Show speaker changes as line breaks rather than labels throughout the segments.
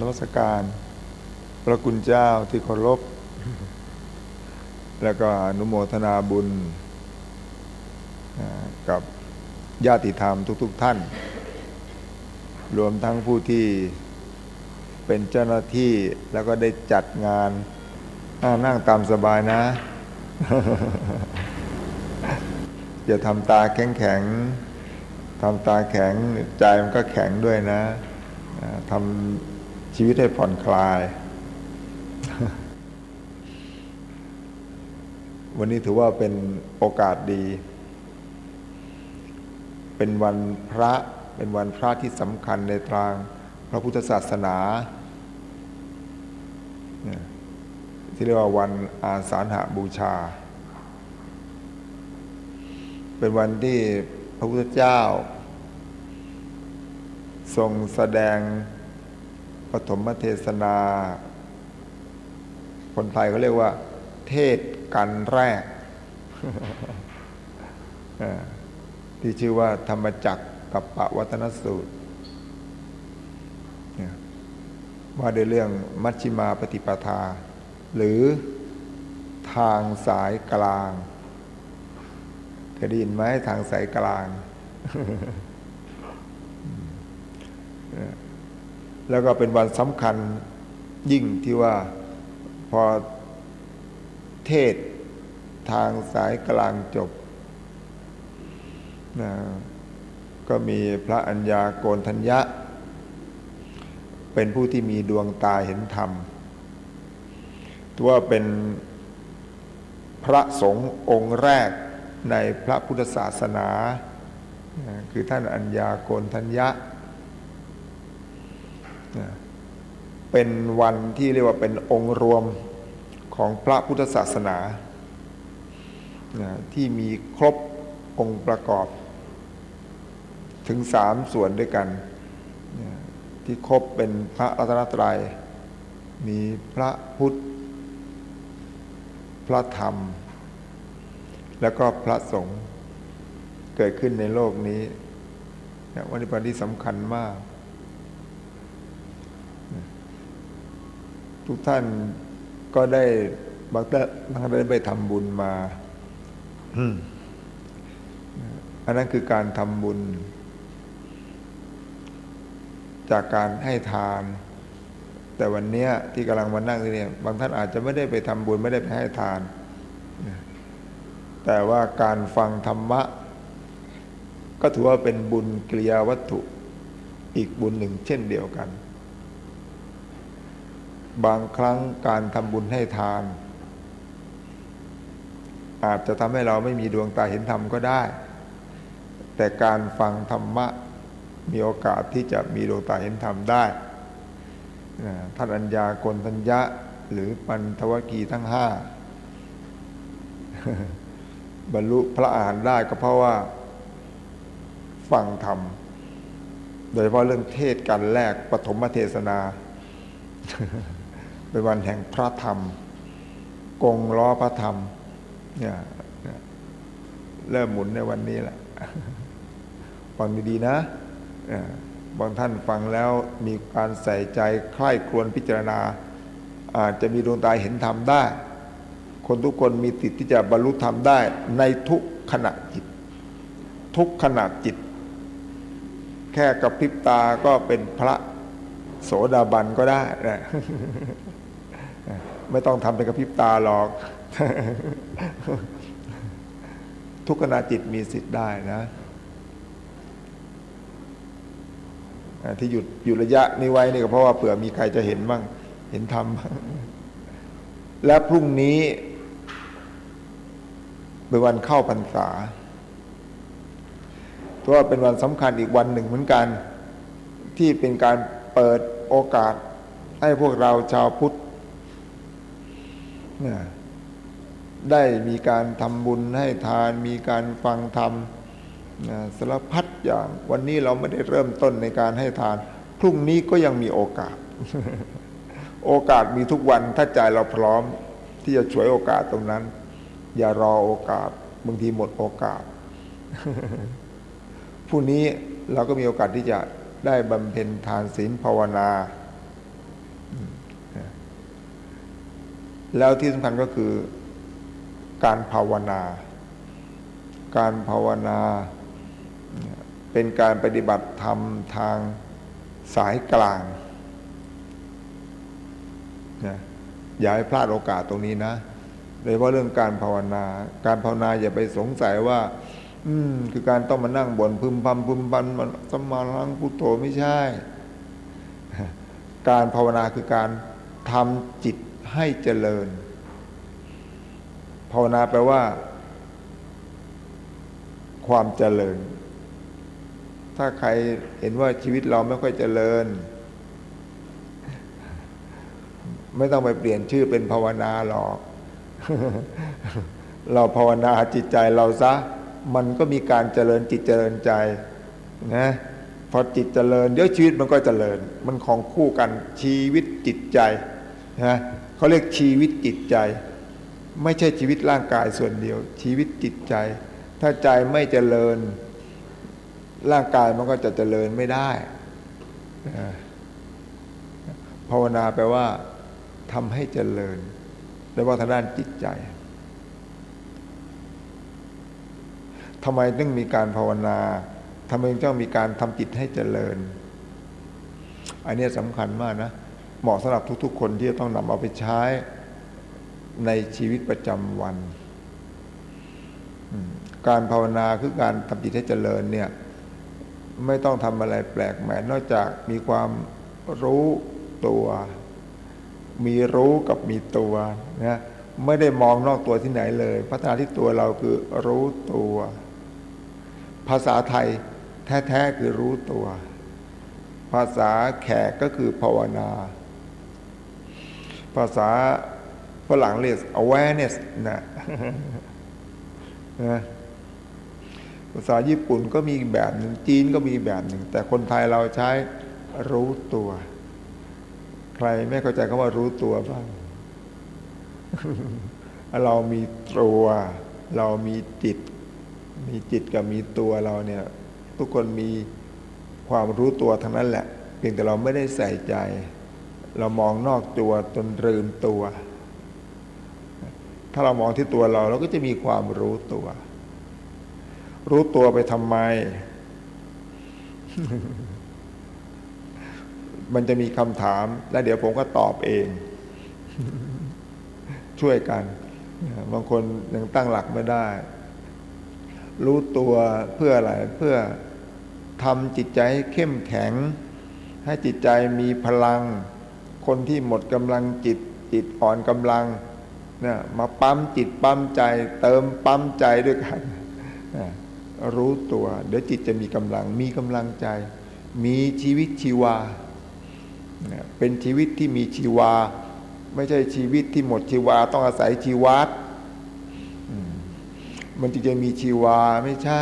นวัสการ พระคุณเจ้าที่เคารพแล้วก็อนุโมทนาบุญกับญาติธรรมทุกๆทท่าน รวมทั้งผู้ที่เป็นเจ้าหน้าที่แล้วก็ได้จัดงานนั่งตามสบายนะอย่าทำตาแข็งแข็งทำตาแข็งใจมันก็แข็งด้วยนะทำ ชีวิตให้ผ่อนคลาย วันนี้ถือว่าเป็นโอกาสดี เป็นวันพระเป็นวันพระที่สำคัญในทางพระพุทธศาสนาที่เรียกว่าวันอาสาฬหบูชา เป็นวันที่พระพุทธเจ้า ทรงแสดง ฐมเทศนา คนไทยเขาเรียกว่า เทศกันแรก ที่ชื่อว่า ธรรมจักกับปวัตนสูตรว่าในเรื่องมัชชิมาปฏิปทา หรือทางสายกลางเคยได้ยินไหมทางสายกลาง แล้วก็เป็นวันสำคัญยิ่งที่ว่าพอเทศทางสายกลางจบนะก็มีพระอัญญาโกนทัญญะ เป็นผู้ที่มีดวงตาเห็นธรรม ตัวเป็นพระสงฆ์องค์แรกในพระพุทธศาสนา คือท่านอัญญาโกนทัญญะ เป็นวันที่เรียกว่าเป็นองค์รวมของพระพุทธศาสนาที่มีครบองค์ประกอบ ถึงสามส่วนด้วยกัน ที่ครบเป็นพระรัตนตรยัย มีพระพุทธ พระธรรม แล้วก็พระสงฆ์เกิดขึ้นในโลกนี้วันนี้เป็นที่สำคัญมาก ทุกท่านก็ได้บางท่านได้ไปทำบุญมาอันนั้นคือการทำบุญ จากการให้ทาน แต่วันนี้ที่กำลังมานั่งนี่เนี่ยบางท่านอาจจะไม่ได้ไปทำบุญไม่ได้ไปให้ทาน แต่ว่าการฟังธรรมะ ก็ถือว่าเป็นบุญกิริยาวัตถุอีกบุญหนึ่งเช่นเดียวกัน บางครั้งการทำบุญให้ทาน อาจจะทำให้เราไม่มีดวงตาเห็นธรรมก็ได้ แต่การฟังธรรมะมีโอกาสที่จะมีดวงตาเห็นธรรมได้ท่านอัญญากลทัญญะ หรือปันทวกีทั้งห้าบรรลุพระอรหันต์ได้ก็เพราะว่าฟังธรรม โดยเฉพาะเรื่องเทศกันแรกปฐมเทศนา เป็นวันแห่งพระธรรม กงล้อพระธรรมเนี่ยเริ่มหมุนในวันนี้แหละฟังดีๆนะบางท่านฟังแล้วมีการใส่ใจใคร่ครวญพิจารณาอาจจะมีดวงตาเห็นธรรมได้ คนทุกคนมีสิทธิ์ที่จะบรรลุธรรมได้ ในทุกขณะจิต ทุกขณะจิต แค่กับพริบตาก็เป็นพระโสดาบันก็ได้นะ ไม่ต้องทำเป็นกระพริบตาหรอก ทุกขณะจิตมีสิทธิ์ได้นะที่หยุดหยุดระยะนี้ไว้นี่ก็เพราะว่าเผื่อมีใครจะเห็นบ้างเห็นธรรมและพรุ่งนี้เป็นวันเข้าพรรษาเพราะว่าเป็นวันสำคัญอีกวันหนึ่งเหมือนกัน ที่เป็นการเปิดโอกาสให้พวกเราชาวพุทธ ได้มีการทำบุญให้ทานมีการฟังธรรมสารพัดอย่างวันนี้เราไม่ได้เริ่มต้นในการให้ทาน พรุ่งนี้ก็ยังมีโอกาส โอกาสมีทุกวันถ้าใจเราพร้อมที่จะช่วยโอกาสตรงนั้น อย่ารอโอกาสบางทีหมดโอกาสผู้นี้เราก็มีโอกาสที่จะได้บำเพ็ญทานศีลภาวนา แล้วที่สำคัญก็คือการภาวนา การภาวนา เป็นการปฏิบัติธรรมทางสายกลางนะอย่าให้พลาดโอกาสตรงนี้นะ โดยเฉพาะเรื่องการภาวนา การภาวนาอย่าไปสงสัยว่า อืม คือการต้องมานั่งบนพึมพำพึมพันมันสมาลังพุทโธไม่ใช่ การภาวนาคือการทำจิต ให้เจริญ ภาวนาแปลว่า ความเจริญ ถ้าใครเห็นว่าชีวิตเราไม่ค่อยเจริญ ไม่ต้องไปเปลี่ยนชื่อเป็นภาวนาหรอก เราภาวนาจิตใจเราซะ มันก็มีการเจริญจิตเจริญใจนะพอจิตเจริญเดี๋ยวชีวิตมันก็เจริญ มันของคู่กันชีวิตจิตใจนะ เขาเรียกชีวิตจิตใจ ไม่ใช่ชีวิตร่างกายส่วนเดียว ชีวิตจิตใจ ถ้าใจไม่เจริญ ร่างกายมันก็จะเจริญไม่ได้ภาวนาแปลว่าทำให้เจริญโดยว่าทางด้านจิตใจทำไมต้องมีการภาวนาทำไมต้องมีการทำจิตให้เจริญ อันนี้สำคัญมากนะ เหมาะสำหรับทุกๆ คนที่จะต้องนำเอาไปใช้ในชีวิตประจำวัน การภาวนาคือการทำจิตให้เจริญเนี่ยไม่ต้องทำอะไรแปลกแหม่นอกจากมีความรู้ตัว มีรู้กับมีตัวนะไม่ได้มองนอกตัวที่ไหนเลย พัฒนาที่ตัวเราคือรู้ตัว ภาษาไทยแท้ๆคือรู้ตัว ภาษาแขกก็คือภาวนา ภาษาฝรั่งเรียก awareness นะนะภาษาญี่ปุ่นก็มีแบบหนึ่งจีนก็มีแบบหนึ่ง แต่คนไทยเราใช้รู้ตัว ใครไม่เข้าใจคำว่ารู้ตัวบ้าง เรามีตัว เรามีจิต มีจิตกับมีตัวเราเนี่ย ทุกคนมีความรู้ตัวทั้งนั้นแหละ เพียงแต่เราไม่ได้ใส่ใจ เรามองนอกตัวจนลืมตัว ถ้าเรามองที่ตัวเราเราก็จะมีความรู้ตัว รู้ตัวไปทำไม มันจะมีคำถาม และเดี๋ยวผมก็ตอบเอง ช่วยกัน บางคนยังตั้งหลักไม่ได้ รู้ตัวเพื่ออะไร เพื่อทำจิตใจให้เข้มแข็ง ให้จิตใจมีพลัง คนที่หมดกำลังจิตจิตอ่อนกำลังเนี่ยมาปั๊มจิตปั๊มใจ เติมปั๊มใจด้วยกันรู้ตัว เดี๋ยวจิตจะมีกำลัง มีกำลังใจ มีชีวิตชีวาเป็นชีวิตที่มีชีวา ไม่ใช่ชีวิตที่หมดชีวา ต้องอาศัยชีวัตมันจึงจะมีชีวาไม่ใช่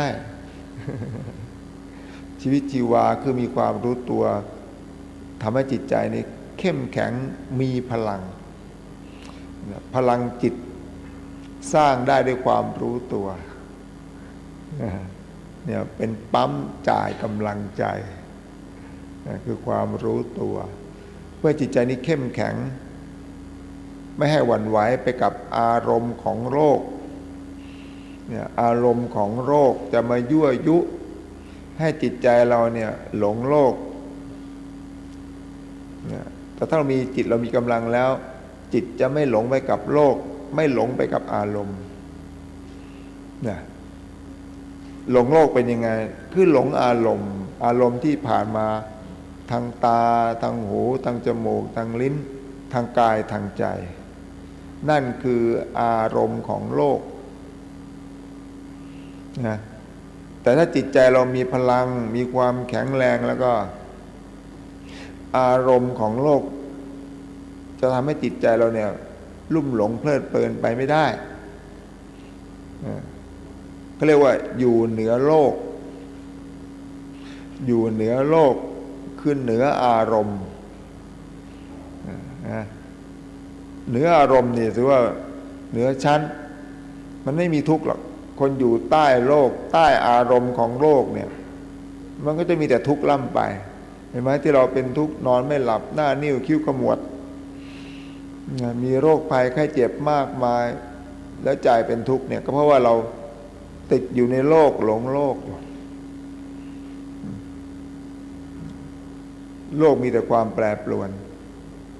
ชีวิตชีวาคือมีความรู้ตัวทำให้จิตใจนี้ เข้มแข็งมีพลัง พลังจิตสร้างได้ด้วยความรู้ตัวเนี่ยเป็นปั๊มจ่ายกำลังใจคือความรู้ตัว เพื่อจิตใจนี้เข้มแข็ง ไม่ให้หวั่นไหวไปกับอารมณ์ของโรคเนี่ยอารมณ์ของโรคจะมายั่วยุ ให้จิตใจเราเนี่ยหลงโลกเนี่ย แต่ถ้าเรามีจิตเรามีกำลังแล้ว จิตจะไม่หลงไปกับโลก ไม่หลงไปกับอารมณ์นี่ยหลงโลกเป็นยังไง คือหลงอารมณ์ อารมณ์ที่ผ่านมาทางตา ทางหู ทางจมูก ทางลิ้น ทางกายทางใจ นั่นคืออารมณ์ของโลกนะแต่ถ้าจิตใจเรามีพลังมีความแข็งแรงแล้วก็ อารมณ์ของโลก จะทำให้จิตใจเราเนี่ย ลุ่มหลงเพลิดเพลินไปไม่ได้เขาเรียกว่าอยู่เหนือโลก อยู่เหนือโลกขึ้นเหนืออารมณ์เหนืออารมณ์นี่ถือว่าเหนือชั้น มันไม่มีทุกข์หรอกคนอยู่ใต้โลก ใต้อารมณ์ของโลกเนี่ย มันก็จะมีแต่ทุกข์ล่ำไป ห็นไหมที่เราเป็นทุกข์นอนไม่หลับหน้านิ้วคิ้วขมวด มีโรคภัยไข้เจ็บมากมาย แล้วใจเป็นทุกข์เนี่ยก็เพราะว่าเราติดอยู่ในโลกหลงโลกอยู่โลกมีแต่ความแปรปรวน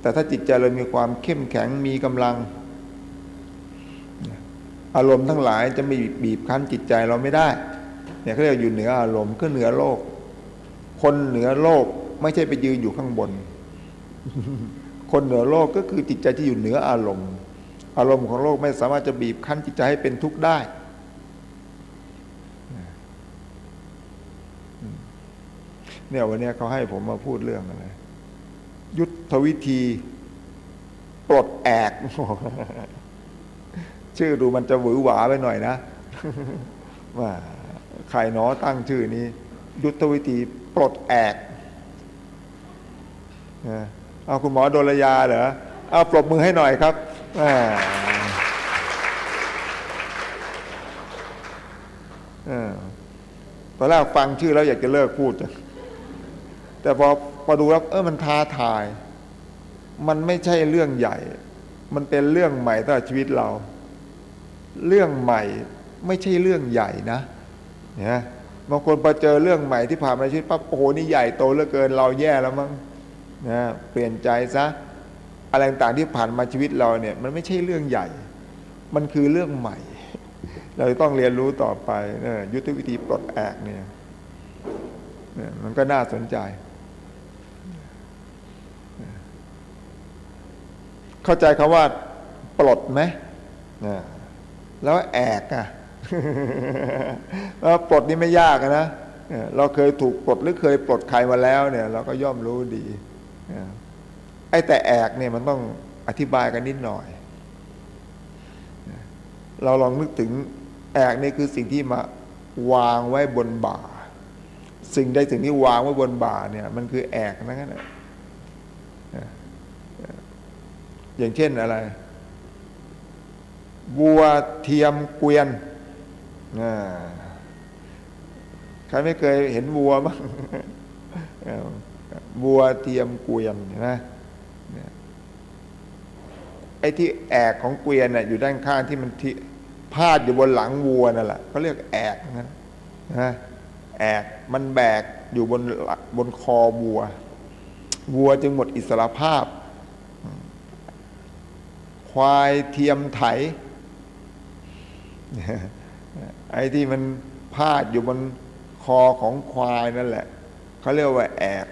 แต่ถ้าจิตใจเรามีความเข้มแข็งมีกำลัง อารมณ์ทั้งหลายจะไม่บีบคั้นจิตใจเราไม่ได้ เนี่ยเขาเรียกอยู่เหนืออารมณ์ก็เหนือโลก คนเหนือโลก ไม่ใช่ไปยืนอยู่ข้างบน คนเหนือโลกก็คือจิตใจที่อยู่เหนืออารมณ์ อารมณ์ของโลกไม่สามารถจะบีบคั้นจิตใจให้เป็นทุกข์ได้ เนี่ยวันนี้เขาให้ผมมาพูดเรื่องอะไรยุทธวิธีปลดแอก ชื่อดูมันจะหวือหวาไปหน่อยนะว่าใครหนอตั้งชื่อนี้ ยุทธวิธีปลดแอก เอาคุณหมอโดลยาเหรอเอาปรบมือให้หน่อยครับตอนแรกฟังชื่อแล้วอยากจะเลิกพูด แต่พอพอดูแล้วเออมันท้าทาย มันไม่ใช่เรื่องใหญ่ มันเป็นเรื่องใหม่ต่อชีวิตเรา เรื่องใหม่ไม่ใช่เรื่องใหญ่นะเนี่ยบางคนพอเจอเรื่องใหม่ที่ผ่านมาชีวิตปั๊บโอ้โหนี่ใหญ่โตเหลือเกินเราแย่แล้วมั้ง นะเปลี่ยนใจซะอะไรต่างที่ผ่านมาชีวิตเราเนี่ยมันไม่ใช่เรื่องใหญ่ มันคือเรื่องใหม่ เราต้องเรียนรู้ต่อไปนะยุทธวิธีปลดแอกเนี่ยมันก็น่าสนใจ เข้าใจคำว่า ปลดไหมแล้วแอกอะปลดนี่ไม่ยากนะเราเคยถูกปลดหรือเคยปลดใครมาแล้วเนี่ย เราก็ย่อมรู้ดี ไอ้แต่แอกเนี่ยมันต้องอธิบายกันนิดหน่อย เราลองนึกถึงแอกนี่คือสิ่งที่มาวางไว้บนบ่า สิ่งใดสิ่งที่วางไว้บนบ่าเนี่ย มันคือแอกนั่นแหละอย่างเช่นอะไรบัวเทียมเกวียนใครไม่เคยเห็นวัวบ้าง วัวเทียมเกวียนนะไอ้ที่แอกของเกวียนน่ะอยู่ด้านข้างที่มันที่พาดอยู่บนหลังวัวนั่นแหละเขาเรียกแอกนะนะแอกมันแบกอยู่บนบนคอวัว วัวจึงหมดอิสรภาพ ควายเทียมไถไอ้ที่มันพาดอยู่บนคอของควายนั่นแหละเขาเรียกว่าแอก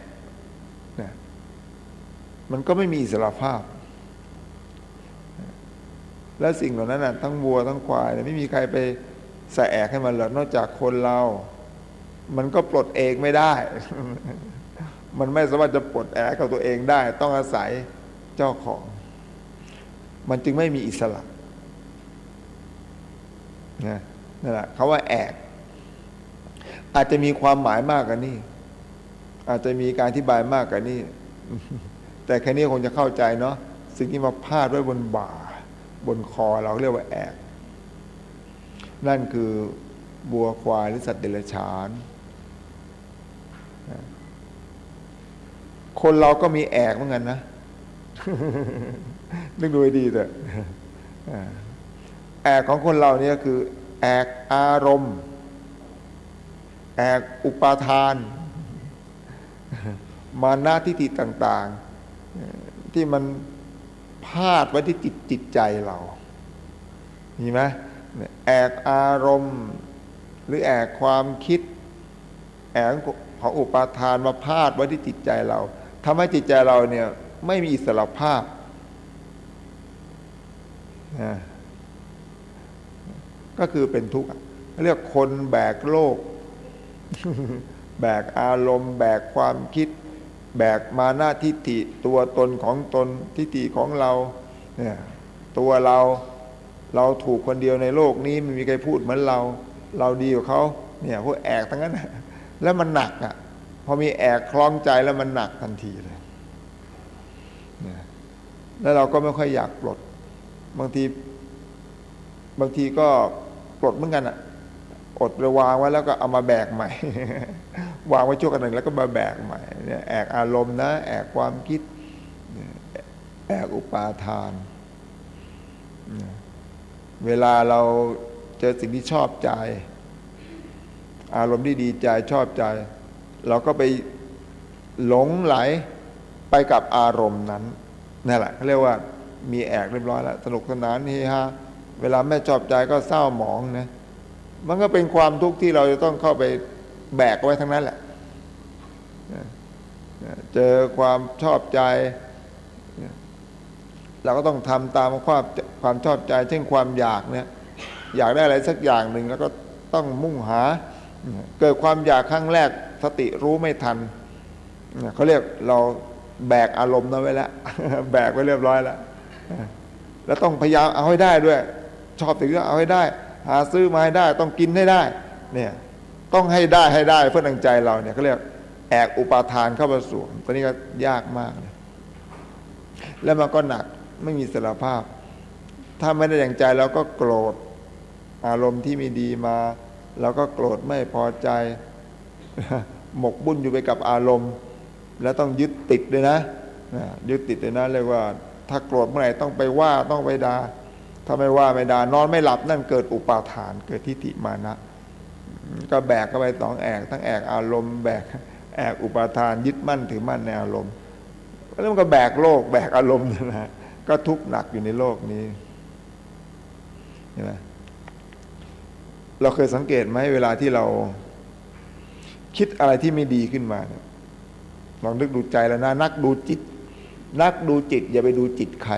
มันก็ไม่มีอิสระภาพ แล้วสิ่งเหล่านั้นนะทั้งวัวทั้งควายไม่มีใครไปใส่แอกให้มันหรอกนอกจากคนเรา มันก็ปลดเองไม่ได้ มันไม่สามารถจะปลดแอกกับตัวเองได้ ต้องอาศัยเจ้าของ มันจึงไม่มีอิสระนั่นแหละเขาว่าแอกอาจจะมีความหมายมากกว่านี้ อาจจะมีการอธิบายมากกว่านี้ แต่แค่นี้คงจะเข้าใจเนาะสิ่งที่มาพาดไว้บนบ่า บนคอเราเรียกว่าแอก นั่นคือบัวควายหรือสัตว์เดรัจฉาน คนเราก็มีแอกเหมือนกันนะนึกดูดีเถอะแอกของคนเราเนี่ยคือ แอกอารมณ์ แอกอุปาทาน มานาทิฏฐิต่างๆ ที่มันพาดไว้ที่จิตจิตใจเรา มีไหมแอกอารมณ์ หรือแอกความคิด แอกของอุปาทานมาพาดไว้ที่จิตใจเราทำให้จิตใจเราเนี่ยไม่มีอิสระภาพนะก็คือเป็นทุกข์เรียกคนแบกโลก แบกอารมณ์ แบกความคิด แบกมาหน้าทิฏฐิตัวตนของตนทิฏฐิของเราเนี่ยตัวเราเราถูกคนเดียวในโลกนี้ไม่มีใครพูดเหมือนเรา เราดีกว่าเขาเนี่ยพวกแอกทั้งนั้นแล้วมันหนักอะพอมีแอกคล้องใจแล้วมันหนักทันทีเลยแล้วเราก็ไม่ค่อยอยากปลด บางที บางทีก็ปลดเหมือนกันอะ ดระวางไว้แล้วก็เอามาแบกใหม่ วางไว้ชั่วกันหนึ่งแล้วก็มาแบกใหม่เนี่ยแอกอารมณ์นะ แอกความคิดแแอกอุปาทาน เวลาเราเจอสิ่งที่ชอบใจ อารมณ์ที่ดีใจชอบใจ เราก็ไปหลงไหลไปกับอารมณ์นั้นนั่นแหละเขาเรียกว่ามีแอกเรียบร้อยแล้วสนุกสนานเฮฮาเวลาไม่ชอบใจก็เศร้าหมองนะ มันก็เป็นความทุกข์ที่เราจะต้องเข้าไปแบกไว้ทั้งนั้นแหละ เจอความชอบใจ เราก็ต้องทำตามความความชอบใจ เช่นความอยากเนี่ยอยากได้อะไรสักอย่างหนึ่งแล้วก็ต้องมุ่งหา เกิดความอยากครั้งแรกสติรู้ไม่ทันเขาเรียกเราแบกอารมณ์นั้นไว้แล้วแบกไว้เรียบร้อยแล้วแล้วต้องพยายามเอาให้ได้ด้วย ชอบสิ่งที่เอาให้ได้ หาซื้อมาให้ได้ต้องกินให้ได้เนี่ยต้องให้ได้ให้ได้เพื่อตังใจเราเนี่ยเขาเรียกแอกอุปาทานเข้ามาสวมตอนนี้ก็ยากมากเลยแล้วมันก็หนักไม่มีสารภาพ ถ้าไม่ได้อย่างใจเราก็โกรธอารมณ์ที่ไม่ดีมาเราก็โกรธไม่พอใจ หมกบุ่นอยู่ไปกับอารมณ์ แล้วต้องยึดติดด้วยนะยึดติดเลยนะเรียกว่า ถ้าโกรธเมื่อไหร่ต้องไปว่าต้องไปดา่า ถ้าไม่ว่าไม่ดา่านอนไม่หลับนั่นเกิดอุปาทานเกิดทิฏฐิมานะ ก็แบกเข้าไปสองแอก ทั้งแอกอารมณ์แบกแอกอุปาทานยึดมั่นถือมั่นในอารมณ์แล้วมันก็แบกโลก แบกอารมณ์นะก็ทุกข์หนักอยู่ในโลกนี้เห็นไหมเราเคยสังเกตไหมเวลาที่เรา คิดอะไรที่ไม่ดีขึ้นมาเนี่ยลองนึกดูใจแล้วนะ นักดูจิต นักดูจิต อย่าไปดูจิตใคร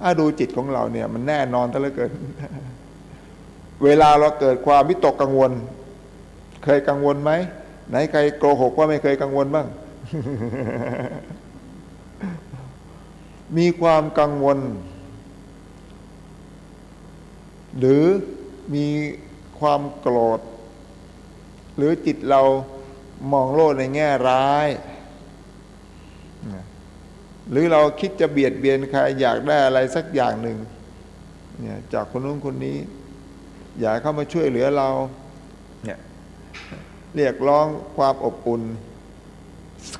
ถ้าดูจิตของเราเนี่ย มันแน่นอนตั้งแต่เกิดเวลาเราเกิดความวิตกกังวล เคยกังวลไหมไหนใครโกหกว่าไม่เคยกังวลบ้าง มีความกังวล หรือมีความโกรธ หรือจิตเรามองโลกในแง่ร้าย หรือเราคิดจะเบียดเบียนใครอยากได้อะไรสักอย่างหนึ่งเนี่ยจากคนนู้นคนนี้ อยากเข้ามาช่วยเหลือเราเนี่ยเรียกร้องความอบอุ่น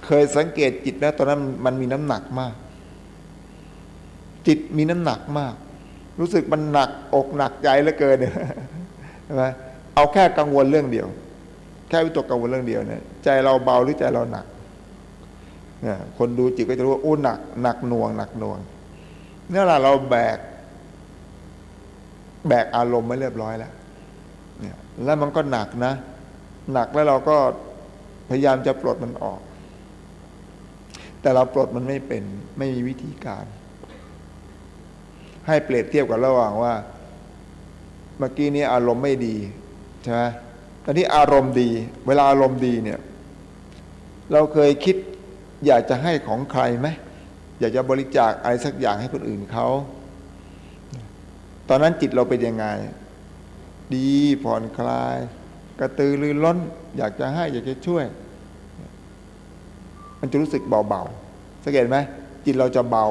เคยสังเกตจิตแล้วตอนนั้นมันมีน้ำหนักมาก จิตมีน้ำหนักมาก รู้สึกมันหนักอกหนักใจเหลือเกินใช่ไหมเอาแค่กังวลเรื่องเดียว แค่วิตกกังวลเรื่องเดียวเนี่ยใจเราเบาหรือใจเราหนัก เนี่ยคนดูจิตก็จะรู้ว่าโอ้หนักหนักหน่วงหนักหน่วงนี่ยแหละเราแบก แบกอารมณ์ไม่เรียบร้อยแล้วเนี่ยแล้วมันก็หนักนะ หนักแล้วเราก็พยายามจะปลดมันออก แต่เราปลดมันไม่เป็น ไม่มีวิธีการ ให้เปรียบเทียบกับระหว่างว่า เมื่อกี้นี้อารมณ์ไม่ดีใช่ไหมตอนนี้อารมณ์ดี เวลาอารมณ์ดีเนี่ย เราเคยคิด อยากจะให้ของใครไหมอยากจะบริจาคอะไรสักอย่างให้คนอื่นเขาตอนนั้นจิตเราเป็นยังไง ดีผ่อนคลาย กระตือรือร้น อยากจะให้ อยากจะช่วย มันจะรู้สึกเบาๆสังเกตไหมจิตเราจะเบา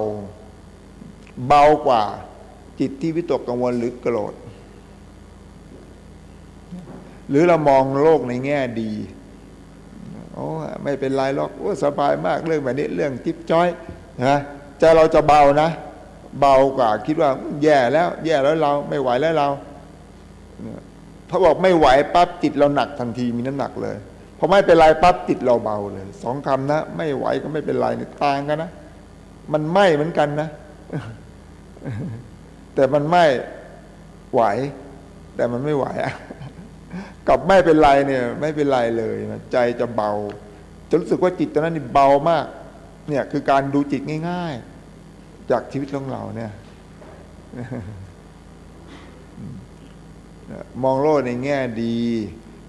เบากว่า จิตที่วิตกกังวลหรือโกรธหรือเรามองโลกในแง่ดี โอ้ไม่เป็นไรหรอกโอ้สบายมากเรื่องแบบนี้เรื่องจิ๊บจ้อยนะใจเราจะเบานะ เบากว่าคิดว่าแย่แล้ว แย่แล้วเราไม่ไหวแล้วเราพอบอกไม่ไหวปั๊บจิตเราหนักทันทีมีน้ำหนักเลยพอไม่เป็นไรปั๊บจิตเราเบาเลยสองคำนะไม่ไหวก็ไม่เป็นไรเนี่ยต่างกันนะมันไหมเหมือนกันนะ แต่มันไม่ไหว แต่มันไม่ไหวอะ กับไม่เป็นไรเนี่ย ไม่เป็นไรเลยนะใจจะเบา จะรู้สึกว่าจิตตอนนั้นนี่เบามาก เนี่ยคือการดูจิตง่าย ๆ จากชีวิตของเราเนี่ยมองโลกในแง่ดี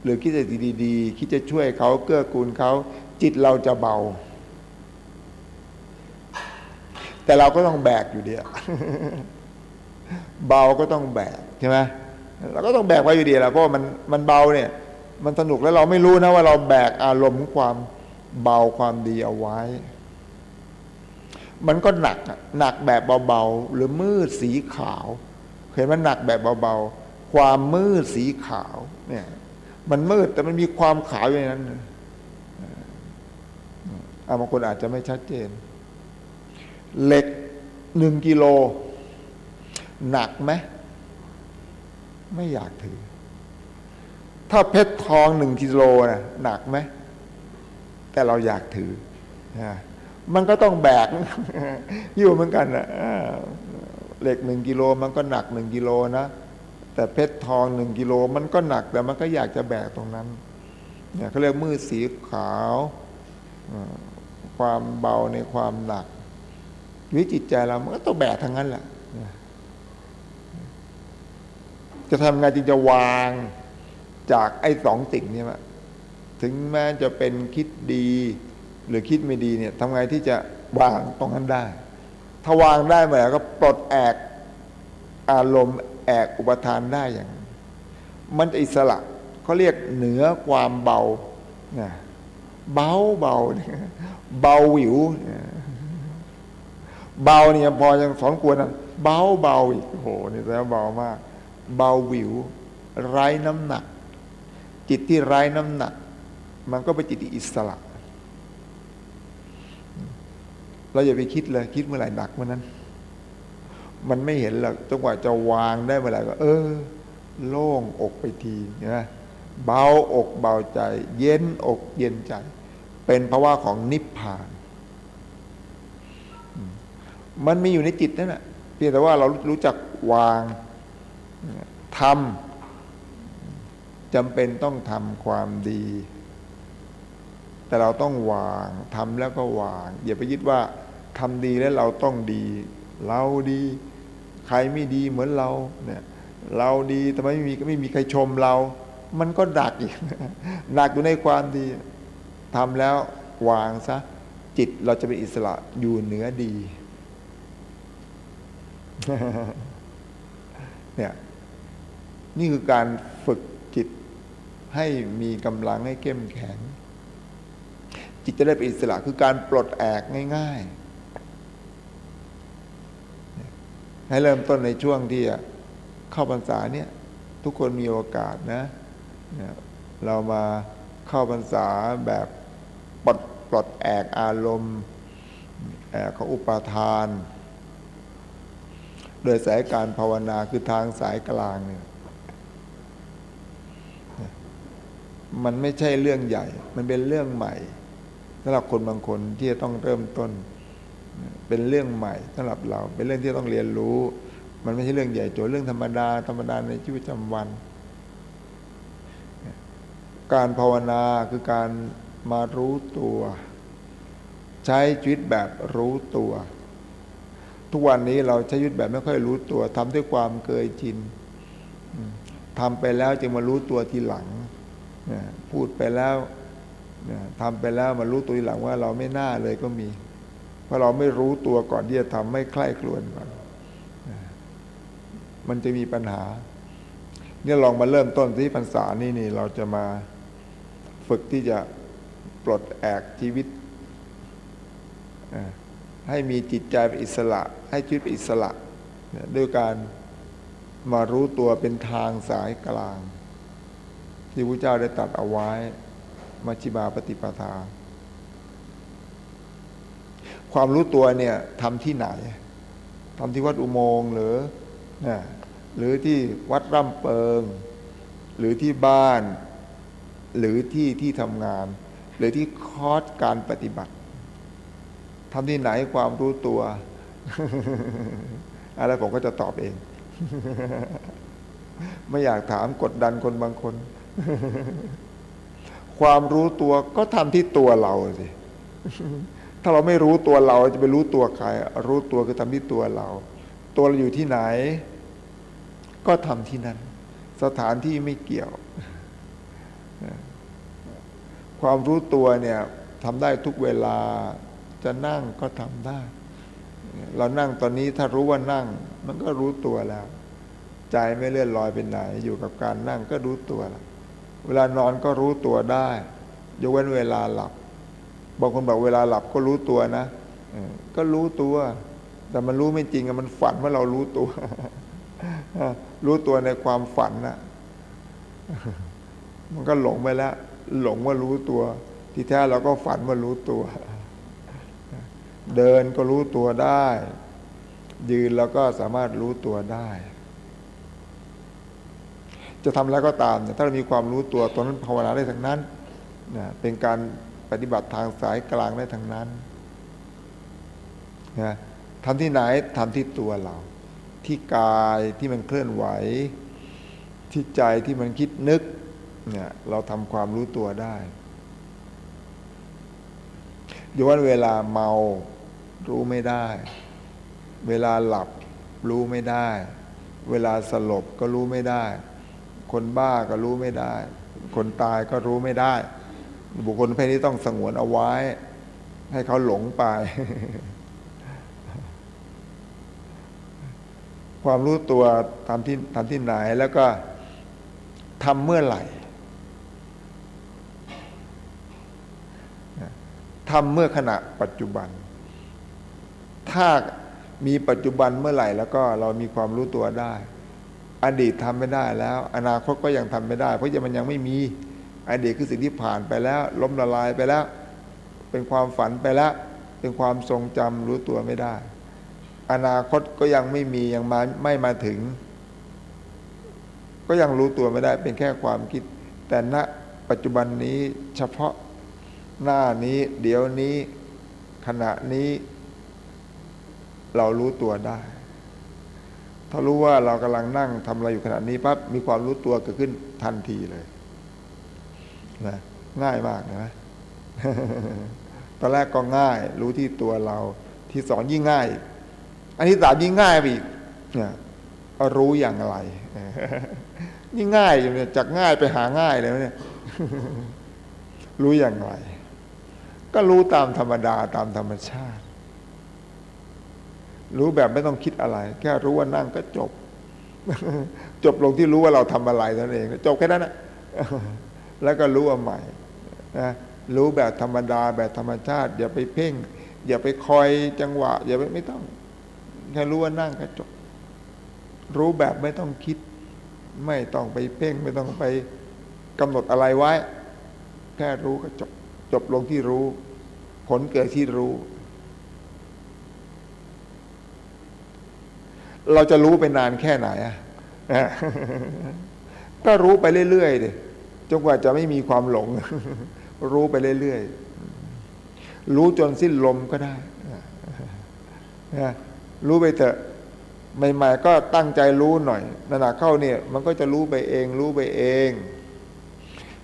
หรือคิดจะดีๆคิดจะช่วยเขาเกื้อกูลเขาจิตเราจะเบา แต่เราก็ต้องแบกอยู่เดียวเบาก็ต้องแบกใช่ไหม เราก็ต้องแบกไว้อยู่ดีแหละเพราะมันมันเบาเนี่ย มันสนุกแล้วเราไม่รู้นะว่าเราแบกอารมณ์ความเบาความดีเอาไว้ มันก็หนักหนักแบบเบาๆหรือมืดสีขาว เห็นมันหนักแบบเบาๆความมืดสีขาวเนี่ย มันมืดแต่มันมีความขาวอย่างนั้นอาบางคนอาจจะไม่ชัดเจน เหล็กหนึ่งกิโล หนักไหม ไม่อยากถือ ถ้าเพชรทองหนึ่งกิโลนะหนักไหมแต่เราอยากถือมันก็ต้องแบก อยู่เหมือนกันนะเหล็กหนึ่งกิโลมันก็หนักหนึ่งกิโลนะแต่เพชรทองหนึ่งกิโลมันก็หนักแต่มันก็อยากจะแบกตรงนั้นเนี่ยเขาเรียกมือสีขาวความเบาในความหนักวิจิตใจเรามันก็ต้องแบกทั้งนั้นแหละ จะทำไงจึงจะวางจากไอ้สองสิ่งนี้มาถึงแม้จะเป็นคิดดี หรือคิดไม่ดีเนี่ยทำไงที่จะวางตรงนั้นได้ ถ้าวางได้เมื่อไหร่ก็ปลดแอกอารมณ์แอกอุปทานได้อย่าง มันจะอิสระเขาเรียกเหนือความเบาเนี่ยเบาเบาเบาหวิว เบาเนี่ยพอยังสอนกวนนะเบาเบาอีกโอ้โหนี่แล้วเบามาก เบาหวิว ไร้น้ำหนัก จิตที่ไร้น้ำหนัก มันก็เป็นจิตอิสระ เราอย่าไปคิดเลย คิดเมื่อไหร่หนักเมื่อนั้น มันไม่เห็นหรอกจังหวะจะวางได้เมื่อไหร่ก็ เออ โล่งอกไปทีนะเบาอกเบาใจ เย็นอกเย็นใจ เป็นภาวะของนิพพาน มันมีอยู่ในจิตนั่นแหละเพียงแต่ว่าเรารู้จักวาง ทำจำเป็นต้องทำความดี แต่เราต้องวางทำแล้วก็วาง อย่าไปยึดว่าทำดีแล้วเราต้องดี เราดี ใครไม่ดีเหมือนเราเนี่ยเราดีทำไมไม่มีไม่มีใครชมเรา มันก็ดักอีกหนักอยู่ในความดีทำแล้ววางซะจิตเราจะเป็นอิสระอยู่เหนือดีเนี่ย นี่คือการฝึกจิตให้มีกำลังให้เข้มแข็ง จิตจะได้เป็นอิสระคือการปลดแอกง่ายๆ ให้เริ่มต้นในช่วงที่เข้าพรรษาเนี่ยทุกคนมีโอกาสนะ เรามาเข้าพรรษาแบบปลดปลดแอกอารมณ์แอกของอุปาทาน โดยสายการภาวนาคือทางสายกลางเนี่ย มันไม่ใช่เรื่องใหญ่ มันเป็นเรื่องใหม่สำหรับคนบางคนที่จะต้องเริ่มต้น เป็นเรื่องใหม่สำหรับเรา เป็นเรื่องที่ต้องเรียนรู้ มันไม่ใช่เรื่องใหญ่โจเรื่องธรรมดา ธรรมดาในชีวิตประจำวัน การภาวนาคือการมารู้ตัว ใช้ชีวิตแบบรู้ตัว ทุกวันนี้เราใช้ยุทธแบบไม่ค่อยรู้ตัวทำด้วยความเกยชินทำไปแล้วจึงมารู้ตัวทีหลัง พูดไปแล้วทำไปแล้วมารู้ตัวหลังว่าเราไม่น่าเลยก็มี เพราะเราไม่รู้ตัวก่อนที่จะทำไม่ใคร่ครวญก่อนมันจะมีปัญหา เนี่ยลองมาเริ่มต้นที่พรรษานี่นี่เราจะมาฝึกที่จะปลดแอกชีวิต ให้มีจิตใจเป็นอิสระ ให้ชีวิตเป็นอิสระ ด้วยการมารู้ตัวเป็นทางสายกลาง ที่พระเจ้าได้ตัดเอาไว้มัชฌิมาปฏิปทา ความรู้ตัวเนี่ยทำที่ไหนทำที่วัดอุโมงค์หรือนะหรือที่วัดร่ำเปิง หรือที่บ้าน หรือที่ที่ทำงาน หรือที่คอร์สการปฏิบัติทำที่ไหนความรู้ตัว อะไรผมก็จะตอบเอง ไม่อยากถามกดดันคนบางคน ความรู้ตัวก็ทำที่ตัวเราสิ ถ้าเราไม่รู้ตัวเราจะไปรู้ตัวใคร รู้ตัวคือทำที่ตัวเรา ตัวเราอยู่ที่ไหน ก็ทำที่นั้น สถานที่ไม่เกี่ยว ความรู้ตัวเนี่ยทำได้ทุกเวลา จะนั่งก็ทำได้ เรานั่งตอนนี้ถ้ารู้ว่านั่ง มันก็รู้ตัวแล้ว ใจไม่เลื่อนลอยไปไหน อยู่กับการนั่งก็รู้ตัวแล้ว เวลานอนก็รู้ตัวได้ยกเว้นเวลาหลับบางคนบอกเวลาหลับก็รู้ตัวนะก็รู้ตัว แต่มันรู้ไม่จริงมันฝันว่าเรารู้ตัวรู้ตัวในความฝันนะมันก็หลงไปแล้ว หลงว่ารู้ตัว ที่แท้เราก็ฝันว่ารู้ตัว เดินก็รู้ตัวได้ ยืนแล้วก็สามารถรู้ตัวได้ จะทำแล้วก็ตามเนี่ยถ้าเรามีความรู้ตัวตอนนั้นภาวนาได้ทั้งนั้นนะเป็นการปฏิบัติทางสายกลางได้ทั้งนั้นนะทำที่ไหนทำที่ตัวเรา ที่กายที่มันเคลื่อนไหว ที่ใจที่มันคิดนึกเนี่ยเราทำความรู้ตัวได้ย่ว่าเวลาเมารู้ไม่ได้ เวลาหลับรู้ไม่ได้ เวลาสลบก็รู้ไม่ได้ คนบ้าก็รู้ไม่ได้ คนตายก็รู้ไม่ได้ บุคคลเพศนี้ต้องสงวนเอาไว้ ให้เขาหลงไป ความรู้ตัวทำที่ทำที่ไหนแล้วก็ทำเมื่อไหร่ทำเมื่อขณะปัจจุบัน ถ้ามีปัจจุบันเมื่อไหร่แล้วก็เรามีความรู้ตัวได้ อดีตทำไม่ได้แล้ว อนาคตก็ยังทำไม่ได้ เพราะยังมันยังไม่มีอดีตคือสิ่งที่ผ่านไปแล้ว ล้มละลายไปแล้ว เป็นความฝันไปแล้ว เป็นความทรงจำรู้ตัวไม่ได้ อนาคตก็ยังไม่มียังมาไม่มาถึง ก็ยังรู้ตัวไม่ได้ เป็นแค่ความคิด แต่ณปัจจุบันนี้เฉพาะหน้านี้เดี๋ยวนี้ขณะนี้ เรารู้ตัวได้ ถ้ารู้ว่าเรากำลังนั่งทำอะไรอยู่ขณะนี้ปั๊บมีความรู้ตัวเกิดขึ้นทันทีเลยนะง่ายมากนะตอนแรกก็ง่าย รู้ที่ตัวเรา ที่สองยิ่งง่าย อันที่สามยิ่งง่ายไปอีกเนี่ยรู้อย่างไรนี่ง่ายเนี่ยจากง่ายไปหาง่ายเลยเนี่ยรู้อย่างไร ก็รู้ตามธรรมดาตามธรรมชาติ รู้แบบไม่ต้องคิดอะไร แค่รู้ว่านั่งก็จบ จบลงที่รู้ว่าเราทำอะไรนั่นเอง จบแค่นั้นนะแล้วก็รู้ว่าใหม่นะรู้แบบธรรมดาแบบธรรมชาติ อย่าไปเพ่ง อย่าไปคอยจังหวะ อย่าไปไม่ต้องแค่รู้ว่านั่งก็จบ รู้แบบไม่ต้องคิด ไม่ต้องไปเพ่ง ไม่ต้องไปกำหนดอะไรไว้ แค่รู้ก็จบ จบลงที่รู้ ผลเกิดที่รู้ เราจะรู้ไปนานแค่ไหนอะก็รู้ไปเรื่อยๆดิจนกว่าจะไม่มีความหลง รู้ไปเรื่อยๆ รู้จนสิ้นลมก็ได้รู้ไปเถอะใหม่ๆก็ตั้งใจรู้หน่อยนานาเข้าเนี่ย มันก็จะรู้ไปเอง รู้ไปเอง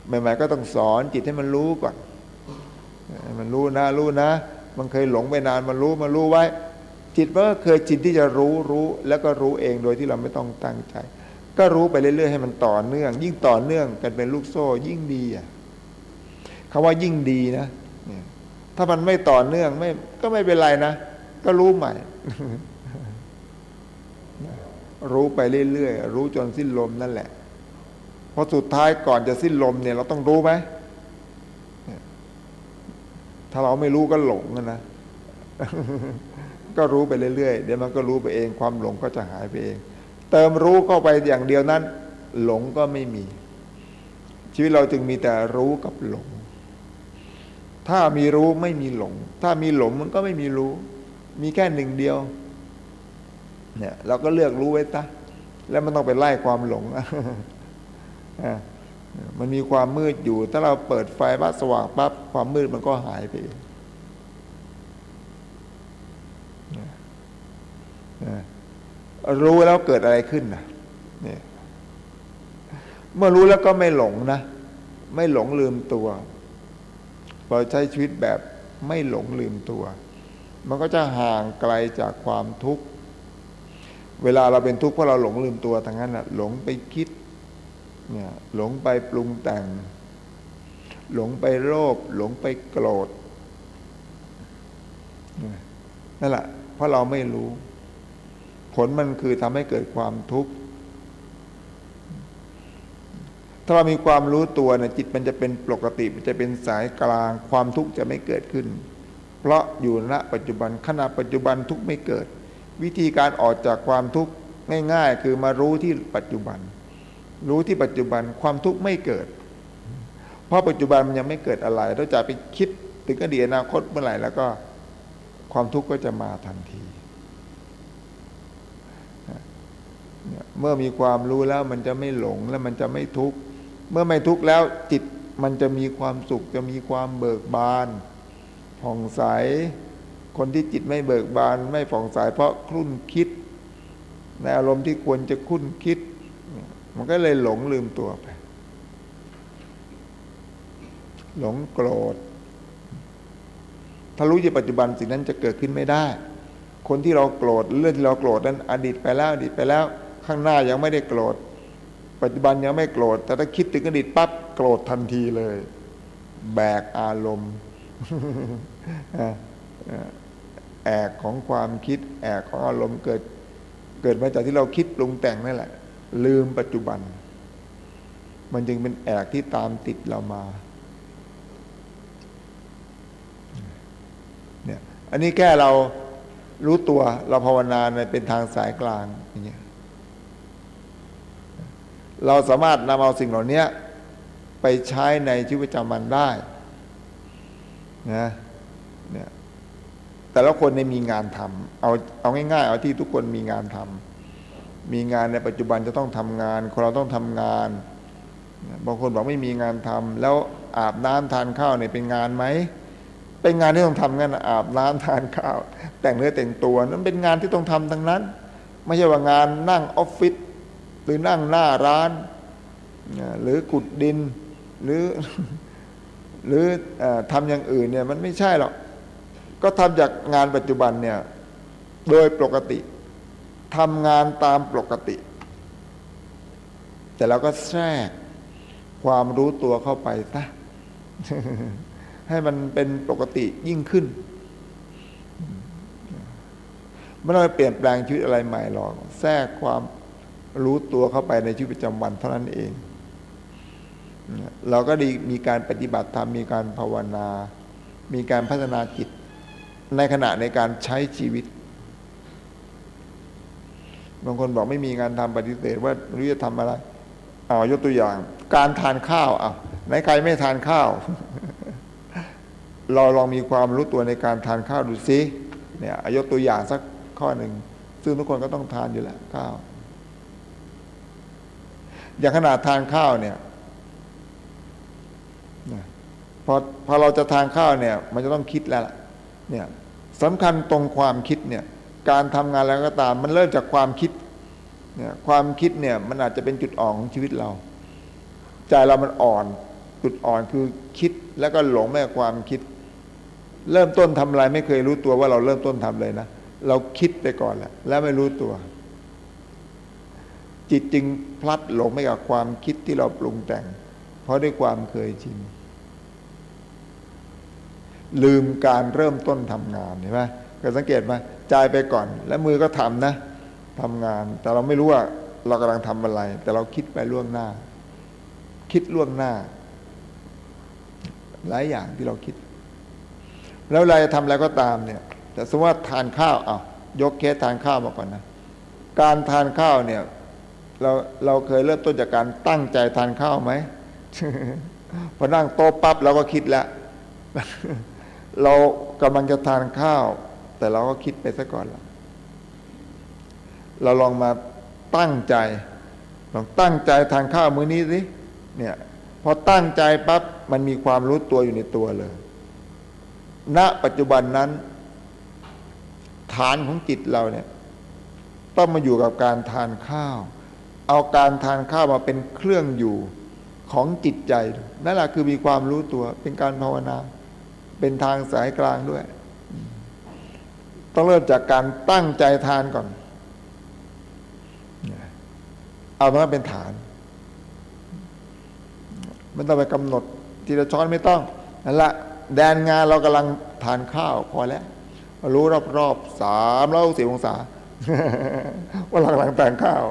ใหม่ๆก็ต้องสอนจิตให้มันรู้ก่อน มันรู้นะ รู้นะ มันเคยหลงไปนาน มันรู้ มันรู้ไว้ จิตมันก็เคยจิตที่จะรู้รู้แล้วก็รู้เองโดยที่เราไม่ต้องตั้งใจ ก็รู้ไปเรื่อยๆให้มันต่อเนื่อง ยิ่งต่อเนื่องกันเป็นลูกโซ่ยิ่งดีอะคำว่ายิ่งดีนะถ้ามันไม่ต่อเนื่องไม่ก็ไม่เป็นไรนะก็รู้ใหม่ รู้ไปเรื่อยๆรู้จนสิ้นลมนั่นแหละพอสุดท้ายก่อนจะสิ้นลมเนี่ย เราต้องรู้ไหมถ้าเราไม่รู้ก็หลงนะ ก็รู้ไปเรื่อยๆ เดี๋ยวมันก็รู้ไปเอง ความหลงก็จะหายไปเอง เติมรู้เข้าไปอย่างเดียวนั้น หลงก็ไม่มี ชีวิตเราจึงมีแต่รู้กับหลง ถ้ามีรู้ไม่มีหลง ถ้ามีหลงมันก็ไม่มีรู้ มีแค่หนึ่งเดียว เนี่ยเราก็เลือกรู้ไว้ตะแล้วมันต้องไปไล่ความหลงมันมีความมืดอยู่ ถ้าเราเปิดไฟวัดสว่างปั๊บความมืดมันก็หายไป รู้แล้วเกิดอะไรขึ้นนะเนี่ยเมื่อรู้แล้วก็ไม่หลงนะ ไม่หลงลืมตัวเราใช้ชีวิตแบบไม่หลงลืมตัว มันก็จะห่างไกลจากความทุกข์ เวลาเราเป็นทุกข์เพราะเราหลงลืมตัวทั้งนั้นนะหลงไปคิดเนี่ยหลงไปปรุงแต่ง หลงไปโลภหลงไปโกรธนั่นแหละเพราะเราไม่รู้ ผลมันคือทำให้เกิดความทุกข์ถ้าเรามีความรู้ตัวเนี่ยจิตมันจะเป็นปกติมันจะเป็นสายกลางความทุกข์จะไม่เกิดขึ้น เพราะอยู่ณปัจจุบันขณะปัจจุบันทุกข์ไม่เกิด วิธีการออกจากความทุกข์ง่ายๆคือมารู้ที่ปัจจุบัน รู้ที่ปัจจุบันความทุกข์ไม่เกิด เพราะปัจจุบันมันยังไม่เกิดอะไรเราจะไปคิดถึงอดีตอนาคตเมื่อไหร่แล้วก็ความทุกข์ก็จะมาทันที เมื่อมีความรู้แล้วมันจะไม่หลงและมันจะไม่ทุกข์เมื่อไม่ทุกข์แล้วจิตมันจะมีความสุขจะมีความเบิกบานผ่องใส คนที่จิตไม่เบิกบานไม่ผ่องใสเพราะคลุ่นคิด ในอารมณ์ที่ควรจะคุ้นคิด มันก็เลยหลงลืมตัวไป หลงโกรธ ถ้ารู้อยู่ปัจจุบันสิ่งนั้นจะเกิดขึ้นไม่ได้ คนที่เราโกรธเรื่องที่เราโกรธนั้น อดีตไปแล้วอดีตไปแล้ว ข้างหน้ายังไม่ได้โกรธ ปัจจุบันยังไม่โกรธ แต่ถ้าคิดถึงอดีตปั๊บโกรธทันทีเลย แบกอารมณ์แอกของความคิด แอกของอารมณ์เกิด เกิดมาจากที่เราคิดปรุงแต่งนั่นแหละ ลืมปัจจุบัน มันจึงเป็นแอกที่ตามติดเรามาเนี่ยอันนี้แค่เรารู้ตัวเราภาวนาในเป็นทางสายกลางอย่างเงี้ย เราสามารถนำเอาสิ่งเหล่านี้ไปใช้ในชีวิตประจำวันได้นะเนี่ยแต่ละคนในมีงานทำเอาเอาง่ายๆเอาที่ทุกคนมีงานทำมีงานในปัจจุบันจะต้องทำงานคนเราต้องทำงานบางคนบอกไม่มีงานทำแล้วอาบน้ำทานข้าวเนี่ยเป็นงานไหมเป็นงานที่ต้องทำงั้นอาบน้ำทานข้าว แต่งเนื้อแต่งตัวนั้นเป็นงานที่ต้องทำทั้งนั้น ไม่ใช่ว่างานนั่งออฟฟิศ หรือนั่งหน้าร้าน หรือขุดดิน หรือหรืออทำอย่างอื่นเนี่ยมันไม่ใช่หรอก ก็ทำจากงานปัจจุบันเนี่ยโดยปกติทำงานตามปกติ แต่เราก็แทรกความรู้ตัวเข้าไปซะให้มันเป็นปกติยิ่งขึ้นไม่ต้องเปลี่ยนแปลงชีวิตอะไรใหม่หรอก แทรกความ รู้ตัวเข้าไปในชีวิตประจำวันเท่านั้นเอง เราก็ดีมีการปฏิบัติธรรมมีการภาวนา มีการพัฒนาจิต ในขณะในการใช้ชีวิต บางคนบอกไม่มีงานทำปฏิเสธว่ารู้จะทำอะไรเอายกตัวอย่าง การทานข้าวอะไหนใครไม่ทานข้าว เราลองมีความรู้ตัวในการทานข้าวดูซิเนี่ยยกตัวอย่างสักข้อหนึ่งซึ่งทุกคนก็ต้องทานอยู่แล้วข้าว อย่างขนาดทานข้าวเนี่ยพอพอเราจะทานข้าวเนี่ย มันจะต้องคิดแล้วเนี่ยสำคัญตรงความคิดเนี่ยการทำงานแล้วก็ตาม มันเริ่มจากความคิดเนี่ยความคิดเนี่ยมันอาจจะเป็นจุดอ่อนของชีวิตเรา ใจเรามันอ่อนจุดอ่อนคือคิดแล้วก็หลงแม่ความคิด เริ่มต้นทำอะไรไม่เคยรู้ตัวว่าเราเริ่มต้นทำเลยนะเราคิดไปก่อนแหละแล้วไม่รู้ตัว จิตจึงพลัดหลงไปกับความคิดที่เราปรุงแต่ง เพราะด้วยความเคยชินลืมการเริ่มต้นทำงานเห็นไหมก็สังเกตไหมใจไปก่อน แล้วมือก็ทำนะทำงาน แต่เราไม่รู้ว่าเรากำลังทำอะไร แต่เราคิดไปล่วงหน้า คิดล่วงหน้า หลายอย่างที่เราคิด แล้วเราจะทำอะไรก็ตามเนี่ย แต่สมมติว่าทานข้าวอะยกเคสทานข้าวมาก่อนนะ การทานข้าวเนี่ย เราเราเคยเริ่มต้นจากการตั้งใจทานข้าวไหมพอนั่งโต๊ะปั๊บเราก็คิดแล้วเรากำลังจะทานข้าว แต่เราก็คิดไปซะก่อนแล้วเราลองมาตั้งใจ ลองตั้งใจทานข้าวมื้อนี้สิเนี่ยพอตั้งใจปั๊บมันมีความรู้ตัวอยู่ในตัวเลย ณปัจจุบันนั้น ฐานของจิตเราเนี่ย ต้องมาอยู่กับการทานข้าว เอาการทานข้าวมาเป็นเครื่องอยู่ของจิตใจนั่นแหละคือมีความรู้ตัวเป็นการภาวนา เป็นทางสายกลางด้วย ต้องเริ่มจากการตั้งใจทานก่อน เอามาเป็นฐานไม่ต้องไปกำหนด ทีละช้อนไม่ต้องนั่นละแดนงานเรากำลังทานข้าวพอแล้ว รู้รอบๆสามร้อยสิบองศาว่าเรากำลังแต่งข้าว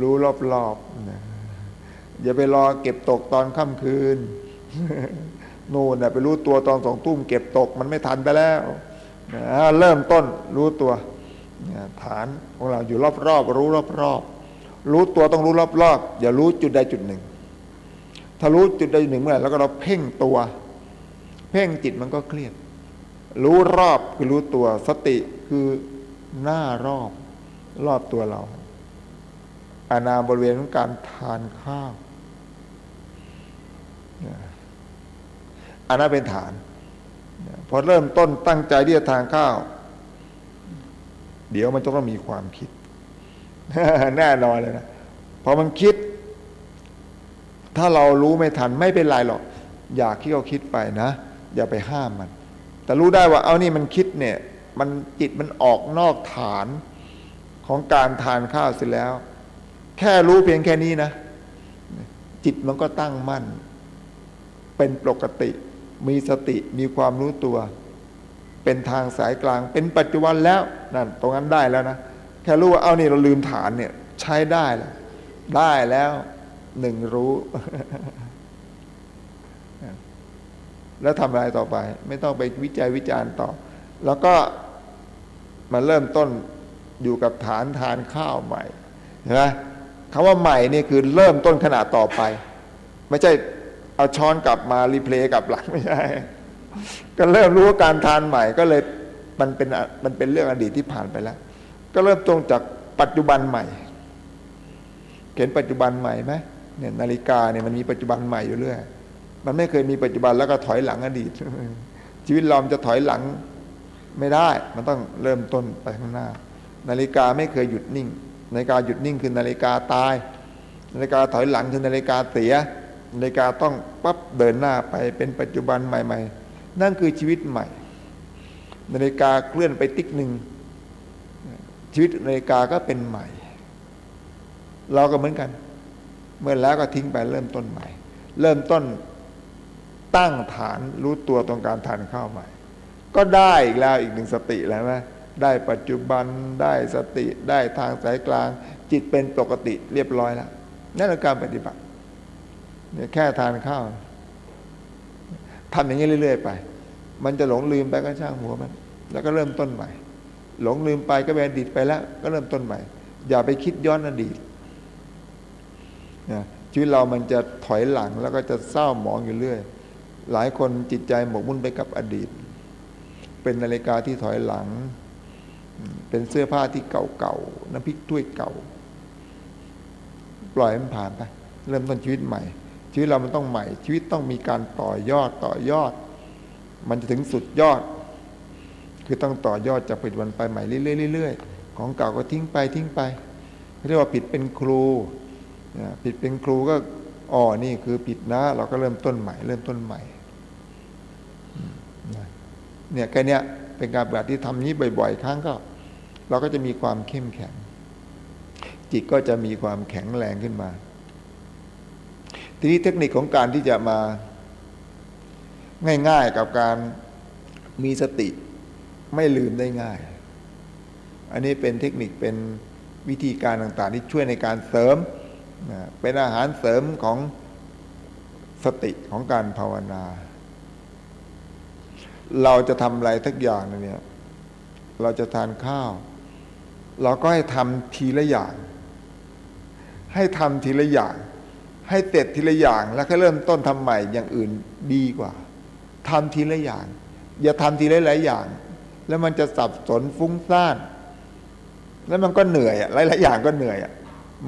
รู้รอบๆอย่าไปรอเก็บตกตอนค่ำคืนนู่นไปรู้ตัวตอนสองทุ่มเก็บตกมันไม่ทันไปแล้วเริ่มต้นรู้ตัวฐานของเราอยู่รอบๆรู้รอบๆรู้ตัวต้องรู้รอบๆอย่ารู้จุดใดจุดหนึ่ง ถ้ารู้จุดใดจุดหนึ่งเมื่อแล้วก็เราเพ่งตัว เพ่งจิตมันก็เครียด รู้รอบคือรู้ตัวสติคือหน้ารอบรอบตัวเรา อานาบริเวณของการทานข้าวอันนั้นเป็นฐาน พอเริ่มต้นตั้งใจที่จะทานข้าว เดี๋ยวมันจะต้องมีความคิด แน่นอนเลยนะพอมันคิด ถ้าเรารู้ไม่ทันไม่เป็นไรหรอก อยากที่เขาคิดไปนะ อย่าไปห้ามมัน แต่รู้ได้ว่าเอานี่มันคิดเนี่ย มันจิตมันออกนอกฐานของการทานข้าวเสร็จแล้ว แค่รู้เพียงแค่นี้นะ จิตมันก็ตั้งมั่น เป็นปกติ มีสติมีความรู้ตัว เป็นทางสายกลาง เป็นปัจจุบันแล้วนั่นตรงนั้นได้แล้วนะ แค่รู้ว่าเอานี่เราลืมฐานเนี่ย ใช้ได้แล้วได้แล้วหนึ่งรู้ แล้วทำอะไรต่อไป ไม่ต้องไปวิจัยวิจารณ์ต่อ แล้วก็มาเริ่มต้นอยู่กับฐานทานข้าวใหม่เห็นไหม คำว่าใหม่นี่คือเริ่มต้นขนาดต่อไป ไม่ใช่เอาช้อนกลับมารีเพลย์กลับหลังไม่ใช่ก็เริ่มรู้ว่าการทานใหม่ก็เลยมันเป็นมันเป็นเรื่องอดีตที่ผ่านไปแล้ว ก็เริ่มต้นจากปัจจุบันใหม่ เห็นปัจจุบันใหม่ไหมเนี่ยนาฬิกาเนี่ยมันมีปัจจุบันใหม่อยู่เรื่อยมันไม่เคยมีปัจจุบันแล้วก็ถอยหลังอดีต ชีวิตเราจะถอยหลังไม่ได้ มันต้องเริ่มต้นไปข้างหน้า นาฬิกาไม่เคยหยุดนิ่ง นาฬิกาหยุดนิ่งคือนาฬิกาตาย นาฬิกาถอยหลังคือนาฬิกาเสีย นาฬิกาต้องปั๊บเดินหน้าไปเป็นปัจจุบันใหม่ ๆ นั่นคือชีวิตใหม่ นาฬิกาเคลื่อนไปติ๊กหนึ่งชีวิตนาฬิกาก็เป็นใหม่ เราก็เหมือนกัน เมื่อแล้วก็ทิ้งไปเริ่มต้นใหม่ เริ่มต้นตั้งฐานรู้ตัวตรงการทานข้าวใหม่ ก็ได้อีกแล้วอีกหนึ่งสติแล้วนะ ได้ปัจจุบันได้สติได้ทางสายกลาง จิตเป็นปกติเรียบร้อยแล้วนั่นคือการปฏิบัติเนี่ยแค่ทานข้าวทำอย่างนี้เรื่อย ๆ ไป มันจะหลงลืมไปก็ช่างหัวมัน แล้วก็เริ่มต้นใหม่ หลงลืมไปก็เป็นอดีตไปแล้ว ก็เริ่มต้นใหม่ อย่าไปคิดย้อนอดีตชีวิตเรามันจะถอยหลังแล้วก็จะเศร้าหมองอยู่เรื่อย หลายคนจิตใจหมกมุ่นไปกับอดีต เป็นนาฬิกาที่ถอยหลัง เป็นเสื้อผ้าที่เก่าๆน้ำพริกถ้วยเก่า ปล่อยมันผ่านไปเริ่มต้นชีวิตใหม่ ชีวิตเรามันต้องใหม่ ชีวิตต้องมีการต่อยอดต่อยอด มันจะถึงสุดยอด คือต้องต่อยอดจากปัจจุบันไปใหม่เรื่อยๆของเก่าก็ทิ้งไปทิ้งไปเรียกว่าผิดเป็นครูผิดเป็นครูก็อ๋อนี่คือผิดนะ เราก็เริ่มต้นใหม่ เริ่มต้นใหม่เนี่ยแค่นี้เป็นการปฏิบัติที่ทำนี้บ่อย ๆ ครั้งก็ เราก็จะมีความเข้มแข็ง จิตก็จะมีความแข็งแรงขึ้นมา ทีนี้เทคนิคของการที่จะมา ง่ายๆกับการมีสติไม่ลืมได้ง่าย อันนี้เป็นเทคนิคเป็นวิธีการต่างๆ ที่ช่วยในการเสริม เป็นอาหารเสริมของสติของการภาวนา เราจะทำอะไรทักอย่างเนี่ย เราจะทานข้าว เราก็ให้ทำทีละอย่าง ให้ทำทีละอย่าง ให้เสร็จทีละอย่าง แล้วก็เริ่มต้นทำใหม่อย่างอื่นดีกว่าทำทีละอย่าง อย่าทำทีละหลายอย่าง แล้วมันจะสับสนฟุ้งซ่าน แล้วมันก็เหนื่อยหลายๆอย่างก็เหนื่อย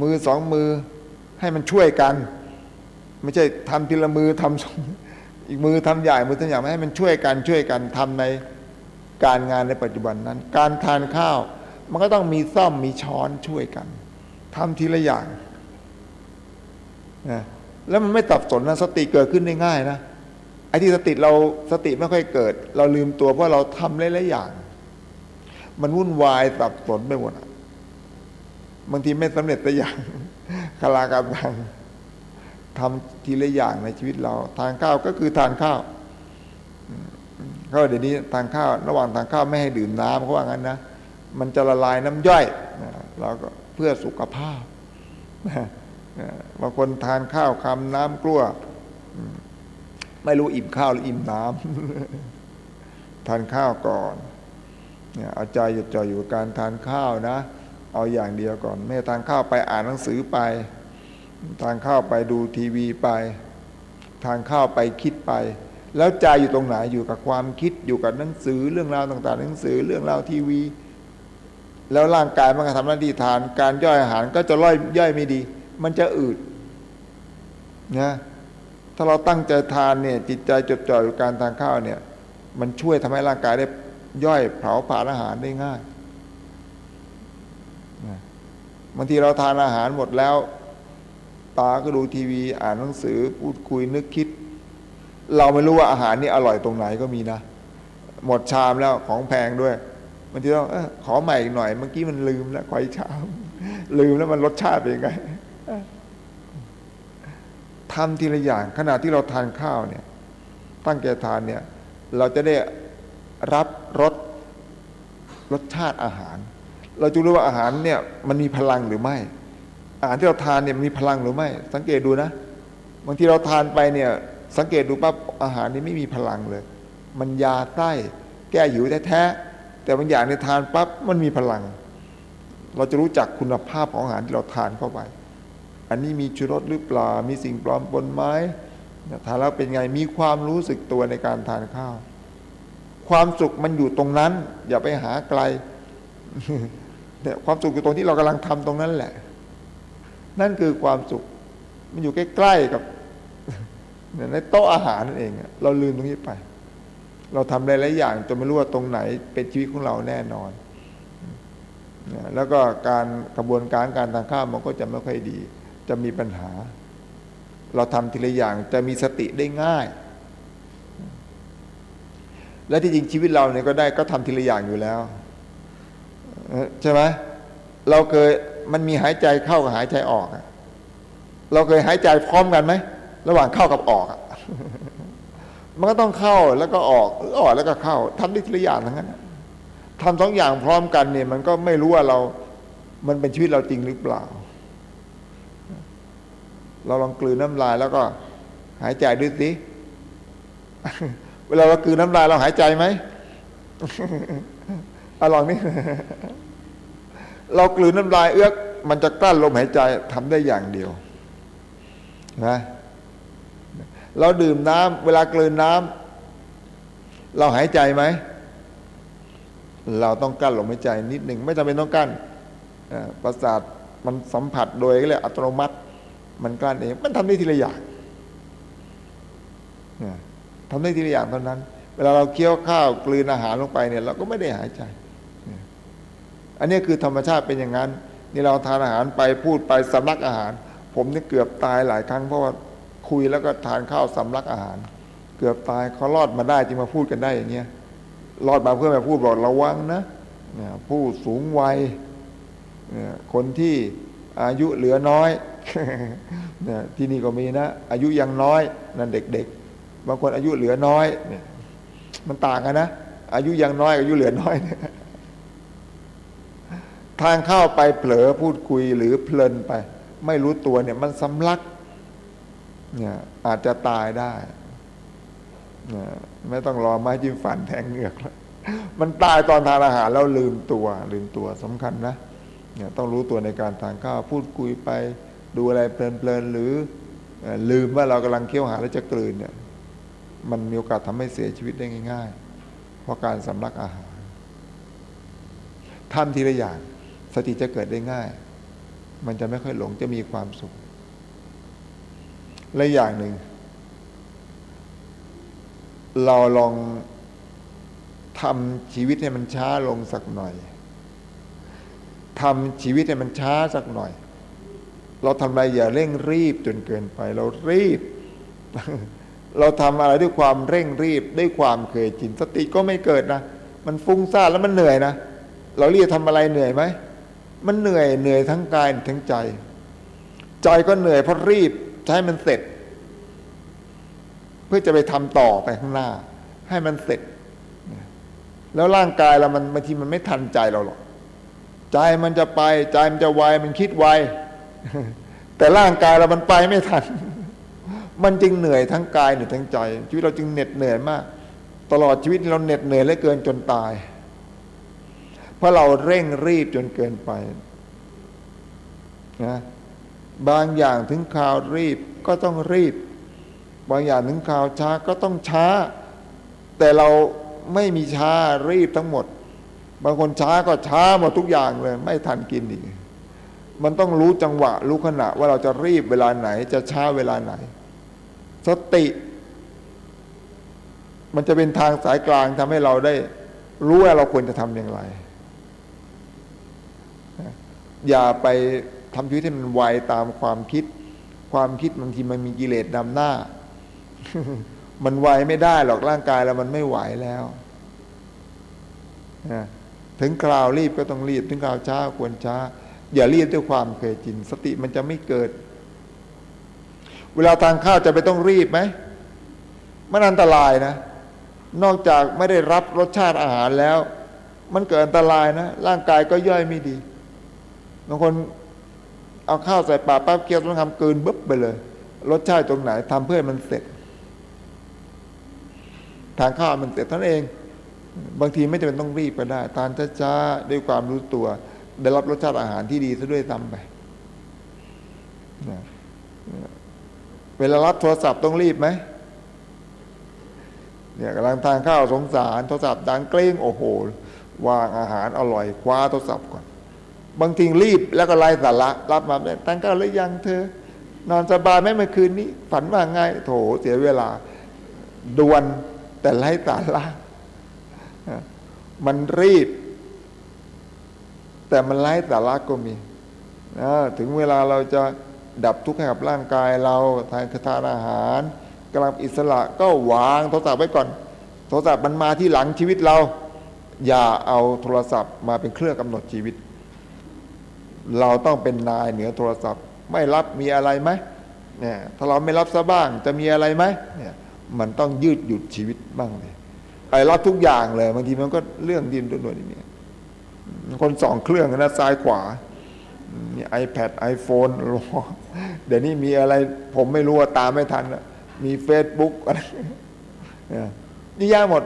มือสองมือให้มันช่วยกัน ไม่ใช่ทำทีละมือทำอีกมือทำใหญ่มือทำใหญ่ไม่ให้มันช่วยกันช่วยกันทำในการงานในปัจจุบันนั้น การทานข้าว มันก็ต้องมีซ่อมมีช้อนช่วยกันทำทีละอย่างนะแล้วมันไม่ตับสนนะสติเกิดขึ้นได้ง่ายนะไอ้ที่สติเราสติไม่ค่อยเกิด เราลืมตัวเพราะเราทำหลายๆอย่าง มันวุ่นวายสับสนไปหมดบางทีไม่สำเร็จแต่อย่างคลากำลังทำทีละอย่างในชีวิตเรา ทานข้าวก็คือทานข้าวก็เดี๋ยวนี้ทานข้าว ระหว่างทานข้าวไม่ให้ดื่มน้ำเขาว่างั้นนะ มันจะละลายน้ำย่อยเราก็เพื่อสุขภาพบางคนทานข้าวคำน้ำกลั้ว ไม่รู้อิ่มข้าวหรืออิ่มน้ำทานข้าวก่อนเนี่ยเอาใจหยุดจ่ออยู่การทานข้าวนะ เอาอย่างเดียวก่อน ไม่ทานข้าวไปอ่านหนังสือไป ทานข้าวไปดูทีวีไป ทานข้าวไปคิดไป แล้วใจอยู่ตรงไหนอยู่กับความคิดอยู่กับหนังสือเรื่องราวต่าง ๆ หนังสือเรื่องราวทีวี แล้วร่างกายมันก็ทำหน้าที่ทาน การย่อยอาหารก็จะย่อยย่อยไม่ดี มันจะอืดนะถ้าเราตั้งใจทานเนี่ยจิตใจจดจ่ออยู่การทานข้าวเนี่ย มันช่วยทำให้ร่างกายได้ย่อยเผาผลาญอาหารได้ง่ายบางทีเราทานอาหารหมดแล้ว ตาก็ดูทีวี อ่านหนังสือ พูดคุยนึกคิด เราไม่รู้ว่าอาหารนี่อร่อยตรงไหนก็มีนะ หมดชามแล้วของแพงด้วย บางทีเราออขอใหม่อีกหน่อยเมื่อกี้มันลืมแล้วขออีกชามลืมแล้วมันรสชาติเป็นยังไงทำทีละอย่างขณะที่เราทานข้าวเนี่ย ตั้งใจทานเนี่ย เราจะได้รับรสรสชาติอาหาร เราจะรู้ว่าอาหารเนี่ย มันมีพลังหรือไม่ อาหารที่เราทานเนี่ยมีพลังหรือไม่ สังเกตดูนะบางทีเราทานไปเนี่ย สังเกตดูปั๊บอาหารนี่ไม่มีพลังเลย มันยาใต้แก้หิวแท้ๆ แต่บางอย่างในทานปั๊บมันมีพลัง เราจะรู้จักคุณภาพของอาหารที่เราทานเข้าไป อันนี้มีชูรสหรือเปล่ามีสิ่งปลอมปนไม้ทานแล้วเป็นไงมีความรู้สึกตัวในการทานข้าว ความสุขมันอยู่ตรงนั้น อย่าไปหาไกลเนี่ยความสุขอยู่ตรงที่เรากำลังทำตรงนั้นแหละ นั่นคือความสุข มันอยู่ใกล้ๆกับในโต๊ะอาหารนั่นเอง เราลืมตรงนี้ไป เราทำหลายๆอย่างจนไม่รู้ว่าตรงไหนเป็นชีวิตของเราแน่นอนแล้วก็การกระบวนการการทางข้ามมันก็จะไม่ค่อยดี จะมีปัญหา เราทำทีละอย่างจะมีสติได้ง่าย และที่จริงชีวิตเราเนี่ยก็ได้ก็ทำทีละอย่างอยู่แล้วใช่ไหมเราเคยมันมีหายใจเข้ากับหายใจออก เราเคยหายใจพร้อมกันไหมระหว่างเข้ากับออก มันก็ต้องเข้าแล้วก็ออกออกแล้วก็เข้าทำได้ทีละอย่างทั้งนั้นทำสองอย่างพร้อมกันเนี่ย มันก็ไม่รู้ว่าเรา มันเป็นชีวิตเราจริงหรือเปล่า เราลองกลืนน้ำลายแล้วก็ หายใจดูสิเวลาเรากลืนน้ำลายเราหายใจไหมเอาลองนี่เรากลืนน้ำลายเอื้อกมันจะกลั้นลมหายใจทำได้อย่างเดียว นะ เราดื่มน้ำเวลากลืนน้ำเราหายใจไหม เราต้องกั้นลมหายใจนิดหนึ่งไม่จำเป็นต้องกั้นประสาทมันสัมผัสโดยเรียกอัตโนมัติ มันกลั้นเองมันทำได้ทีละอย่างทำได้ทีละอย่างเท่านั้น เวลาเราเคี้ยวข้าวกลืนอาหารลงไปเนี่ยเราก็ไม่ได้หายใจ อันนี้คือธรรมชาติเป็นอย่างนั้น นี่เราทานอาหารไปพูดไปสำลักอาหาร ผมนี่เกือบตายหลายครั้งเพราะว่า คุยแล้วก็ทานข้าวสำลักอาหาร เกือบตายเขารอดมาได้จึงมาพูดกันได้อย่างเงี้ยรอดมาเพื่อมาพูดบอกระวังนะเนี่ยผู้สูงวัยเนี่ยคนที่อายุเหลือน้อยเนี่ยที่นี่ก็มีนะ อายุยังน้อยนั่นเด็กๆบางคนอายุเหลือน้อยเนี่ยมันต่างกันนะ อายุยังน้อยอายุเหลือน้อยเนี่ยทางเข้าไปเผลอพูดคุยหรือเพลินไป ไม่รู้ตัวเนี่ยมันสำลัก เนี่ยอาจจะตายได้เนี่ยไม่ต้องรอไม้จิ้มฟันแทงเหงือกแล้วมันตายตอนทานอาหารแล้วลืมตัว ลืมตัวสำคัญนะเนี่ยต้องรู้ตัวในการทานข้าวพูดคุยไปดูอะไรเพลินๆหรือลืมว่าเรากำลังเคี้ยวอาหารแล้วจะกลืนเนี่ย มันมีโอกาสทำให้เสียชีวิตได้ง่าย ๆ เพราะการสำลักอาหารทำทีละอย่าง สติจะเกิดได้ง่าย มันจะไม่ค่อยหลงจะมีความสุข และอย่างหนึ่ง เราลองทำชีวิตให้มันช้าลงสักหน่อยทำชีวิตให้มันช้าสักหน่อย เราทำอะไรอย่าเร่งรีบจนเกินไป เรารีบ เราทำอะไรด้วยความเร่งรีบด้วยความเคยชินสติก็ไม่เกิดนะมันฟุ้งซ่านแล้วมันเหนื่อยนะเราเรียกทำอะไรเหนื่อยไหมมันเหนื่อยเหนื่อยทั้งกายทั้งใจ ใจก็เหนื่อยเพราะรีบ จะให้มันเสร็จ เพื่อจะไปทำต่อไปข้างหน้า ให้มันเสร็จ แล้วร่างกายเรามันบางทีมันไม่ทันใจเราหรอกใจมันจะไปใจมันจะไวมันคิดไวแต่ร่างกายเรามันไปไม่ทัน มันจึงเหนื่อยทั้งกายเหนื่อยทั้งใจ ชีวิตเราจึงเหน็ดเหนื่อยมาก ตลอดชีวิตเราเหน็ดเหนื่อยเลือเกินจนตาย เพราะเราเร่งรีบจนเกินไปนะ บางอย่างถึงข่าวรีบก็ต้องรีบ บางอย่างถึงข่าวช้าก็ต้องช้า แต่เราไม่มีช้ารีบทั้งหมด บางคนช้าก็ช้าหมดทุกอย่างเลย ไม่ทันกินอีกมันต้องรู้จังหวะรู้ขณะว่าเราจะรีบเวลาไหน จะช้าเวลาไหน สติ มันจะเป็นทางสายกลางทำให้เราได้ รู้ว่าเราควรจะทำอย่างไร อย่าไป ทำชีวิตให้มันไวตามความคิด ความคิดบางทีมันมีกิเลสนำหน้า มันไวไม่ได้หรอกร่างกายเรามันไม่ไหวแล้วถึงคราวรีบก็ต้องรีบ ถึงคราวช้าควรช้า อย่ารีบด้วยความเคยจิน สติมันจะไม่เกิด เวลาทานข้าวจะไปต้องรีบไหมมันอันตรายนะ นอกจากไม่ได้รับรสชาติอาหารแล้ว มันเกิดอันตรายนะ ร่างกายก็ย่อยไม่ดีบางคน เอาข้าวใส่ปากปั๊บเคี้ยวต้องทำกืนบึ๊บไปเลย รสชาติตรงไหนทำเพื่อมันเสร็จ ทานข้าวมันเสร็จท่านเอง บางทีไม่จำเป็นต้องรีบก็ได้ ทานช้าๆด้วยความรู้ตัว ได้รับรสชาติอาหารที่ดีซะด้วยซ้ำไปเวลารับโทรศัพท์ต้องรีบไหมเนี่ยกำลังทานข้าวสงสารโทรศัพท์ดังเกลี้งโอ้โหวางอาหารอร่อยคว้าโทรศัพท์ก่อน บางทีรีบแล้วก็ไล่สาระรับมาทานข้าหรือยังเธอ นอนสบายไหมเมื่อคืนนี้ ฝันว่าไงโถเสียเวลาดวนแต่ไล่สาระมันรีบ แต่มันไร้สาระก็มีถึงเวลาเราจะดับทุกข์ให้กับร่างกายเราทานทานอาหารกำลังอิสระก็วางโทรศัพท์ไว้ก่อน โทรศัพท์มันมาที่หลังชีวิตเรา อย่าเอาโทรศัพท์มาเป็นเครื่องกำหนดชีวิต เราต้องเป็นนายเหนือโทรศัพท์ ไม่รับมีอะไรไหมเนี่ยถ้าเราไม่รับซะบ้างจะมีอะไรไหมเนี่ยมันต้องยืดหยุดชีวิตบ้างเลยไอ้รับทุกอย่างเลยบางทีมันก็เรื่องดินด่วนๆนี่คนสองเครื่องนะซ้ายขวามีไอแพดไอโฟนเดี๋ยวนี้มีอะไรผมไม่รู้ว่าตามไม่ทันมีเฟซบุ๊กอะไรนี่ยากหมด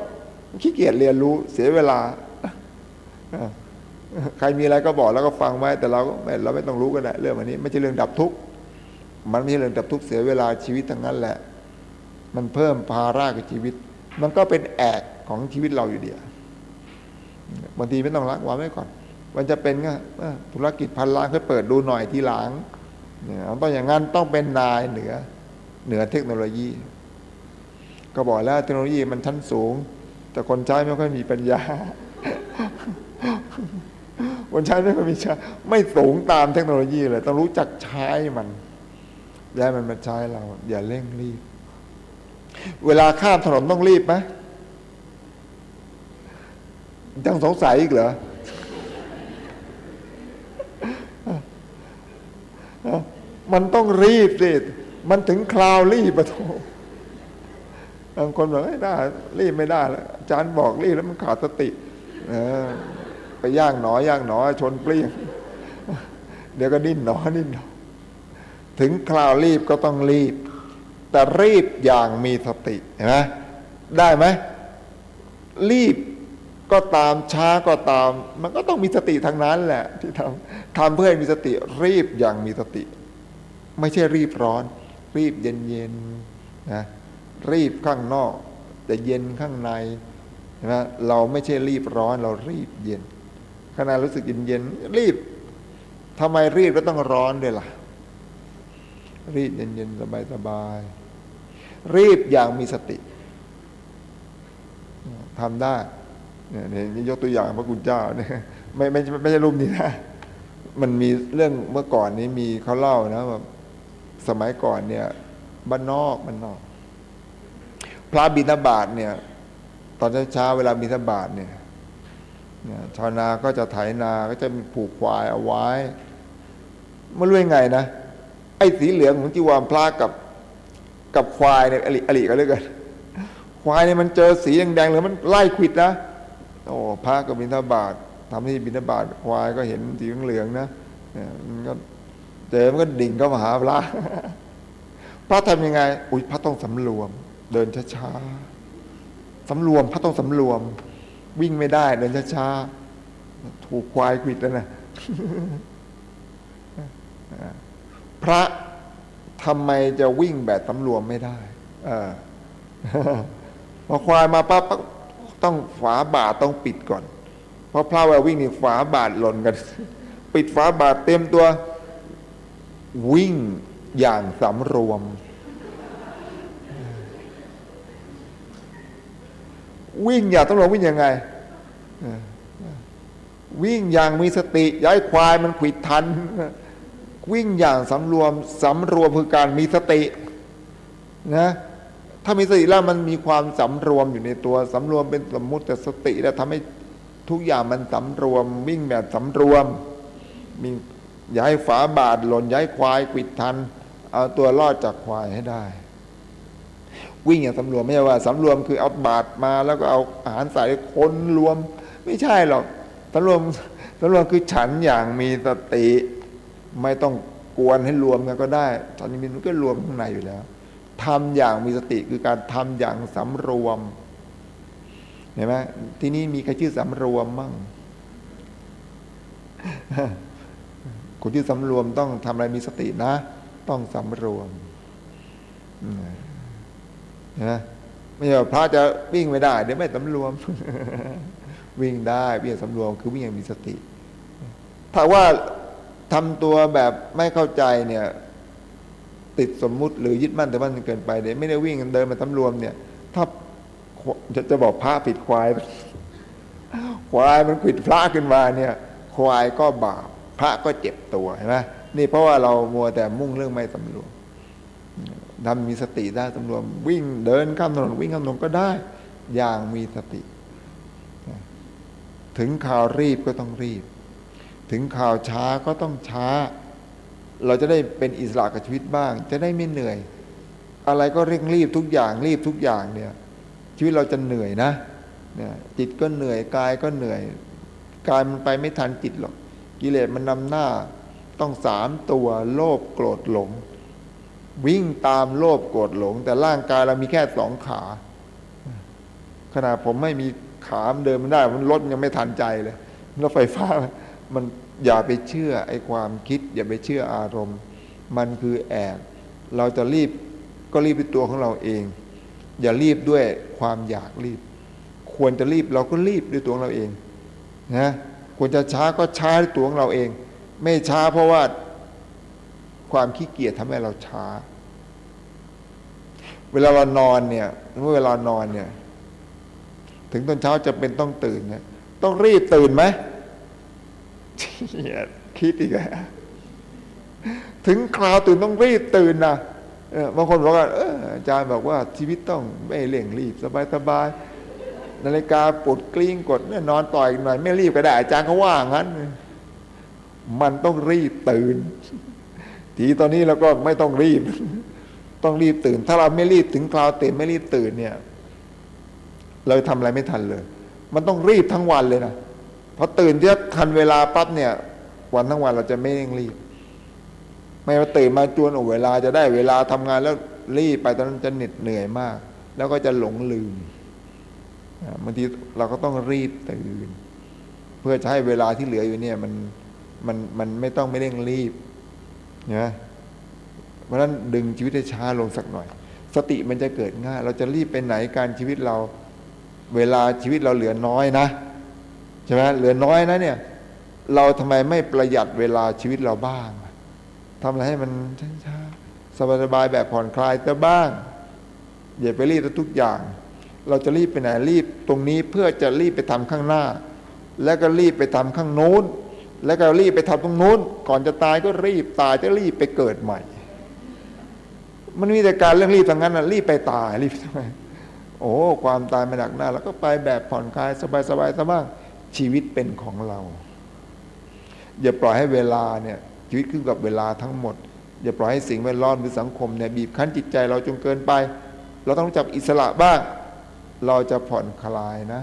ขี้เกียจเรียนรู้เสียเวลา ใครมีอะไรก็บอกแล้วก็ฟังไว้ แต่เราไม่เราไม่ต้องรู้ก็ได้เรื่องอันนี้ ไม่ใช่เรื่องดับทุกข์มันไม่ใช่เรื่องดับทุกข์เสียเวลาชีวิตทั้งนั้นแหละ มันเพิ่มภาระกับชีวิต มันก็เป็นแอกของชีวิตเราอยู่เดียวบางทีไม่ต้องรักวางไว้ก่อน มันจะเป็นก็ธุรกิจพันล้านค่อยเปิดดูหน่อยทีหลังเนี่ยต้องอย่างนั้นต้องเป็นนายเหนือเหนือเทคโนโลยี ก็บอกแล้วเทคโนโลยีมันชั้นสูง แต่คนใช้ไม่ค่อยมีปัญญา คนใช้ไม่ค่อยมีชาไม่สูงตามเทคโนโลยีเลย ต้องรู้จักใช้มันย้ายมันมาใช้เรา อย่าเร่งรีบ เวลาข้ามถนนต้องรีบไหมยังสงสัยอีกเหรอมันต้องรีบสิมันถึงคราวรีบปะโทบางคนบอกไม่ได้ รีบไม่ได้แล้วอาจารย์บอกรีบแล้วมันขาดสติ ไปย่างหนอย่างหนอชนเปลี่ยงเดี๋ยวก็ดิ้นหนอดิ้นหนอถึงคราวรีบก็ต้องรีบ แต่รีบอย่างมีสติเห็นไหมได้ไหมรีบก็ตามช้าก็ตาม มันก็ต้องมีสติทางนั้นแหละ ที่ทำทำเพื่อให้มีสติรีบอย่างมีสติ ไม่ใช่รีบร้อน รีบเย็นเย็นนะรีบข้างนอก แต่เย็นข้างในนะเราไม่ใช่รีบร้อนเรารีบเย็น ขณะรู้สึกเย็นเย็นรีบทำไมรีบแล้วต้องร้อนด้วยล่ะ รีบเย็นเย็นสบายสบายรีบอย่างมีสติทำได้เนี่ยยกตัวอย่างพระคุณเจ้าเนี่ยไม่ไม่ไม่ใช่รูปนี้นะมันมีเรื่องเมื่อก่อนนี้มีเขาเล่านะแบบสมัยก่อนเนี่ยบ้านนอกบ้านนอก พระบิณฑบาตเนี่ย ตอนเช้าเวลาบิณฑบาตเนี่ย ชาวนาก็จะไถนาก็จะผูกควายเอาไว้ไม่รู้ยังไงนะ ไอ้สีเหลืองของจีวรพระกับกับควายเนี่ยอลิอลิกันเลยกันควายเนี่ยมันเจอสีแดงๆเลยมันไล่ขิดนะโอ้พระก็บิณฑบาตทำที่บิณฑบาตควายก็เห็นสีเหลืองนะเนี่ยมันก็เจอมันก็ดิ่งเข้ามาหาพระพระทำยังไง อุ้ยพระต้องสำรวม เดินช้าๆสำรวมพระต้องสำรวม วิ่งไม่ได้เดินช้าๆถูกควายขิดแล้วนะพระทำไมจะวิ่งแบบสำรวมไม่ได้พอควายมาปั๊บต้องฝาบาทต้องปิดก่อนพอพลาดเวลาวิ่งนี่ฝาบาทหล่นกัน ปิดฝาบาทเต็มตัววิ่งอย่างสำรวม วิ่งอย่างสำรวมวิ่งยังไงวิ่งอย่างมีสติย้ายควายมันขิดทัน วิ่งอย่างสำรวมสำรวมคือการมีสตินะถ้ามีสติแล้วมันมีความสำรวมอยู่ในตัวสำรวมเป็นสมมุติแต่สติ แล้วทำให้ทุกอย่างมันสำรวม วิ่งแบบสำรวมมีย้ายฝาบาทหล่นย้ายควายขิดทัน เอาตัวรอดจากควายให้ได้ วิ่งอย่างสำรวมไม่ใช่ว่าสำรวมคือเอาบาทมาแล้วก็เอาอาหารใส่คนรวม ไม่ใช่หรอกสำรวมสำรวมคือฉันอย่างมีสติไม่ต้องกวนให้รวมกันก็ได้ตอนนี้มันก็รวมข้างในอยู่แล้วทำอย่างมีสติคือการทำอย่างสำรวมเห็นไหมที่นี่มีใครชื่อสำรวมมั่งคนที่สำรวมต้องทำอะไรมีสตินะ ต้องสำรวม นะไม่ใช่พระจะวิ่งไม่ได้ เดี๋ยวไม่สำรวม วิ่งได้วิ่งสำรวมคือวิ่งอย่างมีสติ ถ้าว่าทำตัวแบบไม่เข้าใจเนี่ย ติดสมมุติหรือยึดมั่นแต่มั่นเกินไปเดี๋ยวไม่ได้วิ่งเดินมาสำรวมเนี่ย ถ้าจะจะบอกพระผิดควาย ควายมันผิดพระขึ้นมาเนี่ย ควายก็บาปพระก็เจ็บตัวเห็นไหมนี่เพราะว่าเรามัวแต่มุ่งเรื่องไม่สำรวม ทำมีสติได้สำรวมวิ่งเดินข้ามถนนวิ่งข้ามถนนก็ได้ อย่างมีสติ ถึงข่าวรีบก็ต้องรีบ ถึงข่าวช้าก็ต้องช้า เราจะได้เป็นอิสระกับชีวิตบ้าง จะได้ไม่เหนื่อย อะไรก็เร่งรีบทุกอย่างรีบทุกอย่างเนี่ย ชีวิตเราจะเหนื่อยนะเนี่ยจิตก็เหนื่อยกายก็เหนื่อยกายมันไปไม่ทันจิตหรอก กิเลสมันนำหน้าต้องสามตัวโลภโกรธหลง วิ่งตามโลภโกรธหลง แต่ร่างกายเรามีแค่สองขา ขนาดผมไม่มีขามเดินไม่ได้ มันรถยังไม่ทันใจเลยรถไฟฟ้ามันอย่าไปเชื่อไอ้ความคิด อย่าไปเชื่ออารมณ์ มันคือแอบเราจะรีบก็รีบด้วยตัวของเราเอง อย่ารีบด้วยความอยากรีบ ควรจะรีบเราก็รีบด้วยตัวของเราเองนะควรจะช้าก็ช้าด้วยตัวของเราเอง ไม่ช้าเพราะว่า ความขี้เกียจทำให้เราช้า เวลาเรานอนเนี่ยเมื่อเวลานอนเนี่ย ถึงตอนเช้าจะเป็นต้องตื่นเนี่ยต้องรีบตื่นไหมคิดอีกแล้วถึงคราวตื่นต้องรีบตื่นนะบางคนบอกว่าอาจารย์บอกว่าชีวิตต้องไม่เร่งรีบสบายสบายนาฬิกาปวดกลิ้งกดเนี่ยนอนต่อยหน่อย ไม่รีบก็ได้อาจารย์เขาว่างั้น มันต้องรีบตื่น ทีตอนนี้เราก็ไม่ต้องรีบ ต้องรีบตื่น ถ้าเราไม่รีบถึงคราวตื่นไม่รีบตื่นเนี่ย เราทำอะไรไม่ทันเลย มันต้องรีบทั้งวันเลยนะพอตื่นที่ทันเวลาปั๊บเนี่ย วันทั้งวันเราจะไม่เร่งรีบ ไม่ว่าตื่นมาจวนอเวลาจะได้เวลาทำงานแล้วรีบไปตอนนั้นจะเหน็ดเหนื่อยมาก แล้วก็จะหลงลืมบางทีเราก็ต้องรีบตื่น เพื่อจะให้เวลาที่เหลืออยู่เนี่ย มันมันมันไม่ต้องไม่เร่งรีบ นะเพราะฉะนั้นดึงชีวิตให้ช้าลงสักหน่อย สติมันจะเกิดง่าย เราจะรีบไปไหนการชีวิตเราเวลาชีวิตเราเหลือน้อยนะใช่ไหมเหลือน้อยนะเนี่ย เราทำไมไม่ประหยัดเวลาชีวิตเราบ้างทำอะไรให้มันช้าๆสบายๆแบบผ่อนคลายแต่บ้างอย่าไปรีบทุกอย่าง เราจะรีบไปไหนรีบตรงนี้เพื่อจะรีบไปทำข้างหน้า แล้วก็รีบไปทำข้างโน้น แล้วก็รีบไปทำตรงโน้น ก่อนจะตายก็รีบตายจะรีบไปเกิดใหม่ มันมีแต่การเรื่องรีบทางนั้นนะรีบไปตายรีบทำไมโอ้ความตายมาหนักหน้า แล้วก็ไปแบบผ่อนคลายสบายสบายซะบ้างชีวิตเป็นของเรา อย่าปล่อยให้เวลาเนี่ยชีวิตขึ้นกับเวลาทั้งหมด อย่าปล่อยให้สิ่งแวดล้อมหรือสังคมเนี่ยบีบคั้นจิตใจเราจนเกินไป เราต้องจับอิสระบ้าง เราจะผ่อนคลายนะ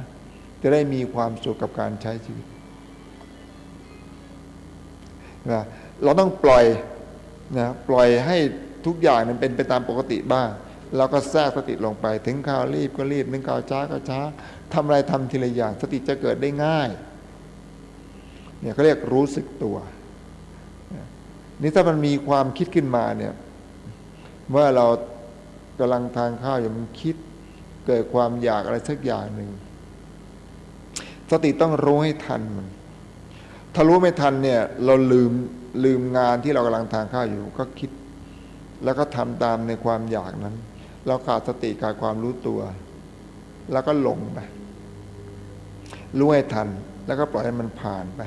จะได้มีความสุขกับการใช้ชีวิต นะเราต้องปล่อยนะปล่อยให้ทุกอย่างมันเป็นไปตามปกติบ้างเราก็แทรกสติลงไป ถึงข่าวรีบก็รีบถึงข่าวช้าก็ช้าทำอะไรทำทีละอย่าง สติจะเกิดได้ง่ายเนี่ยเขาเรียกรู้สึกตัว นี่ถ้ามันมีความคิดขึ้นมาเนี่ยเมื่อเรากำลังทานข้าวอยู่มันคิดเกิดความอยากอะไรสักอย่างหนึ่งสติต้องรู้ให้ทันมัน ถ้ารู้ไม่ทันเนี่ย เราลืมลืมงานที่เรากำลังทางข้าวอยู่ ก็คิด แล้วก็ทำตามในความอยากนั้น เราขาดสติขาดความรู้ตัว แล้วก็หลงไปรู้ให้ทัน แล้วก็ปล่อยให้มันผ่านไป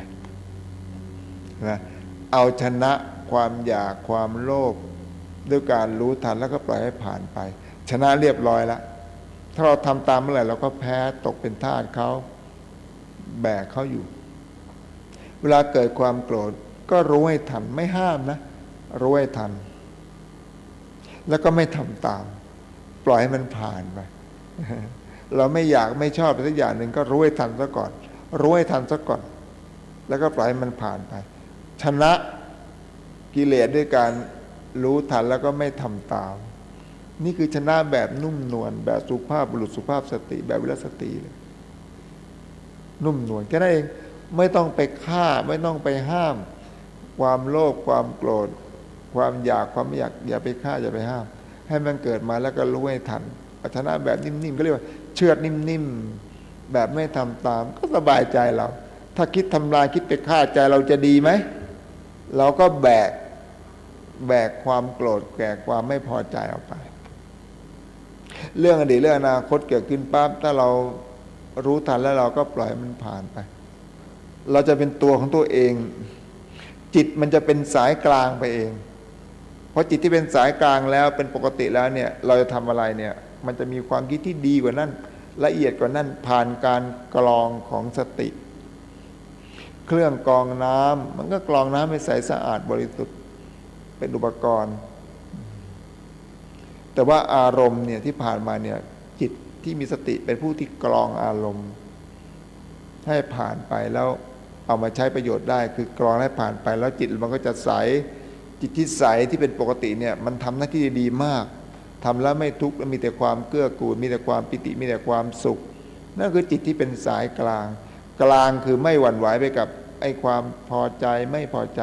นะเอาชนะความอยากความโลภด้วยการรู้ทันแล้วก็ปล่อยให้ผ่านไป ชนะเรียบร้อยแล้วถ้าเราทำตามเมื่อไหร่เราก็แพ้ตกเป็นทาสเขาแบกเขาอยู่ เวลาเกิดความโกรธ ก็รู้ให้ทันไม่ห้ามนะ รู้ให้ทัน แล้วก็ไม่ทำตาม ปล่อยให้มันผ่านไปเราไม่อยากไม่ชอบสักอย่างหนึ่งก็รู้ให้ทันซะก่อน รู้ให้ทันซะก่อน แล้วก็ปล่อยให้มันผ่านไป ชนะกิเลสด้วยการรู้ทันแล้วก็ไม่ทำตาม นี่คือชนะแบบนุ่มนวลแบบสุภาพบุรุษสุภาพสติ แบบวิรสติเลยนุ่มนวลแค่นั้นเอง ไม่ต้องไปฆ่าไม่ต้องไปห้าม ความโลภความโกรธ ความอยากความไม่อยากอย่าไปฆ่าอย่าไปห้าม ให้มันเกิดมาแล้วก็รู้ให้ทันชนะแบบนิ่มๆก็เรียกว่า เชือดนิ่มๆแบบไม่ทำตาม ก็สบายใจเรา ถ้าคิดทำลายคิดไปฆ่าใจเราจะดีไหมเราก็แบกแบกความโกรธแบกความไม่พอใจออกไป เรื่องอดีตเรื่องอนาคตเกิดขึ้นปั๊บถ้าเรารู้ทันแล้วเราก็ปล่อยมันผ่านไป เราจะเป็นตัวของตัวเอง จิตมันจะเป็นสายกลางไปเอง เพราะจิตที่เป็นสายกลางแล้วเป็นปกติแล้วเนี่ยเราจะทำอะไรเนี่ย มันจะมีความคิดที่ดีกว่านั้นละเอียดกว่านั้นผ่านการกรองของสติ เครื่องกรองน้ำมันก็กรองน้ำให้ใสสะอาดบริสุทธิ์เป็นอุปกรณ์ แต่ว่าอารมณ์เนี่ยที่ผ่านมาเนี่ยจิตที่มีสติเป็นผู้ที่กรองอารมณ์ ให้ผ่านไปแล้ว เอามาใช้ประโยชน์ได้ คือกรองให้ผ่านไป แล้วจิตมันก็จะใสจิตที่ใสที่เป็นปกติเนี่ยมันทำหน้าที่ดีมากทำแล้วไม่ทุกข์แล้วมีแต่ความเกื้อกูล มีแต่ความปิติมีแต่ความสุข นั่นคือจิตที่เป็นสายกลาง กลางคือไม่หวั่นไหวไปกับไอ้ความพอใจไม่พอใจ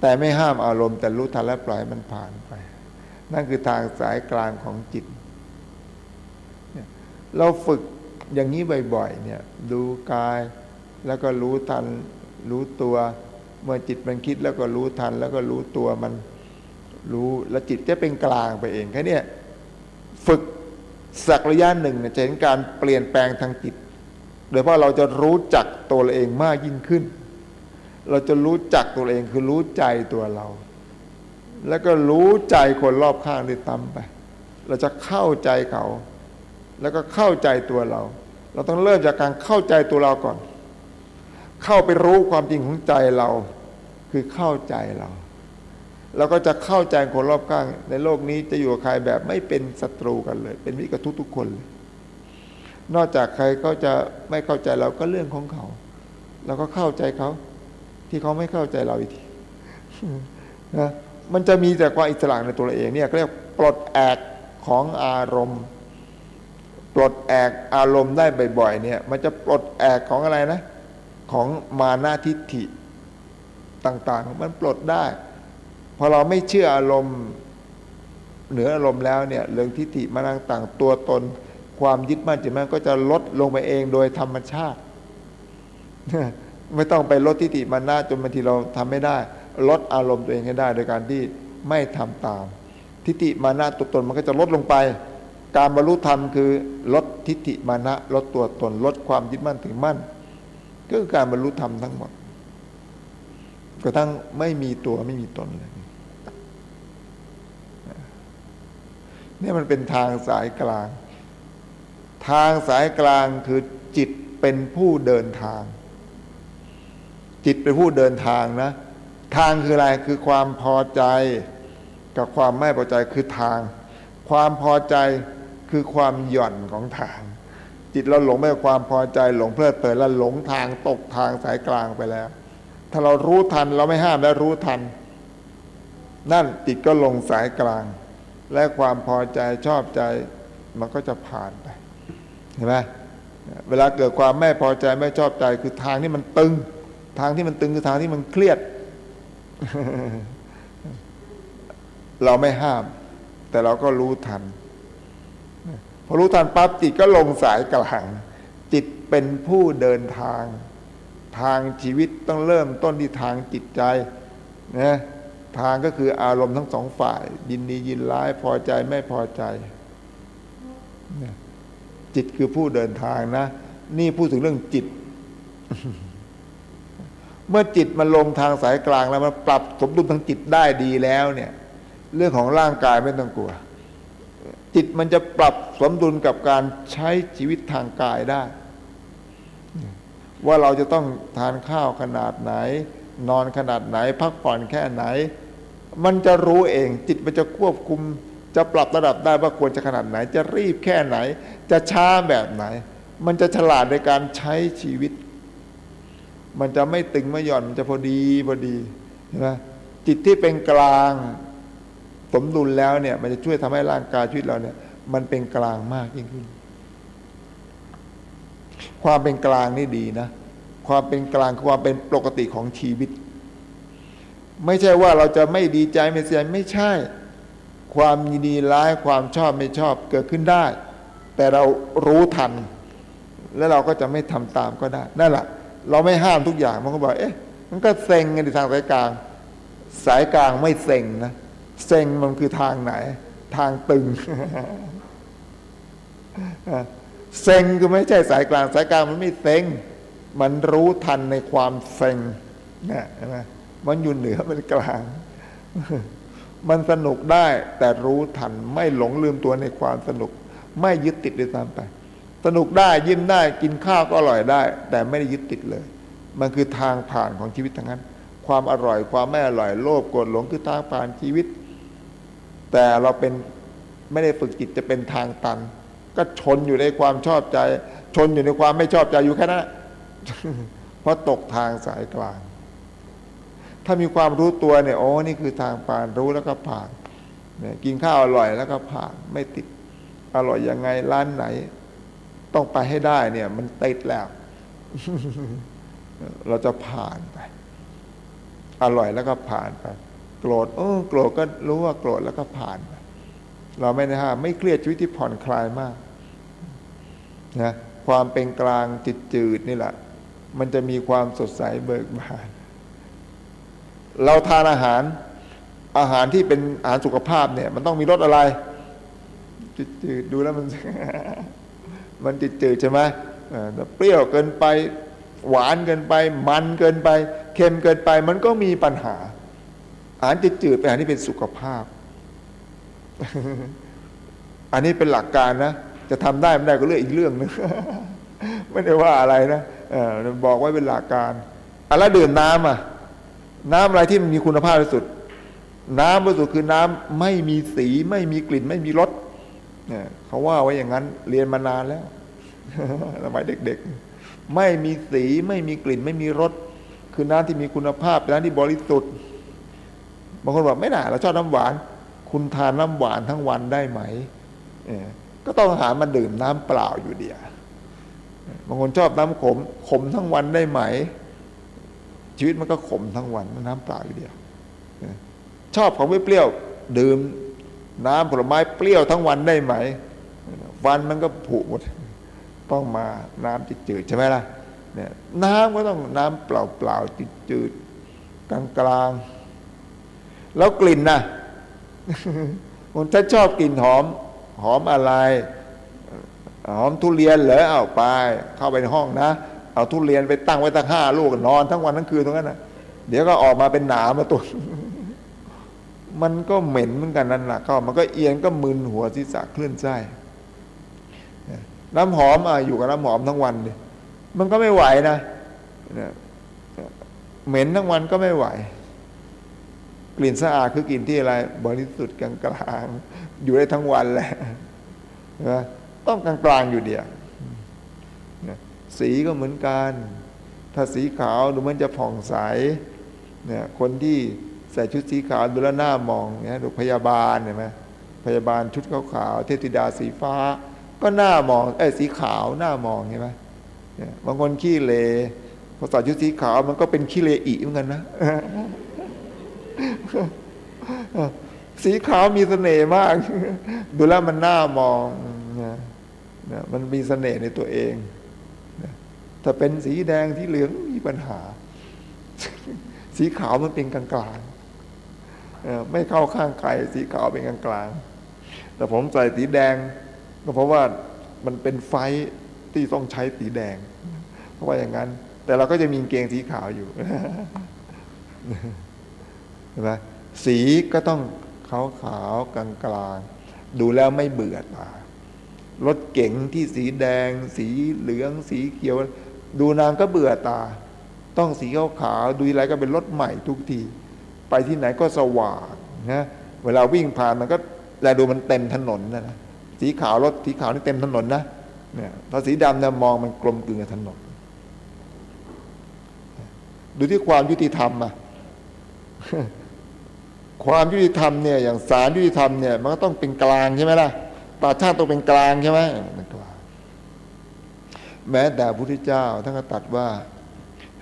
แต่ไม่ห้ามอารมณ์แต่รู้ทันและปล่อยมันผ่านไป นั่นคือทางสายกลางของจิต เราฝึกอย่างนี้บ่อยๆเนี่ยดูกาย แล้วก็รู้ทัน รู้ตัว เมื่อจิตมันคิดแล้วก็รู้ทัน แล้วก็รู้ตัวมันรู้แล้วจิตจะเป็นกลางไปเองแค่นี้ฝึกสักระยะหนึ่งจะเห็นการเปลี่ยนแปลงทางจิต โดยเพราะเราจะรู้จักตัวเองมากยิ่งขึ้น เราจะรู้จักตัวเองคือรู้ใจตัวเรา แล้วก็รู้ใจคนรอบข้างด้วยตามไป เราจะเข้าใจเขา แล้วก็เข้าใจตัวเรา เราต้องเริ่มจากการเข้าใจตัวเราก่อน เข้าไปรู้ความจริงของใจเรา คือเข้าใจเราเราก็จะเข้าใจคนรอบข้าง ในโลกนี้จะอยู่กับใครแบบไม่เป็นศัตรูกันเลย เป็นมิตรกับทุกๆคนเลยนอกจากใครเขาจะไม่เข้าใจเราก็เรื่องของเขาเราก็เข้าใจเขา ที่เขาไม่เข้าใจเราอีกทีนะมันจะมีแต่ความอิสระในตัวเราเองเนี่ยเรียกปลดแอกของอารมณ์ ปลดแอกอารมณ์ได้บ่อยๆเนี่ย มันจะปลดแอกของอะไรนะ ของมานาทิฏฐิต่างๆ มันปลดได้ พอเราไม่เชื่ออารมณ์เหนืออารมณ์แล้วเนี่ยเรื่องทิฏฐิมาต่างตัวตน ความยึดมั่นจิตมั่นก็จะลดลงไปเองโดยธรรมชาติ ไม่ต้องไปลดทิฏฐิมานะจนบางทีเราทำไม่ได้ ลดอารมณ์ตัวเองให้ได้ โดยการที่ไม่ทำตาม ทิฏฐิมานะตัวตนมันก็จะลดลงไป การบรรลุธรรมคือลดทิฏฐิมานะลดตัวตน ลดความยึดมั่นถึงมั่น ก็คือการบรรลุธรรมทั้งหมดกระทั่งไม่มีตัวไม่มีตนเลยนี่มันเป็นทางสายกลาง ทางสายกลางคือจิตเป็นผู้เดินทาง จิตเป็นผู้เดินทางนะ ทางคืออะไรคือความพอใจกับความไม่พอใจคือทาง ความพอใจคือความหย่อนของทาง จิตเราหลงไม่ความพอใจหลงเพลิดเพลินแล้วหลงทางตกทางสายกลางไปแล้ว ถ้าเรารู้ทันเราไม่ห้ามแล้วรู้ทัน นั่นจิตก็ลงสายกลาง และความพอใจชอบใจมันก็จะผ่านไปเห็นไหมเวลาเกิดความไม่พอใจไม่ชอบใจคือทางที่มันตึง ทางที่มันตึงคือทางที่มันเครียด เราไม่ห้าม แต่เราก็รู้ทัน พอรู้ทันปั๊บจิตก็ลงสายกลาง จิตเป็นผู้เดินทาง ทางชีวิตต้องเริ่มต้นที่ทางจิตใจนะทางก็คืออารมณ์ทั้งสองฝ่าย ยินดียินร้ายพอใจไม่พอใจ จิตคือผู้เดินทางนะ นี่พูดถึงเรื่องจิต เมื่อจิตมันลงทางสายกลางแล้วมันปรับสมดุลทางจิตได้ดีแล้วเนี่ย เรื่องของร่างกายไม่ต้องกลัว จิตมันจะปรับสมดุลกับการใช้ชีวิตทางกายได้ ว่าเราจะต้องทานข้าวขนาดไหน นอนขนาดไหน พักผ่อนแค่ไหน มันจะรู้เองจิตมันจะควบคุม จะปรับระดับได้ว่าควรจะขนาดไหน จะรีบแค่ไหน จะช้าแบบไหน มันจะฉลาดในการใช้ชีวิต มันจะไม่ตึงไม่หย่อนมันจะพอดีพอดีเห็นไหมจิตที่เป็นกลาง มดุลแล้วเนี่ย มันจะช่วยทำให้ร่างกายชีวิตเราเนี่ย มันเป็นกลางมากยิ่งขึ้น ความเป็นกลางนี่ดีนะความเป็นกลางคือความเป็นปกติของชีวิต ไม่ใช่ว่าเราจะไม่ดีใจไม่เสียไม่ใช่ ความยินดีร้ายความชอบไม่ชอบเกิดขึ้นได้ แต่เรารู้ทัน แล้วเราก็จะไม่ทำตามก็ได้นั่นแหละเราไม่ห้ามทุกอย่างมันก็บอกเอ๊ะมันก็เซ็งกันทางสายกลาง สายกลางไม่เซ็งนะ เซ็งมันคือทางไหน ทางตึงเซ็งคือไม่ใช่สายกลางสายกลางมันไม่เซ็งมันรู้ทันในความเซ็งนะใช่ไหมมันอยู่เหนือมันกลาง มันสนุกได้แต่รู้ทันไม่หลงลืมตัวในความสนุก ไม่ยึดติดด้วยซ้ำไป สนุกได้ยิ้มได้กินข้าวก็อร่อยได้ แต่ไม่ได้ยึดติดเลย มันคือทางผ่านของชีวิตทั้งนั้น ความอร่อยความไม่อร่อยโลภโกรธหลงคือทางผ่านชีวิต แต่เราเป็นไม่ได้ฝึกจิตจะเป็นทางตัน ก็ชนอยู่ในความชอบใจ ชนอยู่ในความไม่ชอบใจอยู่แค่นั้นเพราะตกทางสายกลาง ถ้ามีความรู้ตัวเนี่ยโอ้นี่คือทางผ่านรู้แล้วก็ผ่านเนี่ยกินข้าวอร่อยแล้วก็ผ่านไม่ติดอร่อยยังไงร้านไหน ต้องไปให้ได้เนี่ย มันติดแล้ว เราจะผ่านไป อร่อยแล้วก็ผ่านไป โกรธโอ้โกรธก็รู้ว่าโกรธแล้วก็ผ่าน เราไม่ได้ห้ามไม่เครียดชีวิตที่ผ่อนคลายมากนะความเป็นกลางจิตจืดนี่แหละ มันจะมีความสดใสเบิกบาน เราทานอาหารอาหารที่เป็นอาหารสุขภาพเนี่ย มันต้องมีรสอะไรจิตจืดดูแล้วมัน มันจิตจืดใช่ไหมเปรี้ยวเกินไป หวานเกินไป มันเกินไป เค็มเกินไป มันก็มีปัญหา อาหารจิตจืดเป็นอาหารที่เป็นสุขภาพ อันนี้เป็นหลักการนะ จะทำได้ไม่ได้ก็เรื่องอีกเรื่องนึงไม่ได้ว่าอะไรนะบอกไว้เป็นหลักการอะแล้วดื่มน้ำอะ น้ำอะไรที่มันมีคุณภาพที่สุด น้ำบริสุทธิ์คือน้ำไม่มีสีไม่มีกลิ่น ไม่มีรสเนี่ยเขาว่าไว้อย่างนั้น เรียนมานานแล้วสมัยเด็กๆ ไม่มีสีไม่มีกลิ่น ไม่มีรสคือน้ำที่มีคุณภาพน้ำที่บริสุทธิ์ บางคนบอกไม่ได้เราชอบน้ำหวาน คุณทานน้ำหวานทั้งวันได้ไหมก็ต้องหามาดื่มน้ำเปล่าอยู่เดียวบางคนชอบน้ำขมขมทั้งวันได้ไหม ชีวิตมันก็ขมทั้งวันน้ำเปล่าอยู่เดียวชอบของไม่เปรี้ยวดื่มน้ำผลไม้เปรี้ยวทั้งวันได้ไหมฟันมันก็ผุหมดต้องมาน้ำจืดๆใช่ไหมล่ะเนี่ยน้ำก็ต้องน้ำเปล่าๆจืดๆกลาง แล้วกลิ่นนะคนถ้าชอบกลิ่นหอม หอมอะไร หอมทุเรียนเหรอเอาไป เข้าไปในห้องนะ เอาทุเรียนไปตั้งไว้ตั้งห้าลูกนอนทั้งวันทั้งคืนตรงนั้นนะเดี๋ยวก็ออกมาเป็นหนามมาตัวมันก็เหม็นเหมือนกันนั่นแหละก็มันก็เอียงก็มึนหัวศีรษะคลื่นไส้น้ำหอมอะอยู่กับน้ำหอมทั้งวันเลยมันก็ไม่ไหวนะเหม็นทั้งวันก็ไม่ไหว กลิ่นสะอาดคือกลิ่นที่อะไร บริสุทธิ์กลางๆอยู่ได้ทั้งวันแหละนะต้องกลางๆอยู่เดียวสีก็เหมือนกัน ถ้าสีขาวดูมันจะผ่องใสเนี่ยคนที่ใส่ชุดสีขาวดูแลหน้ามองเนี่ยดูพยาบาลเห็นไหมพยาบาลชุดขาวๆเทพธิดาสีฟ้า ก็หน้ามองเอ้สีขาวหน้ามองเห็นไหมบางคนขี้เลพอใส่ชุดสีขาวมันก็เป็นขี้เลอีเหมือนกันนะ สีขาวมีเสน่ห์มาก ดูแล้วมันน้ามองนะมันมีเสน่ห์ในตัวเองถ้าเป็นสีแดงที่เหลืองมีปัญหา สีขาวมันเป็นกลางกลางไม่เข้าข้างใครสีขาวเป็นกลางกลางแต่ผมใส่สีแดง ก็เพราะว่ามันเป็นไฟที่ต้องใช้สีแดง เพราะว่าอย่างนั้น แต่เราก็จะมีเกงสีขาวอยู่ ช่ไหมสีก็ต้องขาวขาวกลางกลางดูแล้วไม่เบื่อตารถเก๋งที่สีแดง สีเหลือง สีเขียว ดูนางก็เบื่อตา ต้องสีขาวขาวดูอะไรก็เป็นรถใหม่ทุกที ไปที่ไหนก็สว่างนะเวลาวิ่งผ่านมันก็แลดูมันเต็มถนนนะนะสีขาวรถสีขาวนี่เต็มถนนนะเนี่ยถ้าสีดำเนี่ยมองมันกลมกลืนกับถนน ดูที่ความยุติธรรมอะ ความยุติธรรมเนี่ยอย่างศาลยุติธรรมเนี่ยมันก็ต้องเป็นกลางใช่ไหมล่ะปราชาติต้องเป็นกลางใช่ไหมเป็นกลางแม้แต่พระพุทธเจ้าท่านก็ตัดว่า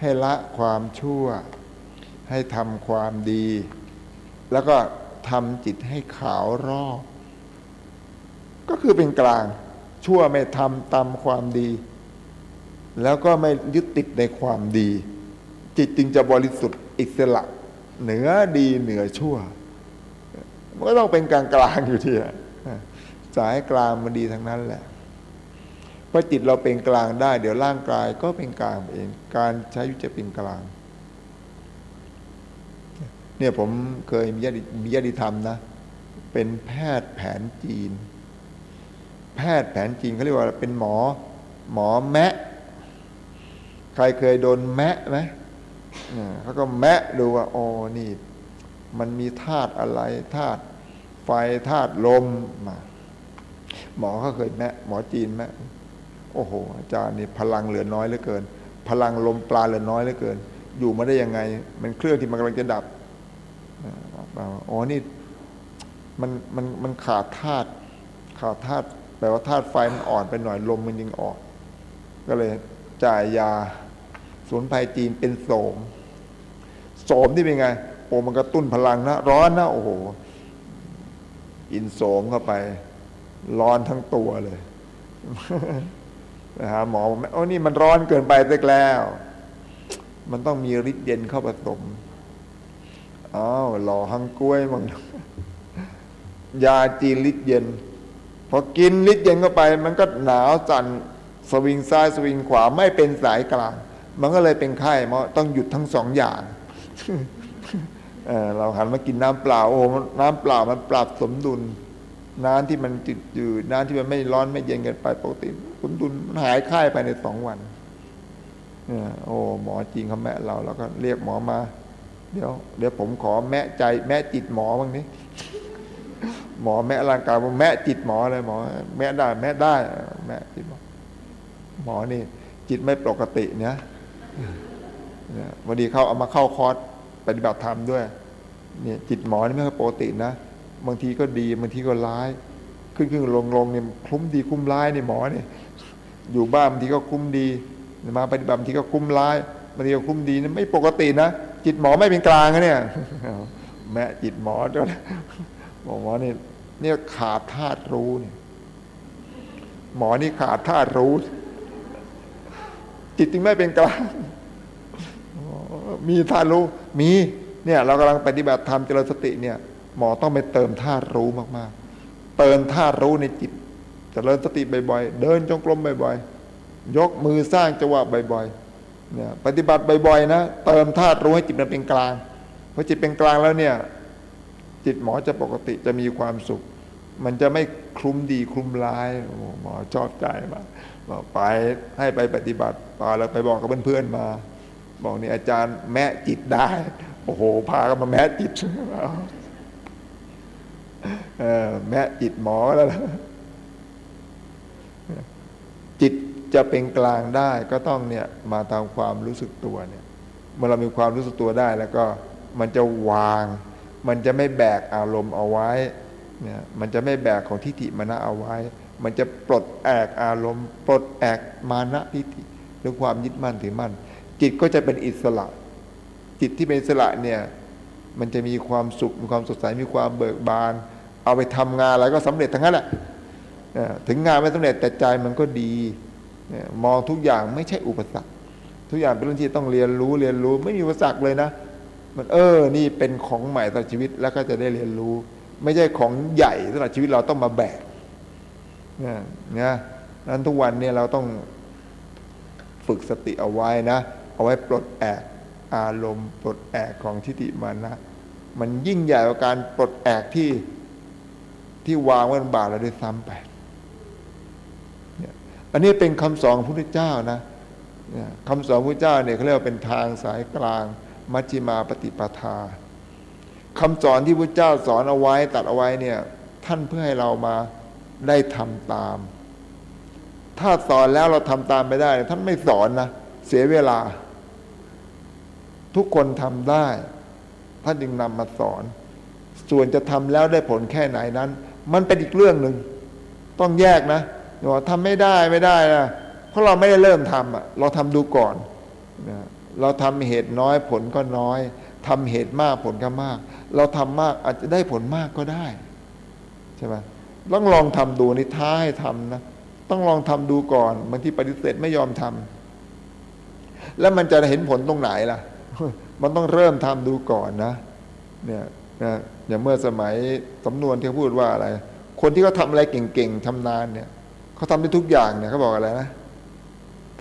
ให้ละความชั่ว ให้ทำความดี แล้วก็ทำจิตให้ขาวรอบ ก็คือเป็นกลาง ชั่วไม่ทำตามความดี แล้วก็ไม่ยึดติดในความดี จิตจึงจะบริสุทธิ์อิสระ เหนือดีเหนือชั่ว มันก็ต้องเป็นกลางกลางอยู่ที่สายกลางมันดีทั้งนั้นแหละพราะจิตเราเป็นกลางได้ เดี๋ยวร่างกายก็เป็นกลางเอง การใช้ยุจะเป็นกลาง เนี่ยผมเคยมีญาติมีญาติธรรมนะ เป็นแพทย์แผนจีน แพทย์แผนจีนเขาเรียกว่าเป็นหมอ หมอแมะ ใครเคยโดนแมะไหม เขาก็แมะดูว่าโอ๋อนี่ มันมีธาตุอะไรธาตุไฟธาตุลมมาหมอเขาเคยแมะหมอจีนแมะโอ้โห อาจารย์นี่พลังเหลือน้อยเหลือเกิน พลังลมปลาเหลือน้อยเหลือเกิน อยู่มาได้ยังไง มันเครื่องที่มันกำลังจะดับอ๋อนี่มันมันมันขาดธาตุขาดธาตุแปลว่าธาตุไฟมันอ่อนไปหน่อยลมมันยิงออก ก็เลยจ่ายยา มุนไพรจีนเป็นโสม โสมที่เป็นไงโอ้มันกระตุ้นพลังนะร้อนนะโอ้โหอินโสมเข้าไป ร้อนทั้งตัวเลยนะฮะหมอบอกโอ้นี่มันร้อนเกินไปเล็กแล้ว มันต้องมีฤทธิ์เย็นเข้าผสมอ้าวหล่อหังกล้วยมั้งยาจีนฤทธิ์เย็นพอกินฤทธิ์เย็นเข้าไป มันก็หนาวสั่นสวิงซ้ายสวิงขวาไม่เป็นสายกลาง มันก็เลยเป็นไข้เพราะต้องหยุดทั้งสองอย่างเเราหันมากินน้ำเปล่า โอ้น้ำเปล่ามันปรับสมดุล น้ำที่มันจืดจืดน้ำที่มันไม่ร้อนไม่เย็นกันไปปกติสมดุลมันหายไข้ไปในสองวันโอ้หมอจริงเขาแม่เราแล้วก็เรียกหมอมา เดี๋ยว เดี๋ยวผมขอแม่ใจ แม่จิตหมอบ้างนี้หมอแม่ร่างกายผมแม่จิตหมอเลยหมอ แม่ได้แม่ได้ แม่จิตหมอหมอนี่ จิตไม่ปกติเนี่ย วันดีเขาเอามาเข้าคอร์สปฏิบัติธรรมด้วย เนี่ยจิตหมอนี่ไม่ใช่ปกตินะ บางทีก็ดีบางทีก็ร้าย ขึ้นขึ้นลงลงเนี่ยคุ้มดีคุ้มร้ายเนี่ยหมอเนี่ยอยู่บ้านบางทีก็คุ้มดี มาปฏิบัติบางทีก็คุ้มร้ายบางทีก็คุ้มดีนะไม่ปกตินะจิตหมอไม่เป็นกลางนะเนี่ยแม่จิตหมอด้วยบอกหมอนี่เนี่ยขาดธาตุรู้เนี่ยหมอนี่ขาดธาตุรู้ จิตจึงไม่เป็นกลางมีธาตุรู้มีเนี่ยเรากำลังปฏิบัติธรรมเจริญสติเนี่ย หมอต้องไปเติมธาตุรู้มากๆ เติมธาตุรู้ในจิตเจริญสติบ่อยๆ เดินจงกรมบ่อยๆ ยกมือสร้างจังหวะบ่อยๆเนี่ยปฏิบัติบ่อยๆนะเติมธาตุรู้ให้จิตมันเป็นกลางพอจิตเป็นกลางแล้วเนี่ย จิตหมอจะปกติจะมีความสุข มันจะไม่คลุมดีคลุมร้ายหมอชอบใจมาก บอกไปให้ไปปฏิบัติไปแล้วไปบอกกับเพื่อนๆมา บอกนี่อาจารย์แม่จิตได้ โอ้โห พากันมาแม่จิตแม่จิตหมอแล้วจิตจะเป็นกลางได้ก็ต้องเนี่ยมาตามความรู้สึกตัวเนี่ย เมื่อเรามีความรู้สึกตัวได้แล้วก็มันจะวาง มันจะไม่แบกอารมณ์เอาไว้เนี่ยมันจะไม่แบกของทิฏฐิมานะเอาไว้ มันจะปลดแอกอารมณ์ ปลดแอกมานะทิฏฐิหรือความยึดมั่นถือมั่น จิตก็จะเป็นอิสระ จิตที่เป็นอิสระเนี่ยมันจะมีความสุขมีความสดใสมีความเบิกบาน เอาไปทำงานอะไรก็สำเร็จทั้งนั้นแหละถึงงานไม่สำเร็จแต่ใจมันก็ดีมองทุกอย่างไม่ใช่อุปสรรค ทุกอย่างเป็นเรื่องที่ต้องเรียนรู้เรียนรู้ไม่มีอุปสรรคเลยนะ มันเออนี่เป็นของใหม่ต่อชีวิตแล้วก็จะได้เรียนรู้ ไม่ใช่ของใหญ่สำหรับชีวิตเราต้องมาแบก นี่ยนะนั้นทุกวันเนี่ยเราต้องฝึกสติเอาไว้นะ เอาไว้ปลดแอกอารมณ์ปลดแอกของทิฏฐิมานะ มันยิ่งใหญ่กว่าการปลดแอกที่ที่วางไว้บนบาทเราด้ซ้ำไปอันนี้เป็นคำสอนของพระพุทธเจ้านะคำสอนพระเจ้าเนี่ยเขาเรียกว่าเป็นทางสายกลาง มัชฌิมาปฏิปทาคำสอนที่พระเจ้าสอนเอาไว้ตัดเอาไว้เนี่ย ท่านเพื่อให้เรามา ได้ทำตาม ถ้าสอนแล้วเราทำตามไม่ได้ ท่านไม่สอนนะเสียเวลา ทุกคนทำได้ ท่านจึงนำมาสอน ส่วนจะทำแล้วได้ผลแค่ไหนนั้น มันเป็นอีกเรื่องหนึ่งต้องแยกนะว่าทำไม่ได้ไม่ได้นะเพราะเราไม่ได้เริ่มทำอะ เราทำดูก่อนนะเราทำเหตุน้อยผลก็น้อยทำเหตุมากผลก็มาก เราทำมากอาจจะได้ผลมากก็ได้ ใช่ไหม ต้องลองทำดูนี่ท้าให้ทำนะต้องลองทำดูก่อนบางทีปฏิเสธไม่ยอมทำแล้วมันจะเห็นผลตรงไหนล่ะ มันต้องเริ่มทำดูก่อนนะ เนี่ยนะอย่างเมื่อสมัยสำนวนที่พูดว่าอะไร คนที่เขาทาอะไรเก่งๆชานาญเนี่ยเขาทำได้ทุกอย่างเนี่ยเขาบอกอะไรนะ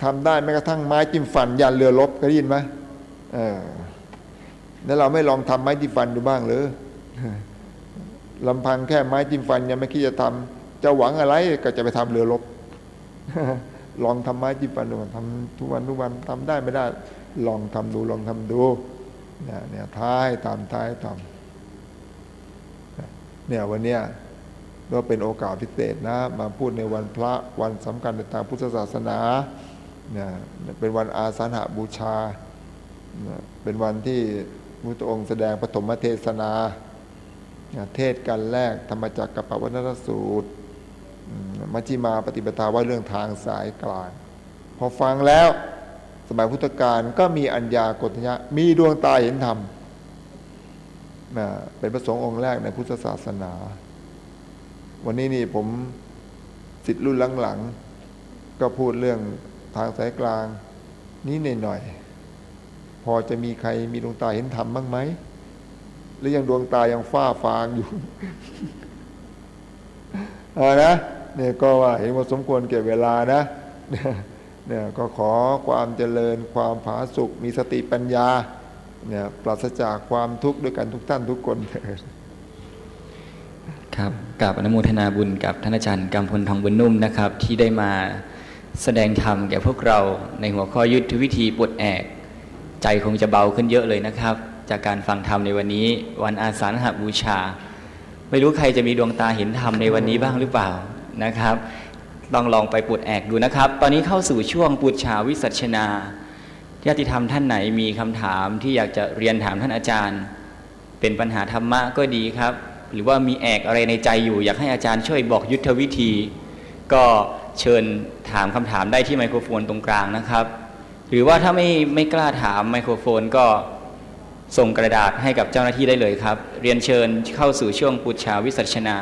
ทำได้แม้กระทั่งไม้จิ้มฟันยันเรือลบเคยได้ยินไหมเออแล้วเราไม่ลองทำไม้จิ้มฟันดูบ้างหรือ ลำพังแค่ไม้จิ้มฟันยังไม่คิดจะทำจะหวังอะไรก็จะไปทำเรือลบลองทำไม้จิ้มฟันดูทำทุกวันทุกวันทำได้ไม่ได้ ลองทำดูลองทำดูเนี่ยเนี่ยท้ายทำท้ายทำเนี่ยวันเนี้ยก็เป็นโอกาสพิเศษนะ มาพูดในวันพระวันสำคัญในทางพุทธศาสนาเนี่ยเป็นวันอาสาหบูชา เป็นวันที่พุทธองค์แสดงปฐมเทศนา เทศกันแรกธรรมจักรกับปวัตนสูตรมัชฌิมาปฏิปทาว่าเรื่องทางสายกลาง พอฟังแล้วสมัยพุทธกาลก็มีอัญญากฏญะมีดวงตาเห็นธรรมเป็นพระสงฆ์องค์แรกในพุทธศาสนา วันนี้นี่ผมสิทธิ์รุ่นหลังๆ ก็พูดเรื่องทางสายกลางนี้หน่อยๆพอจะมีใครมีดวงตาเห็นธรรมบ้างไหม รือยังดวงตายังฟ้าฟางอยู่เอนะเนี่ยก็ว่าเห็นว่าสมควรเก็บเวลานะเนี่ยก็ขอความเจริญความผาสุกมีสติปัญญาเนี่ยปราศจากความทุกข์ด้วยกันทุกท่านทุกคนเถิด
ครับกับอนุโมทนาบุญกับท่านอาจารย์กำพลทองบุญนุ่มนะครับ ที่ได้มาแสดงธรรมแก่พวกเราในหัวข้อยุทธวิธีปวดแอก ใจคงจะเบาขึ้นเยอะเลยนะครับ จากการฟังธรรมในวันนี้ วันอาสาฬหบูชา ไม่รู้ใครจะมีดวงตาเห็นธรรมในวันนี้บ้างหรือเปล่านะครับต้องลองไปปวดแอกดูนะครับ ตอนนี้เข้าสู่ช่วงปุจชาวิสัชนาญาติธรรมท่านไหนมีคำถามที่อยากจะเรียนถามท่านอาจารย์ เป็นปัญหาธรรมะก็ดีครับ หรือว่ามีแอกอะไรในใจอยู่ อยากให้อาจารย์ช่วยบอกยุทธวิธี ก็เชิญถามคำถามได้ที่ไมโครโฟนตรงกลางนะครับ หรือว่าถ้าไม่ไม่กล้าถามไมโครโฟนก็ ส่งกระดาษให้กับเจ้าหน้าที่ได้เลยครับ เรียนเชิญเข้าสู่ช่วงปุจชาวิสัชนา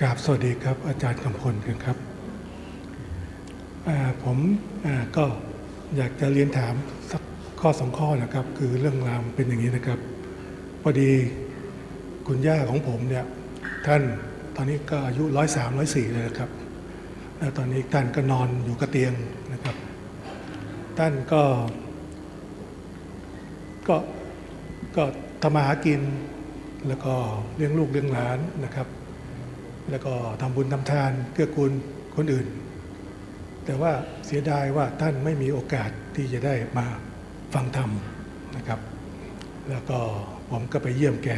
ก
ราบสวัสดีครับ อาจารย์กำพลครับผมก็อยากจะเรียนถามสักข้อสองข้อนะครับ คือเรื่องราวเป็นอย่างนี้นะครับ พอดีคุณย่าของผมเนี่ยท่านตอนนี้ก็อายุร้อยสามร้อยสี่เลยนะครับแล้วตอนนี้ท่านก็นอนอยู่กระเตียงนะครับท่านก็ ก็ก็ทำมาหากินแล้วก็เลี้ยงลูกเลี้ยงหลานนะครับ แล้วก็ทำบุญทำทานเกื้อกูลคนอื่น แต่ว่าเสียดายว่าท่านไม่มีโอกาสที่จะได้มาฟังธรรมนะครับ แล้วก็ผมก็ไปเยี่ยมแก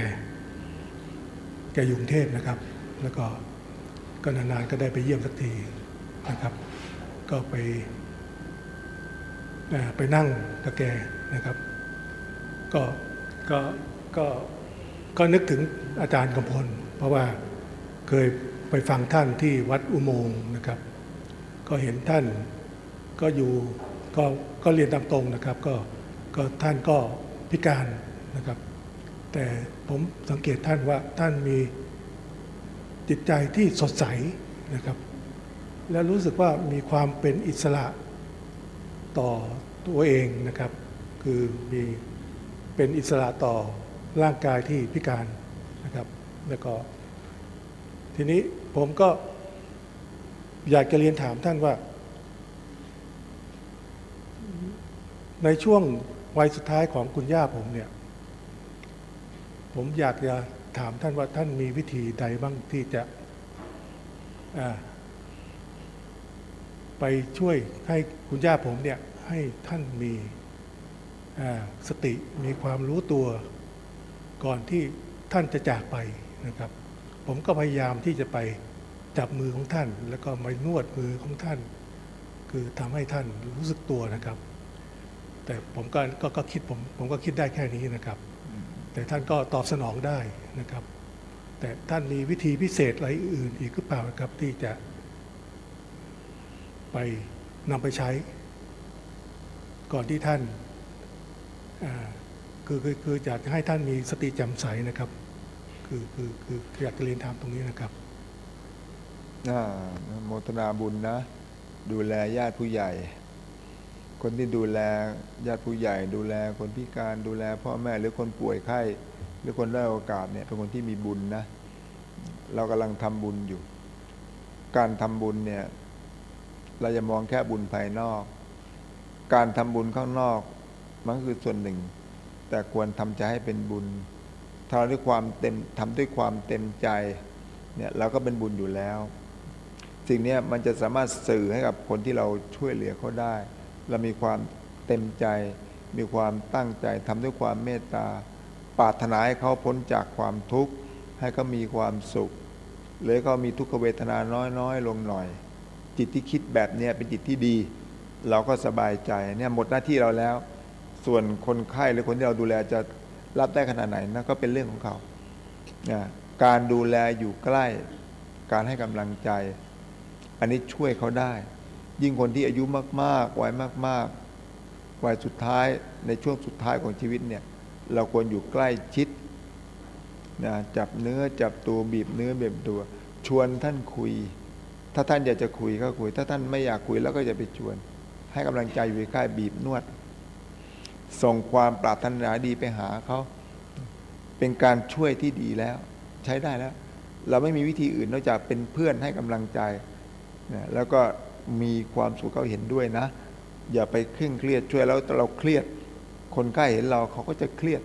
แกอยู่กรุงเทพนะครับ แล้วก็ก็นานๆก็ได้ไปเยี่ยมสักทีนะครับ ก็ไปไปนั่งกับแกนะครับ ก็ก็ก็ก็นึกถึงอาจารย์กำพล เพราะว่าเคยไปฟังท่านที่วัดอุโมงค์นะครับ ก็เห็นท่านก็อยู่ก็ก็เรียนตามตรงนะครับก็ก็ท่านก็พิการนะครับ แต่ผมสังเกตท่านว่าท่านมีจิตใจที่สดใสนะครับ และรู้สึกว่ามีความเป็นอิสระต่อตัวเองนะครับ คือมี เป็นอิสระต่อร่างกายที่พิการนะครับ แล้วก็ ทีนี้ผมก็อยากจะเรียนถามท่านว่า ในช่วงวัยสุดท้ายของคุณย่าผมเนี่ย ผมอยากจะถามท่านว่าท่านมีวิธีใดบ้างที่จะไปช่วยให้คุณย่าผมเนี่ยให้ท่านมี สติมีความรู้ตัวก่อนที่ท่านจะจากไปนะครับ ผมก็พยายามที่จะไปจับมือของท่าน แล้วก็มานวดมือของท่าน คือทำให้ท่านรู้สึกตัวนะครับ แต่ผมก็กก็คิดผมผมก็คิดได้แค่นี้นะครับ แต่ท่านก็ตอบสนองได้นะครับ แต่ท่านมีวิธีพิเศษอะไรอื่นอีกหรือเปล่าครับที่จะไปนำไปใช้ ก่อนที่ท่าน คือคือคืออยากให้ท่านมีสติแจ่มใสนะครับ คือคือคืออยากจะเรียนถามตรงนี้นะครับ
อ่าโมทนาบุญนะ ดูแลญาติผู้ใหญ่ คนที่ดูแลญาติผู้ใหญ่ ดูแลคนพิการดูแลพ่อแม่หรือคนป่วยไข้ หรือคนได้อยโอกาสเนี่ยเป็นคนที่มีบุญนะ เรากำลังทำบุญอยู่ การทำบุญเนี่ย เราจะมองแค่บุญภายนอก การทำบุญข้างนอก มันคือส่วนหนึ่ง แต่ควรทำใจให้เป็นบุญถ้าเราด้วยความเต็มทำด้วยความเต็มใจเนี่ยเราก็เป็นบุญอยู่แล้ว สิ่งนี้มันจะสามารถสื่อให้กับคนที่เราช่วยเหลือเขาได้ เรามีความเต็มใจ มีความตั้งใจทำด้วยความเมตตาปรารถนาให้เขาพ้นจากความทุกข์ให้เขามีความสุขหรือเขามีทุกขเวทนาน้อยๆ ลงหน่อย จิตที่คิดแบบนี้เป็นจิตที่ดี เราก็สบายใจเนี่ยหมดหน้าที่เราแล้ว ส่วนคนไข้หรือคนที่เราดูแลจะรับได้ขนาดไหนนั่นก็เป็นเรื่องของเขานะการดูแลอยู่ใกล้ การให้กำลังใจ อันนี้ช่วยเขาได้ ยิ่งคนที่อายุมากๆวัยมาก ๆวัยสุดท้ายในช่วงสุดท้ายของชีวิตเนี่ย เราควรอยู่ใกล้ชิดนะจับเนื้อจับตัวบีบเนื้อบีบตัว ชวนท่านคุย ถ้าท่านอยากจะคุยก็คุย ถ้าท่านไม่อยากคุยแล้วก็อย่าไปชวน ให้กำลังใจอยู่ใกล้บีบนวด ส่งความปรารถนาดีไปหาเขาเป็นการช่วยที่ดีแล้ว ใช้ได้แล้ว เราไม่มีวิธีอื่นนอกจากเป็นเพื่อนให้กำลังใจนะแล้วก็มีความสุขเขาเห็นด้วยนะ อย่าไปเคร่งเครียดช่วยแล้วเราเครียด คนไข้เห็นเราเขาก็จะเครียด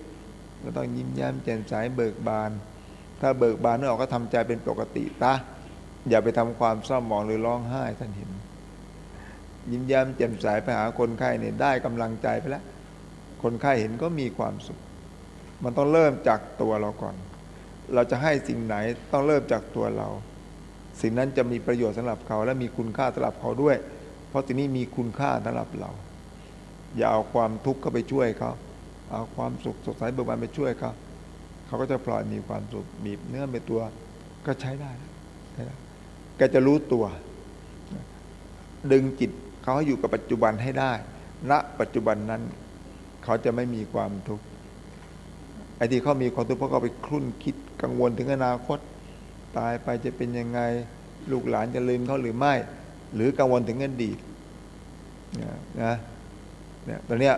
เราต้องยิ้มแย้มแจ่มใสเบิกบาน ถ้าเบิกบานนึกออกก็ทำใจเป็นปกติตะอย่าไปทำความเศร้าหมองหรือร้องไห้ท่านเห็น ยิ้มแย้มแจ่มใสไปหาคนไข้เนี่ยได้กำลังใจไปแล้ว คนไข้เห็นก็มีความสุข มันต้องเริ่มจากตัวเราก่อน เราจะให้สิ่งไหนต้องเริ่มจากตัวเรา สิ่งนั้นจะมีประโยชน์สำหรับเขา และมีคุณค่าสำหรับเขาด้วย เพราะสิ่งนี้มีคุณค่าสำหรับเรา อย่าเอาความทุกข์เข้าไปช่วยเขาเอาความสุขสดใสเบิกบานไปช่วยเขาเขาก็จะปล่อยมีความสุขบีบเนื้อไปตัวก็ใช้ได้ใช้ได้แกจะรู้ตัว ดึงจิตเขาให้อยู่กับปัจจุบันให้ได้ ณปัจจุบันนั้น เขาจะไม่มีความทุกข์ไอ้ที่เขามีความทุกข์เพราะเขาไปครุ่นคิดกังวลถึงอนาคต ตายไปจะเป็นยังไงลูกหลานจะลืมเขาหรือไม่ หรือกังวลถึงอดีตนะนะเนี่ยตอนเนี้ย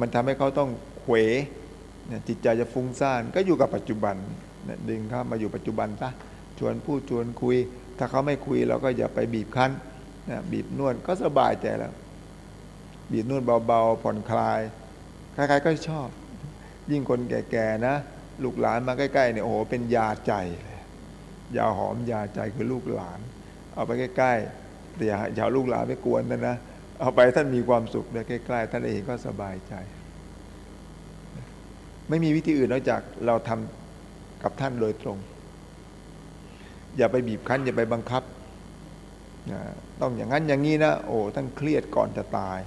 มันทำให้เขาต้องเขวเนี่ยจิตใจจะฟุ้งซ่านก็อยู่กับปัจจุบันเนี่ยดึงเขามาอยู่ปัจจุบันซะชวนพูดชวนคุย ถ้าเขาไม่คุยเราก็อย่าไปบีบคั้นนะบีบนวดก็สบายใจแล้ว บีบนวดเบาๆผ่อนคลาย ใครๆก็ชอบ ยิ่งคนแก่ๆนะลูกหลานมาใกล้ๆเนี่ยโอ้โหเป็นยาใจเลยยาหอมยาใจคือลูกหลาน เอาไปใกล้ๆแต่อย่าอย่าลูกหลานไปกวนนะนะเอาไปท่านมีความสุขได้ใกล้ๆท่านเองก็สบายใจ ไม่มีวิธีอื่นนอกจากเราทำกับท่านโดยตรง อย่าไปบีบคั้น อย่าไปบังคับนะต้องอย่างนั้นอย่างนี้นะโอ้ท่านเครียดก่อนจะตาย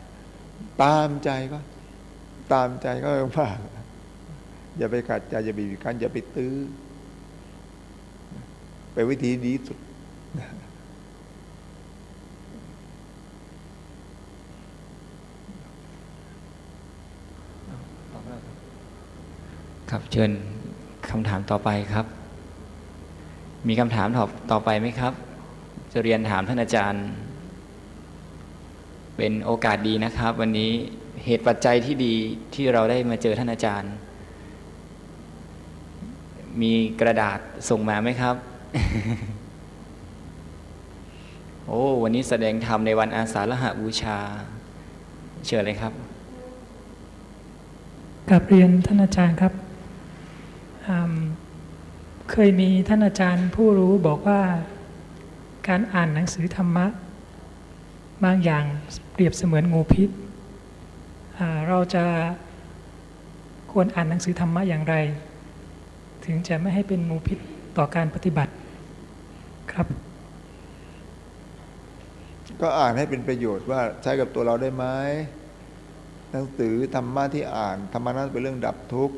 ตามใจก็ ตามใจก็มากอย่าไปขัดใจอย่าไปบีบคั้นอย่าไปตื้อเป็นวิธีดีสุด
ครับเชิญคำถามต่อไปครับ มีคำถามต่อต่อไปไหมครับ จะเรียนถามท่านอาจารย์ เป็นโอกาสดีนะครับ วันนี้ เหตุปัจจัยที่ดีที่เราได้มาเจอท่านอาจารย์ มีกระดาษส่งมาไหมครับ โอ้วันนี้แสดงธรรมในวันอาสาฬหบูชา เชิญเลยครับ
กับเรียนท่านอาจารย์ครับเคยมีท่านอาจารย์ผู้รู้บอกว่าการอ่านหนังสือธรรมะ บางอย่างเปรียบเสมือนงูพิษ เราจะควรอ่านหนังสือธรรมะอย่างไร ถึงจะไม่ให้เป็นงูพิษต่อการปฏิบัติครับ
ก็อ่านให้เป็นประโยชน์ว่าใช้กับตัวเราได้ไหมหนังสือธรรมะที่อ่านธรรมะนั้นเป็นเรื่องดับทุกข์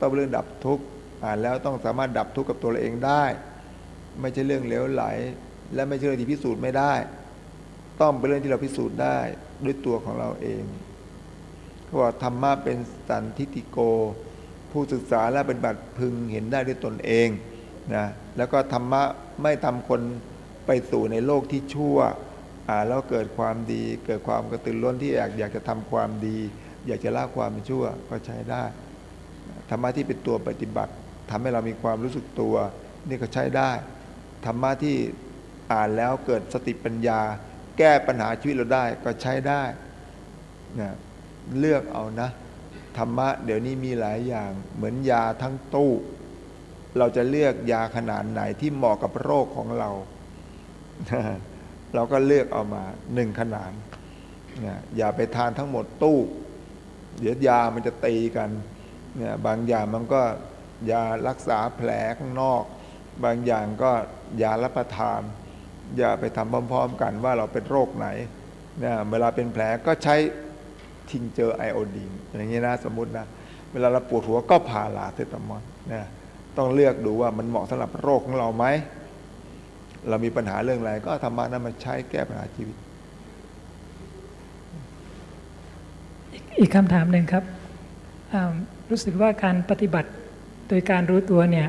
ต้องเป็นเรื่องดับทุกข์อ่านแล้วต้องสามารถดับทุกข์กับตัวเราเองได้ ไม่ใช่เรื่องเหลวไหล และไม่ใช่เรื่องที่พิสูจน์ไม่ได้ ต้องเป็นเรื่องที่เราพิสูจน์ได้ด้วยตัวของเราเอง เขาธรรมะเป็นสันทิติโก ผู้ศึกษาและเป็นบัติพึงเห็นได้ด้วยตนเองนะแล้วก็ธรรมะไม่ทำคนไปสู่ในโลกที่ชั่วอ่านแล้วเกิดความดี เกิดความกระตือร้นที่อยากอยากจะทำความดี อยากจะละความชั่วก็ใช้ได้ ธรรมะที่เป็นตัวปฏิบัติทำให้เรามีความรู้สึกตัว นี่ก็ใช้ได้ ธรรมะที่อ่านแล้วเกิดสติปัญญา แก้ปัญหาชีวิตเราได้ก็ใช้ได้นะ เลือกเอานะ ธรรมะเดี๋ยวนี้มีหลายอย่าง เหมือนยาทั้งตู้ เราจะเลือกยาขนาดไหนที่เหมาะกับโรคของเรา เราก็เลือกเอามาหนึ่งขนาดเนี่ยอย่าไปทานทั้งหมดตู้ เดี๋ยวยามันจะตีกันเนี่ยบางอย่างมันก็ยารักษาแผลข้างนอก บางอย่างก็ยารับประทาน อย่าไปทำพร้อม ๆ กันว่าเราเป็นโรคไหนเนี่ยเวลาเป็นแผลก็ใช้ ทิงเจอไอโอดีนอย่างนี้นะสมมตินะเวลาเราปวดหัวก็พาลาเทตามอนเนี่ยต้องเลือกดูว่ามันเหมาะสำหรับโรคของเราไหมเรามีปัญหาเรื่องอะไร ก็เอาธรรมะนั้นมาใช้แก้ปัญหาชีวิต
อีกอีกคำถามหนึ่งครับอ่ารู้สึกว่าการปฏิบัติโดยการรู้ตัวเนี่ย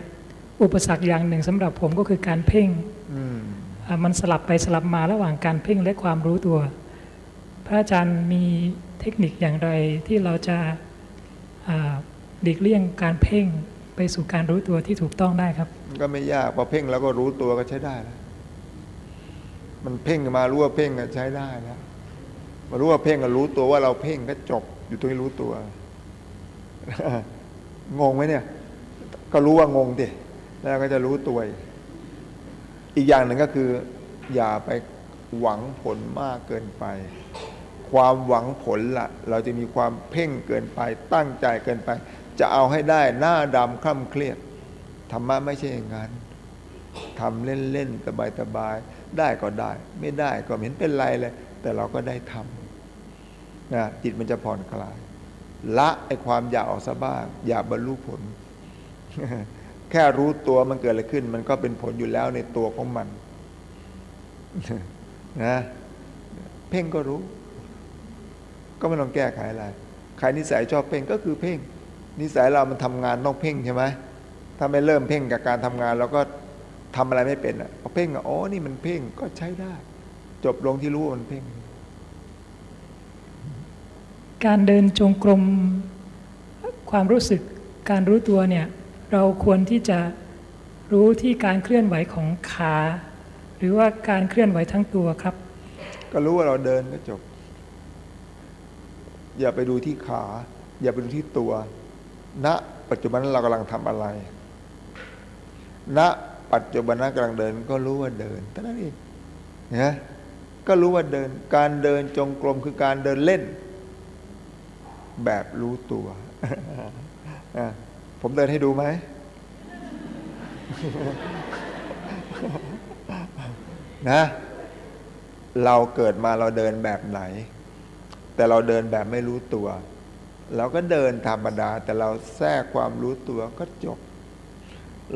อุปสรรคอย่างหนึ่งสำหรับผมก็คือการเพ่ง
อืม
อ่ามันสลับไปสลับมาระหว่างการเพ่งและความรู้ตัว พระอาจารย์มีเทคนิคอย่างไรที่เราจะหลีกเลี่ยงการเพ่งไปสู่การรู้ตัวที่ถูกต้องได้ครับ
ก็ไม่ยากพอเพ่งแล้วก็รู้ตัวก็ใช้ได้แล้วมันเพ่งมารู้ว่าเพ่งก็ใช้ได้แล้วมารู้ว่าเพ่งก็รู้ตัวว่าเราเพ่งก็จบอยู่ตรงนี้รู้ตัว งงไหมเนี่ย ก็รู้ว่างงดิแล้วก็จะรู้ตัว อีกอย่างหนึ่งก็คือ อย่าไปหวังผลมากเกินไป ความหวังผลละเราจะมีความเพ่งเกินไป ตั้งใจเกินไป จะเอาให้ได้หน้าดำคล่ำเครียดธรรมะไม่ใช่อย่างนั้นทำเล่นๆสบายๆได้ก็ได้ ไม่ได้ก็ไม่เห็นเป็นไรเลย แต่เราก็ได้ทำนะจิตมันจะผ่อนคลาย ละไอ้ความอยากออกซะบ้างอย่าบรรลุผล แค่รู้ตัวมันเกิดอะไรขึ้น มันก็เป็นผลอยู่แล้วในตัวของมันนะเพ่งก็รู้ ก็ไม่ต้องแก้ไขอะไร ใครนิสัยชอบเพ่งก็คือเพ่ง นิสัยเรามันทำงานต้องเพ่งใช่ไหมถ้าไม่เริ่มเพ่งกับการทำงานเราก็ทำอะไรไม่เป็นอะพอเพ่งอะอ๋อนี่มันเพ่งก็ใช้ได้ จบลงที่รู้ว่ามันเพ่ง
การเดินจงกรมความรู้สึกการรู้ตัวเนี่ยเราควรที่จะรู้ที่การเคลื่อนไหวของขา หรือว่าการเคลื่อนไหวทั้งตัวครับ
ก็รู้ว่าเราเดินก็จบ อย่าไปดูที่ขา อย่าไปดูที่ตัวณปัจจุบันเรากำลังทำอะไรณปัจจุบันนั้นกำลังเดินก็รู้ว่าเดินเท่านั้นเองนะก็รู้ว่าเดิน การเดินจงกรมคือการเดินเล่น แบบรู้ตัวผมเดินให้ดูไหมนะ เราเกิดมาเราเดินแบบไหน แต่เราเดินแบบไม่รู้ตัว เราก็เดินธรรมดา แต่เราแทรกความรู้ตัวก็จบ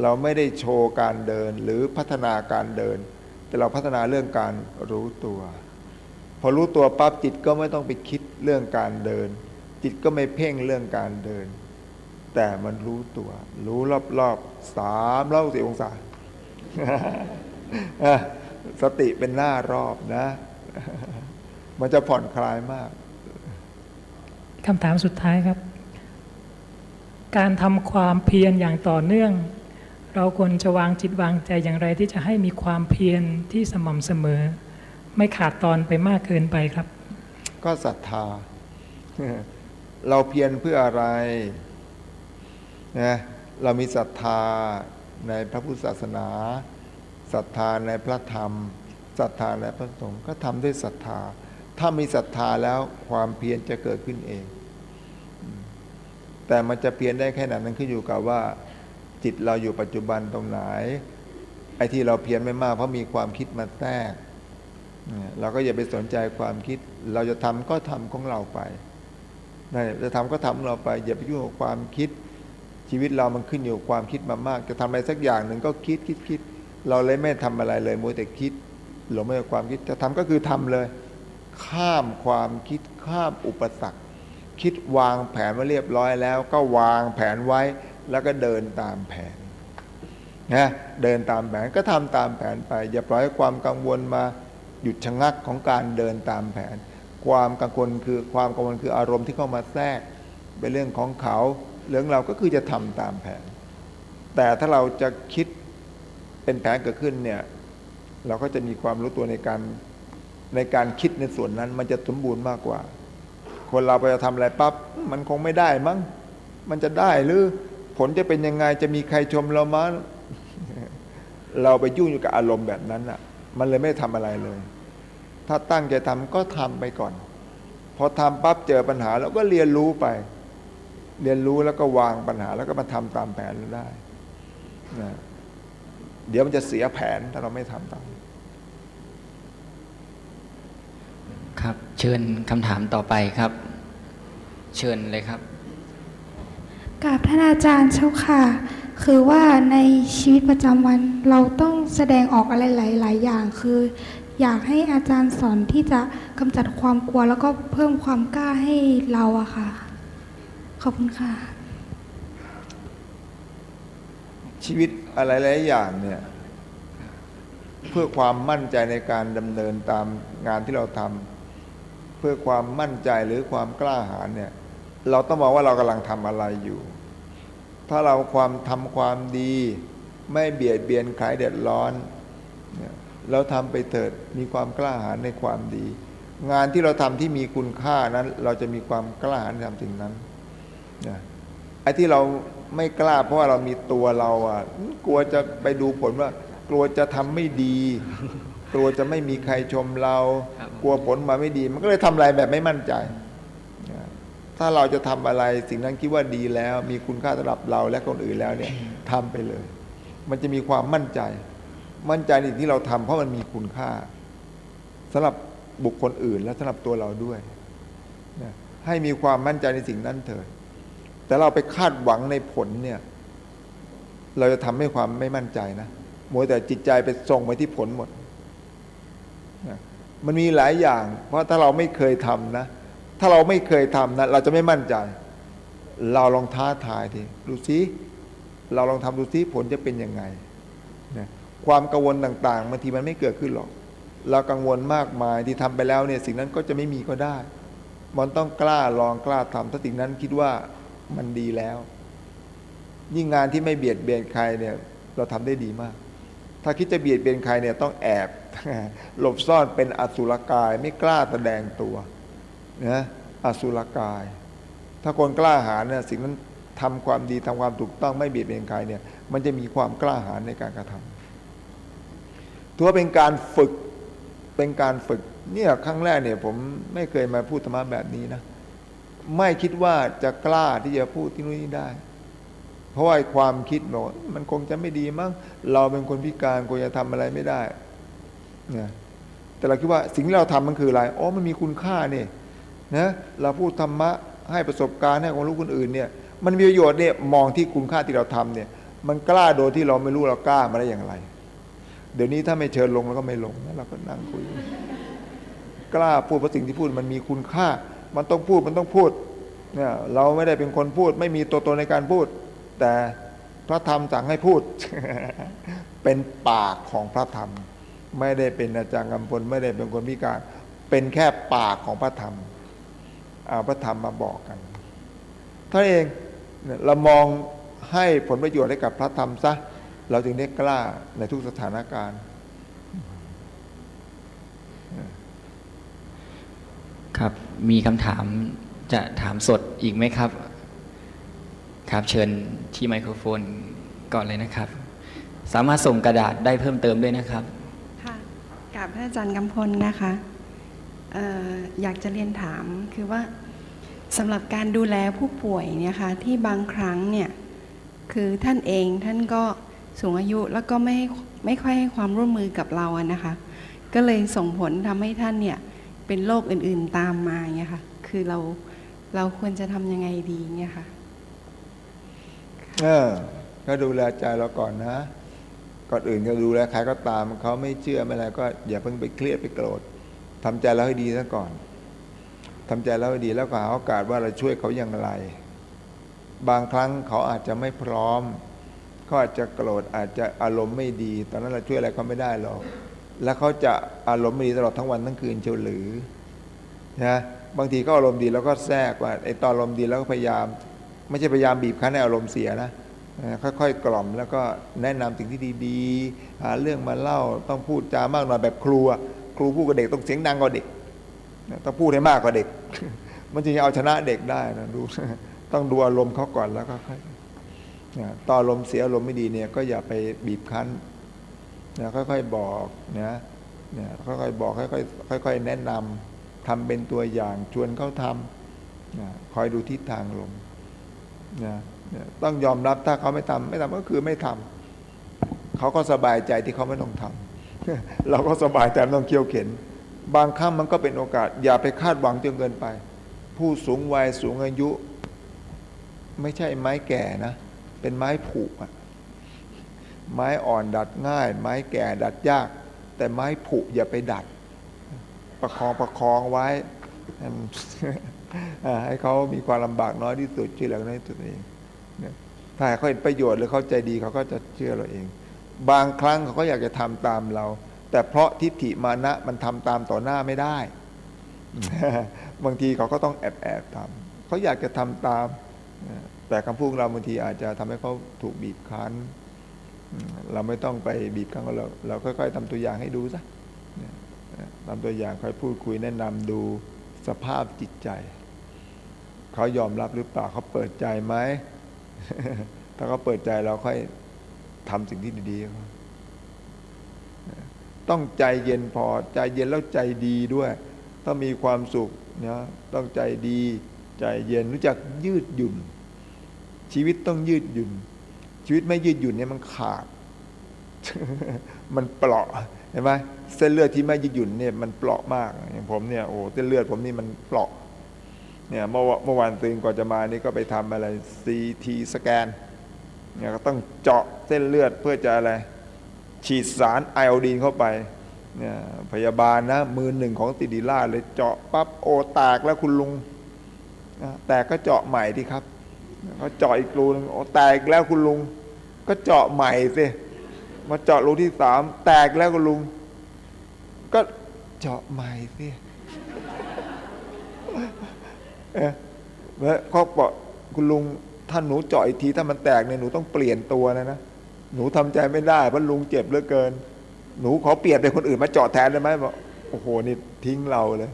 เราไม่ได้โชว์การเดินหรือพัฒนาการเดิน แต่เราพัฒนาเรื่องการรู้ตัว พอรู้ตัวปั๊บจิตก็ไม่ต้องไปคิดเรื่องการเดิน จิตก็ไม่เพ่งเรื่องการเดิน แต่มันรู้ตัว รู้รอบๆสามร้อยสิบองศาสติเป็นหน้ารอบนะ มันจะผ่อนคลายมาก
คำถามสุดท้ายครับ การทำความเพียรอย่างต่อเนื่อง เราควรจะวางจิตวางใจอย่างไรที่จะให้มีความเพียรที่สม่ำเสมอ ไม่ขาดตอนไปมากเกินไปครับ
ก็ศรัทธา เราเพียรเพื่ออะไรนะเรามีศรัทธาในพระพุทธศาสนาศรัทธาในพระธรรมศรัทธาในพระสงฆ์ก็ทำด้วยศรัทธา ถ้ามีศรัทธาแล้วความเพียรจะเกิดขึ้นเอง แต่มันจะเพียรได้แค่ไหนนั้นขึ้นอยู่กับว่า จิตเราอยู่ปัจจุบันตรงไหน ไอ้ที่เราเพียรไม่มากเพราะมีความคิดมาแทรกเราก็อย่าไปสนใจความคิด เราจะทำก็ทำของเราไปจะทำก็ทำของเราไป อย่าไปยุ่งกับความคิด ชีวิตเรามันขึ้นอยู่ความคิดมามาก จะทำอะไรสักอย่างหนึ่งก็คิดคิดคิด เราเลยไม่ทำอะไรเลยมัวแต่คิดหลงไปกับความคิดจะทำก็คือทำเลย ข้ามความคิดข้ามอุปสรรค คิดวางแผนไว้เรียบร้อยแล้ว ก็วางแผนไว้แล้วก็เดินตามแผนนะเดินตามแผนก็ทำตามแผนไป อย่าปล่อยให้ความกังวลมาหยุดชะงักของการเดินตามแผน ความกังวลคือความกังวลคืออารมณ์ที่เข้ามาแทรกเป็นเรื่องของเขาเรื่องเราก็คือจะทำตามแผน แต่ถ้าเราจะคิดเป็นแผนเกิดขึ้นเนี่ยเราก็จะมีความรู้ตัวในการ ในการคิดในส่วนนั้นมันจะสมบูรณ์มากกว่า คนเราไปจะทำอะไรปั๊บมันคงไม่ได้มั้งมันจะได้หรือผลจะเป็นยังไงจะมีใครชมเรามั้งเราไปยุ่งอยู่กับอารมณ์แบบนั้นอะ มันเลยไม่ทำอะไรเลย ถ้าตั้งใจทำก็ทำไปก่อน พอทำปั๊บเจอปัญหาเราก็เรียนรู้ไป เรียนรู้แล้วก็วางปัญหาแล้วก็มาทำตามแผนได้นะเดี๋ยวมันจะเสียแผนถ้าเราไม่ทำตาม
ครับ เชิญคำถามต่อไปครับ เชิญเลยครับ
กับท่านอาจารย์เจ้าค่ะ คือว่าในชีวิตประจำวันเราต้องแสดงออกอะไรหลาย ๆ อย่างคือ อยากให้อาจารย์สอนที่จะกำจัดความกลัวแล้วก็เพิ่มความกล้าให้เราอะค่ะ ขอบคุณค่ะ
ชีวิตอะไรหลายอย่างเนี่ยเพื่อความมั่นใจในการดำเนินตามงานที่เราทำ เพื่อความมั่นใจหรือความกล้าหาญเนี่ย เราต้องมองว่าเรากำลังทำอะไรอยู่ ถ้าเราความทำความดี ไม่เบียดเบียนใครเดือดร้อนเราทำไปเถิดมีความกล้าหาญในความดี งานที่เราทำที่มีคุณค่านั้น เราจะมีความกล้าหาญทำสิ่งนั้นนะไอ้ที่เราไม่กล้าเพราะว่าเรามีตัวเราอะกลัวจะไปดูผลว่า กลัวจะทำไม่ดี กลัวจะไม่มีใครชมเรา
ครับ
กลัวผลมาไม่ดี มันก็เลยทำอะไรแบบไม่มั่นใจนะถ้าเราจะทำอะไรสิ่งนั้นคิดว่าดีแล้ว มีคุณค่าสำหรับเราและคนอื่นแล้วเนี่ยทำไปเลย มันจะมีความมั่นใจ มั่นใจในสิ่งที่เราทำเพราะมันมีคุณค่าสำหรับบุคคลอื่นและสำหรับตัวเราด้วยนะให้มีความมั่นใจในสิ่งนั้นเถิดแต่เราไปคาดหวังในผลเนี่ย เราจะทำให้ความไม่มั่นใจนะมัวแต่จิตใจไปส่งไปที่ผลหมดนะ มันมีหลายอย่าง เพราะถ้าเราไม่เคยทำนะ ถ้าเราไม่เคยทำนะ เราจะไม่มั่นใจ เราลองท้าทายทีดูซิเราลองทำดูซิผลจะเป็นยังไงนะความกังวลต่างๆบางทีมันไม่เกิดขึ้นหรอก เรากังวลมากมายที่ทำไปแล้วเนี่ยสิ่งนั้นก็จะไม่มีก็ได้ มันต้องกล้าลองกล้าทำถ้าสิ่งนั้นคิดว่ามันดีแล้ว ยิ่งงานที่ไม่เบียดเบียนใครเนี่ย เราทำได้ดีมาก ถ้าคิดจะเบียดเบียนใครเนี่ยต้องแอบ หลบซ่อนเป็นอสุรกายไม่กล้าแสดงตัวนะอสุรกาย ถ้าคนกล้าหาญเนี่ยสิ่งนั้นทำความดีทำความถูกต้องไม่เบียดเบียนใครเนี่ย มันจะมีความกล้าหาญในการกระทำถือว่าเป็นการฝึกเป็นการฝึกเนี่ยครั้งแรกเนี่ย ผมไม่เคยมาพูดธรรมะแบบนี้นะไม่คิดว่าจะกล้าที่จะพูดที่นู่นนี่ได้ เพราะว่าไอ้ความคิดบอกว่ามันคงจะไม่ดีมั้งเราเป็นคนพิการคงจะทำอะไรไม่ได้ นะแต่เราคิดว่าสิ่งที่เราทำมันคืออะไรอ๋อมันมีคุณค่าเนี่ยนะเราพูดธรรมะให้ประสบการณ์ให้ความรู้คนอื่นเนี่ยมันมีประโยชน์เนี่ยมองที่คุณค่าที่เราทำเนี่ย มันกล้าโดยที่เราไม่รู้เรากล้ามาได้อย่างไร เดี๋ยวนี้ถ้าไม่เชิญลงเราก็ไม่ลงนะเราก็นั่งคุย กล้าพูดเพราะสิ่งที่พูดมันมีคุณค่า มันต้องพูดมันต้องพูดเนี่ยเราไม่ได้เป็นคนพูด ไม่มีตัวตนในการพูด แต่พระธรรมสั่งให้พูด เป็นปากของพระธรรม ไม่ได้เป็นอาจารย์กำพลไม่ได้เป็นคนพิการ เป็นแค่ปากของพระธรรมเอาพระธรรมมาบอกกันท่านเองเรามองให้ผลประโยชน์ให้กับพระธรรมซะเราจึงได้กล้าในทุกสถานการณ์
ครับมีคำถามจะถามสดอีกไหมครับ ครับเชิญที่ไมโครโฟนก่อนเลยนะครับ สามารถส่งกระดาษได้เพิ่มเติมด้วยนะครับ
กับพระอาจารย์กำพลนะคะอออยากจะเรียนถามคือว่าสำหรับการดูแลผู้ป่วยเนี่ยค่ะที่บางครั้งเนี่ยคือท่านเองท่านก็สูงอายุแล้วก็ไม่ไม่ค่อยให้ความร่วมมือกับเราอะนะคะ ก็เลยส่งผลทำให้ท่านเนี่ยเป็นโรคอื่นๆตามมาเนี่ยค่ะคือเราเราควรจะทำยังไงดีเนี่ยค่ะ
เออก็ดูแลใจเราก่อนนะ ก่อนอื่นก็ดูแลใครก็ตามเขาไม่เชื่อไม่อะไรก็อย่าเพิ่งไปเครียดไปโกรธทำใจเราให้ดีซะก่อนทำใจเราให้ดีแล้วก็หาโอกาสว่าเราช่วยเขาอย่างไร บางครั้งเขาอาจจะไม่พร้อมเขาอาจจะโกรธอาจจะอารมณ์ไม่ดี ตอนนั้นเราช่วยอะไรเขาไม่ได้หรอกแล้วเขาจะอารมณ์ไม่ดีตลอดทั้งวันทั้งคืนเชียวหรือนะบางทีก็อารมณ์ดีแล้วก็แทรกว่าไอ้ตอนอารมณ์ดีแล้วก็พยายาม ไม่ใช่พยายามบีบคั้นให้อารมณ์เสียนะ ค่อยๆ กล่อมแล้วก็แนะนำสิ่งที่ดีๆหาเรื่องมาเล่าต้องพูดจามากหน่อยแบบครูครูพูดกับเด็กต้องเสียงดังกว่าเด็กต้องพูดให้มากกว่าเด็ก มันจึงจะเอาชนะเด็กได้นะดูต้องดูอารมณ์เขาก่อนแล้วก็ค่อยนะตออารมณ์เสียอารมณ์ไม่ดีเนี่ยก็อย่าไปบีบคั้นนะค่อยๆบอกนะเนี่ยค่อยๆบอกค่อยๆค่อย ๆ แนะนำทำเป็นตัวอย่างชวนเขาทำนะคอยดูทิศทางลมนะ ต้องยอมรับถ้าเขาไม่ทำไม่ทำก็คือไม่ทำเขาก็สบายใจที่เขาไม่ต้องทำเราก็สบายใจไม่ต้องเคี่ยวเข็น บางครั้งมันก็เป็นโอกาส อย่าไปคาดหวังจนเกินไป ผู้สูงวัยสูงอายุ ไม่ใช่ไม้แก่นะ เป็นไม้ผุอะไม้อ่อนดัดง่าย ไม้แก่ดัดยาก แต่ไม้ผุอย่าไปดัด ประคองประคองไว้ให้เขามีความลำบากน้อยที่สุดช่วยเหลือน้อยที่สุดเอง ถ้าเขาเห็นประโยชน์หรือเขาใจดีเขาก็จะเชื่อเราเอง บางครั้งเขาก็อยากจะทำตามเรา แต่เพราะทิฏฐิมานะมันทำตามต่อหน้าไม่ได้ บางทีเขาก็ต้องแอบแอบทำเขาอยากจะทำตาม แต่คำพูดของเราบางทีอาจจะทำให้เขาถูกบีบคั้น เราไม่ต้องไปบีบคั้นเขาเราเราค่อยๆทำตัวอย่างให้ดูซะทำตัวอย่างค่อยพูดคุยแนะนำดูสภาพจิตใจ เขายอมรับหรือเปล่าเขาเปิดใจไหม ถ้าเขาเปิดใจเราค่อยทำสิ่งที่ดีๆ ต้องใจเย็นพอใจเย็นแล้วใจดีด้วย ต้องมีความสุขนะต้องใจดี ใจเย็นรู้จักยืดหยุ่น ชีวิตต้องยืดหยุ่น ชีวิตไม่ยืดหยุ่นเนี่ยมันขาด มันเปราะเห็นไหมเส้นเลือดที่ไม่ยืดหยุ่นเนี่ยมันเปราะมากอย่างผมเนี่ยโอ้เส้นเลือดผมนี่มันเปราะ เนี่ยเมื่อวเมื่อวานตื่นก่อนจะมานี่ก็ไปทำอะไรซีทีสแกนเนี่ยก็ต้องเจาะเส้นเลือดเพื่อจะอะไร ฉีดสารไอโอดีนเข้าไปเนี่ยพยาบาลนะมือหนึ่งของติดิล่าเลยเจาะปั๊บโอแตกแล้วคุณลุงแตกก็เจาะใหม่ที่ครับเขาเจาะอีกรูนึงโอแตกแล้วคุณลุง ก็เจาะใหม่สิมาเจาะรูที่สามแตกแล้วคุณลุง ก็เจาะใหม่สิ แล้วเขาบอกคุณลุงท่านหนูเจาะอีกทีถ้ามันแตกเนี่ยหนูต้องเปลี่ยนตัวนะนะหนูทำใจไม่ได้เพราะลุงเจ็บเหลือเกิน หนูขอเปลี่ยนเป็นคนอื่นมาเจาะแทนได้ไหมบอกโอ้โหนี่ทิ้งเราเลย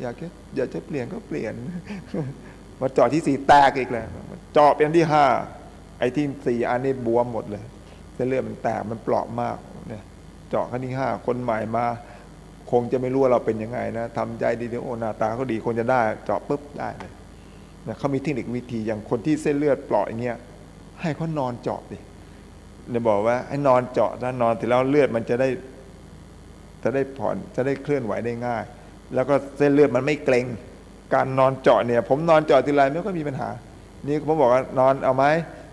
อยากจะอยากจะเปลี่ยนก็เปลี่ยน มาเจาะที่สี่แตกอีกเลยเจาะเป็นที่ห้าไอ้ที่สี่อันนี้บวมหมดเลยเส้นเลือดมันแตกมันเปราะมากเนี่ย เจาะครั้งที่ห้าคนใหม่มา คงจะไม่รู้ว่าเราเป็นยังไงนะทำใจดีๆโอหน้าตาเขาดีคงจะได้เจาะปุ๊บได้เลยนะเขามีเทคนิควิธีอย่างคนที่เส้นเลือดเปราะอย่างเงี้ยให้เขานอนเจาะดิเนี่ยบอกว่าให้นอนเจาะถ้านอนทีแล้วเลือดมันจะได้ จะได้ผ่อนจะได้เคลื่อนไหวได้ง่าย แล้วก็เส้นเลือดมันไม่เกร็งการนอนเจาะเนี่ย ผมนอนเจาะทีไรไม่ก็มีปัญหา นี่ผมบอกว่านอนเอาไหม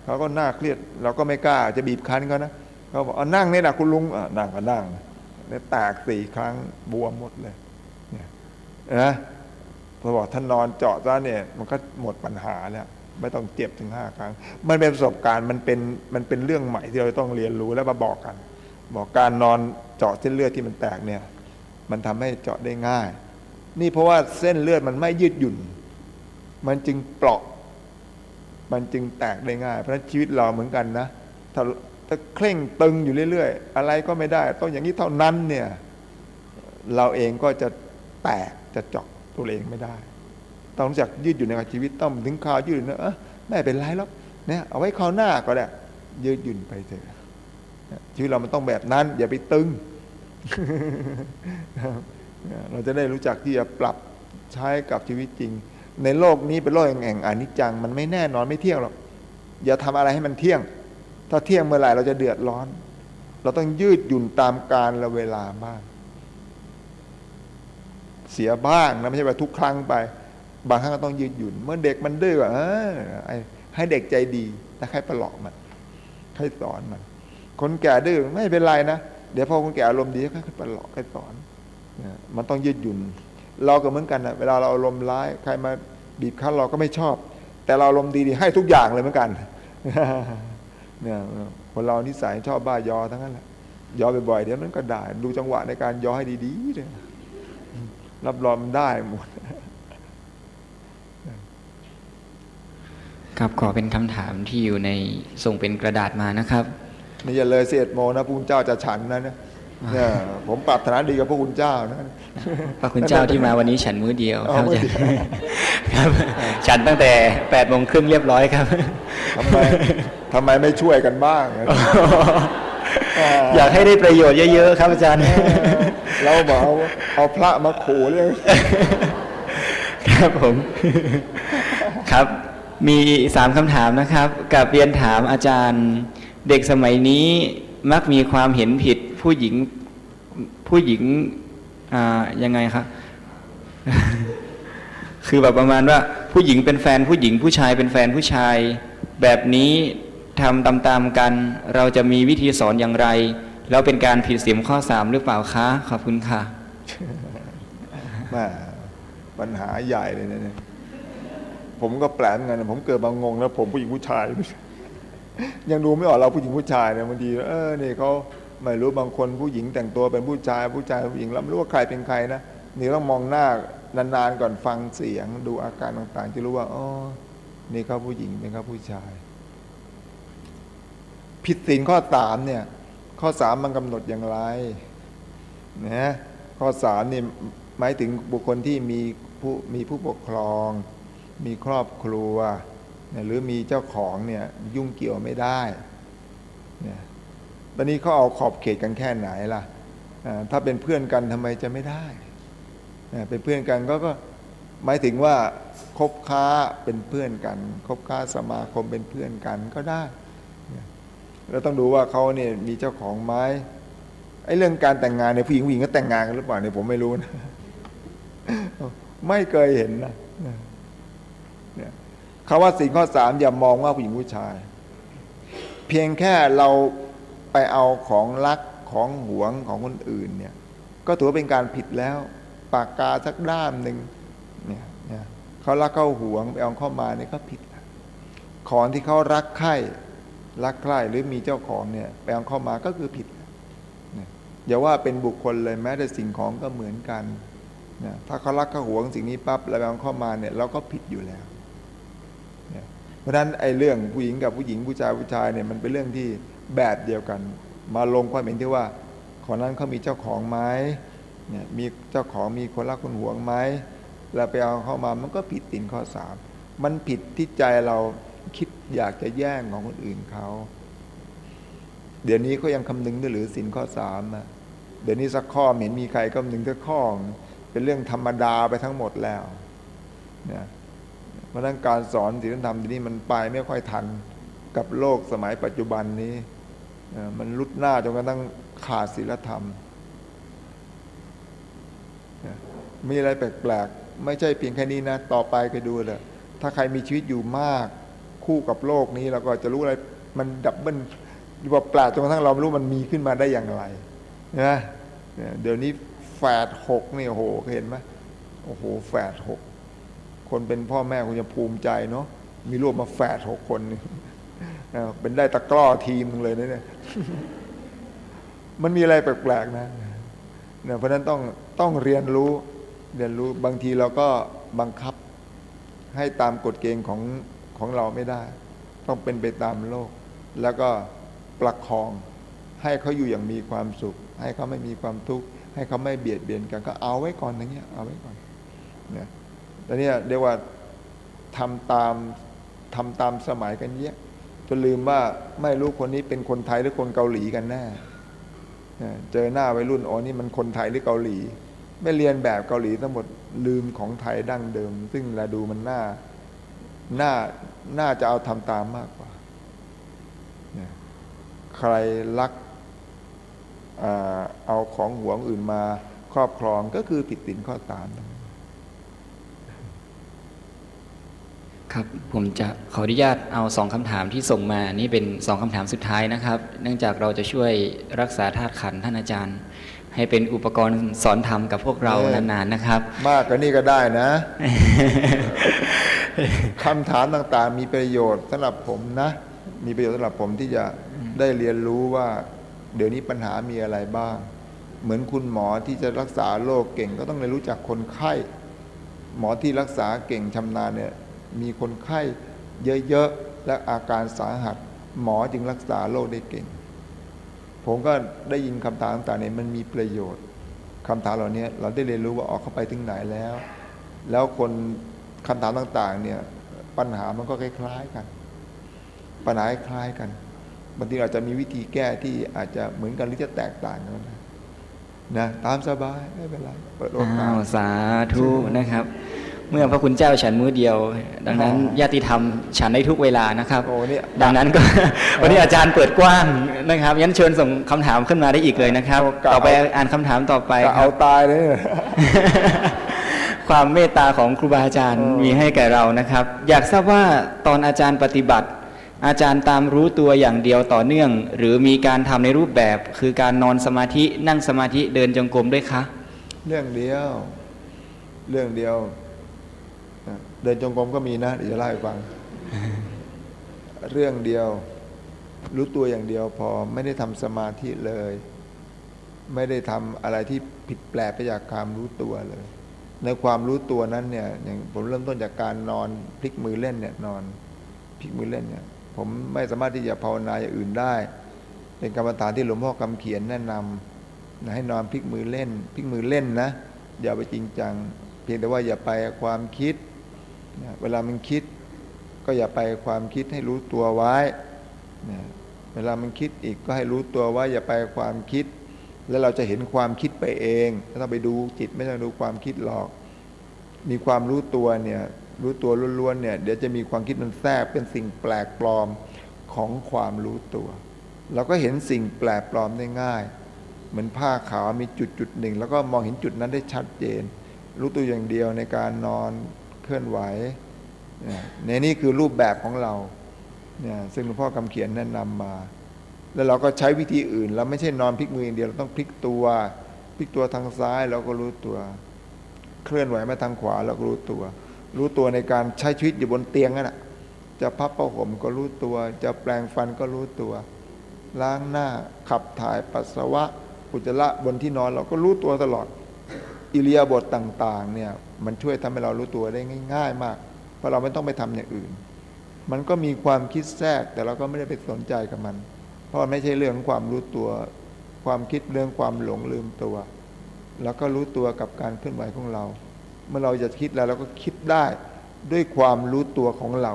เขาก็น่าเครียด เราก็ไม่กล้าจะบีบคั้นเขานะเขาบอกเอานั่งนี่นะคุณลุงอนั่งก็นั่ง เนี่ยแตกสี่ครั้งบวมหมดเลยเนี่ยนะพอบอกท่านนอนเจาะซะเนี่ย มันก็หมดปัญหาแล้วไม่ต้องเจ็บถึงห้าครั้ง มันเป็นประสบการณ์มันเป็นมันเป็นเรื่องใหม่ที่เราต้องเรียนรู้แล้วมาบอกกัน บอกการนอนเจาะเส้นเลือดที่มันแตกเนี่ย มันทำให้เจาะได้ง่าย นี่เพราะว่าเส้นเลือดมันไม่ยืดหยุ่น มันจึงเปราะ มันจึงแตกได้ง่าย เพราะฉะนั้นชีวิตเราเหมือนกันนะถ้า ถ้าเคร่งตึงอยู่เรื่อยๆ อะไรก็ไม่ได้ ต้องอย่างนี้เท่านั้นเนี่ย เราเองก็จะแตกจะเจาะตัวเองไม่ได้ ต้องรู้จักยืดอยู่ในชีวิตต้องถึงคราวยืดเนอะเออไม่เป็นไรหรอกเนี่ยเอาไว้คราวหน้าก็ได้ยืดหยุ่นไปเถอะชีวิตเรามันต้องแบบนั้น อย่าไปตึง เราจะได้รู้จักที่จะปรับใช้กับชีวิตจริง ในโลกนี้เป็นโลกแห่งอนิจจัง มันไม่แน่นอนไม่เที่ยงหรอกอย่าทำอะไรให้มันเที่ยง ถ้าเที่ยงเมื่อไหร่เราจะเดือดร้อน เราต้องยืดหยุ่นตามการและเวลาบ้าง เสียบ้างนะไม่ใช่ว่าทุกครั้งไป บางครั้งก็ต้องยืดหยุ่น เมื่อเด็กมันดื้อเออให้เด็กใจดีแต่ใครประหลอกมันใครสอนมัน คนแก่ดื้อไม่เป็นไรนะเดี๋ยวพอคนแก่อารมณ์ดีก็ประหลอกใครสอนมันต้องยืดหยุ่น เราก็เหมือนกันนะเวลาเราอารมณ์ร้ายใครมาบีบคั้นเราก็ไม่ชอบ แต่เราอารมณ์ดีๆให้ทุกอย่างเลยเหมือนกัน เนี่ยคนเรานิสัยชอบบ้ายอทั้งนั้นแหละยอบ่อยๆเดี๋ยวนั้นก็ได้ ดูจังหวะในการยอให้ดีๆเลยรับรองได้หมด
ครับขอเป็นคำถามที่อยู่ในส่งเป็นกระดาษมานะครับ
นี่อย่าเลยเสียดโมงนะพระคุณเจ้าจะฉันนะเนี่ยเนี่ยผมปรารถนาดีกับพระคุณเจ้านะ
พระคุณเจ้าที่มาวันนี้ฉันมื้อเดียว
อ๋อ
ครับ
มื้อ
อา
เดี
จาร
ยว
ย์ครับ ฉันตั้งแต่แปดโมงครึ่งเรียบร้อยครับ
ทำไม ทำไมไม่ช่วยกันบ้าง
อยากให้ได้ประโยชน์เยอะๆครับอาจารย์
เราบอกเอาเอาพระมาขู่เรื่อง
ครับผม ครับ มีสามคำถามนะครับกับเรียนถามอาจารย์ เด็กสมัยนี้มักมีความเห็นผิดผู้หญิงผู้หญิงอ่ายังไงครับคือแบบประมาณว่าผู้หญิงเป็นแฟนผู้หญิงผู้ชายเป็นแฟนผู้ชาย แบบนี้ ทำตามๆกัน เราจะมีวิธีสอนอย่างไร แล้วเป็นการผิดศีลข้อสามหรือเปล่าคะ ขอบคุณค่ะ
แม่ปัญหาใหญ่เลยนะเนี่ยผมก็แปลกเหมือนกันผมเกิดมางงแล้วผมผู้หญิงผู้ชาย ยังดูไม่ออกเราผู้หญิงผู้ชายเนี่ยบางทีเออเนี่ยเขาไม่รู้บางคนผู้หญิงแต่งตัวเป็นผู้ชาย ผู้ชายผู้หญิงเราไม่รู้ว่าใครเป็นใครนะนี่ต้องมองหน้านานๆก่อนฟังเสียง ดูอาการต่างๆจะรู้ว่าอ๋อนี่เขาผู้หญิงเป็นเขาผู้ชาย ผิดศีลข้อสามเนี่ย ข้อสามมันกำหนดอย่างไรนะข้อสามนี่หมายถึงบุคคลที่มีผู้มีผู้ปกครอง มีครอบครัวหรือมีเจ้าของเนี่ยยุ่งเกี่ยวไม่ได้เนี่ยตอนนี้เขาเอาขอบเขตกันแค่ไหนล่ะถ้าเป็นเพื่อนกันทำไมจะไม่ได้เป็นเพื่อนกันก็ก็หมายถึงว่าคบค้าเป็นเพื่อนกัน คบค้าสมาคมเป็นเพื่อนกันก็ได้ เราต้องดูว่าเขาเนี่ยมีเจ้าของไหมไอ้เรื่องการแต่งงานในยผู้หญิงผู้หญิงก็แต่งงานกันหรือเปล่าเนี่ยผมไม่รู้นะไม่เคยเห็นนะเนี่ยคำว่าสิ่งข้อสามอย่ามองว่าผู้หญิงผู้ชาย เพียงแค่เราไปเอาของรักของหวงของคนอื่นเนี่ย ก็ถือว่าเป็นการผิดแล้วปากกาสักด้ามหนึ่งเนี่ยเนี่ยเขารักเขาหวงไปเอาเข้ามาเนี่ยก็ผิดของที่เขารักใคร่ รักใคร่หรือมีเจ้าของเนี่ยไปเอาเข้ามาก็คือผิดเนี่ยอย่าว่าเป็นบุคคลเลยแม้แต่สิ่งของก็เหมือนกันนี่ยถ้าเขารักเขาหวงสิ่งนี้ปั๊บแล้วไปเอาเข้ามาเนี่ยเราก็ผิดอยู่แล้วเพราะฉะนั้นไอ้เรื่องผู้หญิงกับผู้หญิงผู้ชายผู้ชายเนี่ยมันเป็นเรื่องที่แบบเดียวกัน มาลงความเห็นที่ว่าคนนั้นเขามีเจ้าของไหมเนี่ยมีเจ้าของมีคนรักคนหวงไหมแล้วไปเอาเข้ามามันก็ผิดตินข้อสามมันผิดที่ใจเรา คิดอยากจะแย่งของคนอื่นเขาเดี๋ยวนี้เขายังคำนึงด้วยหรือสินข้อสามนะเดี๋ยวนี้สักข้อเห็นมีใครคำนึงสักข้อเป็นเรื่องธรรมดาไปทั้งหมดแล้วเนี่ยเพราะนั้นการสอนศีลธรรมทีนี้มันไปไม่ค่อยทันกับโลกสมัยปัจจุบันนี้มันลุดหน้าจนกระทั่งขาดศีลธรรม มีอะไรแปลกๆ ไม่ใช่เพียงแค่นี้นะ ต่อไปก็ดูเลยถ้าใครมีชีวิตอยู่มาก คู่กับโลกนี้เราก็จะรู้อะไรมันดับเบิลหรือว่าแปลกจนกระทั่งเราไม่รู้มันมีขึ้นมาได้อย่างไรนะเดี๋ยวนี้แฝดหกนี่โอ้โหเห็นไหมโอ้โหแฝดหกคนเป็นพ่อแม่คงจะภูมิใจเนาะมีลูกมาแฝดหกคนนะเป็นได้ตะกร้อทีมนึงเลยนะเนี่ยมันมีอะไรแปลกๆนะเนี่ยเพราะฉะนั้นต้องต้องเรียนรู้เรียนรู้บางทีเราก็บังคับให้ตามกฎเกณฑ์ของ ของเราไม่ได้ ต้องเป็นไปตามโลก แล้วก็ประคองให้เขาอยู่อย่างมีความสุข ให้เขาไม่มีความทุกข์ให้เขาไม่เบียดเบียนกันก็เอาไว้ก่อนอย่างเงี้ยเอาไว้ก่อนเนี่ยแต่เนี่ยเรียกว่าทำตามทำตามสมัยกันเยอะจนลืมว่าไม่รู้คนนี้เป็นคนไทยหรือคนเกาหลีกันแน่เจอหน้าวัยรุ่นอ๋อนี่มันคนไทยหรือเกาหลี ไม่เรียนแบบเกาหลีทั้งหมดลืมของไทยดั้งเดิม ซึ่งเราดูมันหน่า น่าน่าจะเอาทำตามมากกว่า ใครรักเอาของหวงอื่นมาครอบครองก็คือผิดตินข้อตาม
ครับผมจะขออนุญาตเอาสองคำถามที่ส่งมา นี่เป็นสองคำถามสุดท้ายนะครับ เนื่องจากเราจะช่วยรักษาธาตุขันท่านอาจารย์ ให้เป็นอุปกรณ์สอนธรรมกับพวกเรานานๆนะครับ
มากกว่านี้ก็ได้นะคำถามต่างๆ มีประโยชน์สำหรับผมนะ มีประโยชน์สำหรับผมที่จะได้เรียนรู้ว่า เดี๋ยวนี้ปัญหามีอะไรบ้าง เหมือนคุณหมอที่จะรักษาโรคเก่งก็ต้องเรียนรู้จักคนไข้ หมอที่รักษาเก่งชำนาญเนี่ยมีคนไข้เยอะๆและอาการสาหัส หมอจึงรักษาโรคได้เก่ง ผมก็ได้ยินคำถามต่างๆเนี่ยมันมีประโยชน์คำถามเหล่านี้เราได้เรียนรู้ว่าออกเข้าไปถึงไหนแล้ว แล้วคนคำถามต่างๆเนี่ยปัญหามันก็คล้ายๆกัน ปัญหาคล้ายกันบางทีอาจจะมีวิธีแก้ที่อาจจะเหมือนกันหรือจะแตกต่างกันนะนะตามสบายไม่เป็นไร
เปิดโอกาสสาธุนะครับ เมื่อพระคุณเจ้าฉันมื้อเดียว ดังนั้นญาติธรรมฉันได้ทุกเวลานะครับดังนั้นก็วันนี้อาจารย์เปิดกว้างนะครับยันเชิญส่งคำถามขึ้นมาได้อีกเลยนะครับ ต่อไปอ่านคำถามต่อไป
เอาตายเลย
ความเมตตาของครูบาอาจารย์มีให้แก่เรานะครับ อยากทราบว่าตอนอาจารย์ปฏิบัติ อาจารย์ตามรู้ตัวอย่างเดียวต่อเนื่อง หรือมีการทำในรูปแบบ คือการนอนสมาธินั่งสมาธิเดินจงกรมด้วยคะ
เรื่องเดียว เรื่องเดียว เดินจงกรมก็มีนะเดี๋ยวจะเล่าให้ฟัง เรื่องเดียว รู้ตัวอย่างเดียวพอไม่ได้ทำสมาธิเลย ไม่ได้ทำอะไรที่ผิดแปลกไปจากความรู้ตัวเลย ในความรู้ตัวนั้นเนี่ยอย่างผมเริ่มต้นจากการนอนพลิกมือเล่นเนี่ยนอนพลิกมือเล่นเนี่ย ผมไม่สามารถที่จะภาวนาอย่างอื่นได้ เป็นกรรมฐานที่หลวงพ่อคำเขียนแนะนำให้นอนพลิกมือเล่นพลิกมือเล่นนะอย่าไปจริงจัง เพียงแต่ว่าอย่าไปความคิด เวลามันคิดก็อย่าไปความคิดให้รู้ตัวไว้เวลามันคิดอีกก็ให้รู้ตัวว่าอย่าไปความคิด แล้วเราจะเห็นความคิดไปเองไม่ต้องไปดูจิตไม่ต้องดูความคิดหรอก มีความรู้ตัวเนี่ยรู้ตัวล้วนๆเนี่ยเดี๋ยวจะมีความคิดมันแทรกเป็นสิ่งแปลกปลอมของความรู้ตัว เราก็เห็นสิ่งแปลกปลอมได้ง่าย เหมือนผ้าขาวมีจุดจุดหนึ่ง แล้วก็มองเห็นจุดนั้นได้ชัดเจน รู้ตัวอย่างเดียวในการนอน เคลื่อนไหวในนี้คือรูปแบบของเราเนี่ยซึ่งหลวงพ่อคำเขียนแนะนำมา แล้วเราก็ใช้วิธีอื่น เราไม่ใช่นอนพลิกมืออย่างเดียวเราต้องพลิกตัว พลิกตัวทางซ้ายเราก็รู้ตัว เคลื่อนไหวมาทางขวาเราก็รู้ตัว รู้ตัวในการใช้ชีวิตอยู่บนเตียงนั่นแหะจะพับผ้าห่มก็รู้ตัว จะแปลงฟันก็รู้ตัว ล้างหน้าขับถ่ายปัสสาวะอุจจาระบนที่นอนเราก็รู้ตัวตลอด อิเลียบทต่างๆเนี่ยมันช่วยทำให้เรารู้ตัวได้ง่าย ๆ มาก เพราะเราไม่ต้องไปทำอย่างอื่น มันก็มีความคิดแทรกแต่เราก็ไม่ได้ไปสนใจกับมัน เพราะไม่ใช่เรื่องความรู้ตัว ความคิดเรื่องความหลงลืมตัว แล้วก็รู้ตัวกับการเคลื่อนไหวของเรา เมื่อเราจะคิดแล้วเราก็คิดได้ด้วยความรู้ตัวของเรา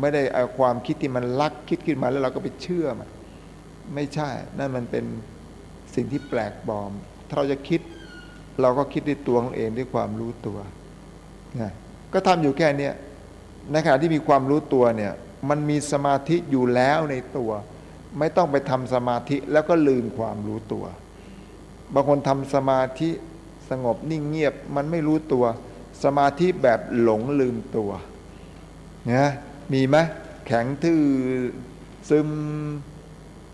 ไม่ได้เอาความคิดที่มันลักคิดขึ้นมาแล้วเราก็ไปเชื่อมันไม่ใช่ นั่นมันเป็นสิ่งที่แปลกปลอม ถ้าเราจะคิด เราก็คิดด้วยตัวของเองด้วยความรู้ตัวนะก็ทำอยู่แค่นี้ในขณะที่มีความรู้ตัวเนี่ยมันมีสมาธิอยู่แล้วในตัว ไม่ต้องไปทำสมาธิแล้วก็ลืมความรู้ตัวบางคนทำสมาธิสงบนิ่งเงียบมันไม่รู้ตัว สมาธิแบบหลงลืมตัวนะมีไหมแข็งทื่อซึม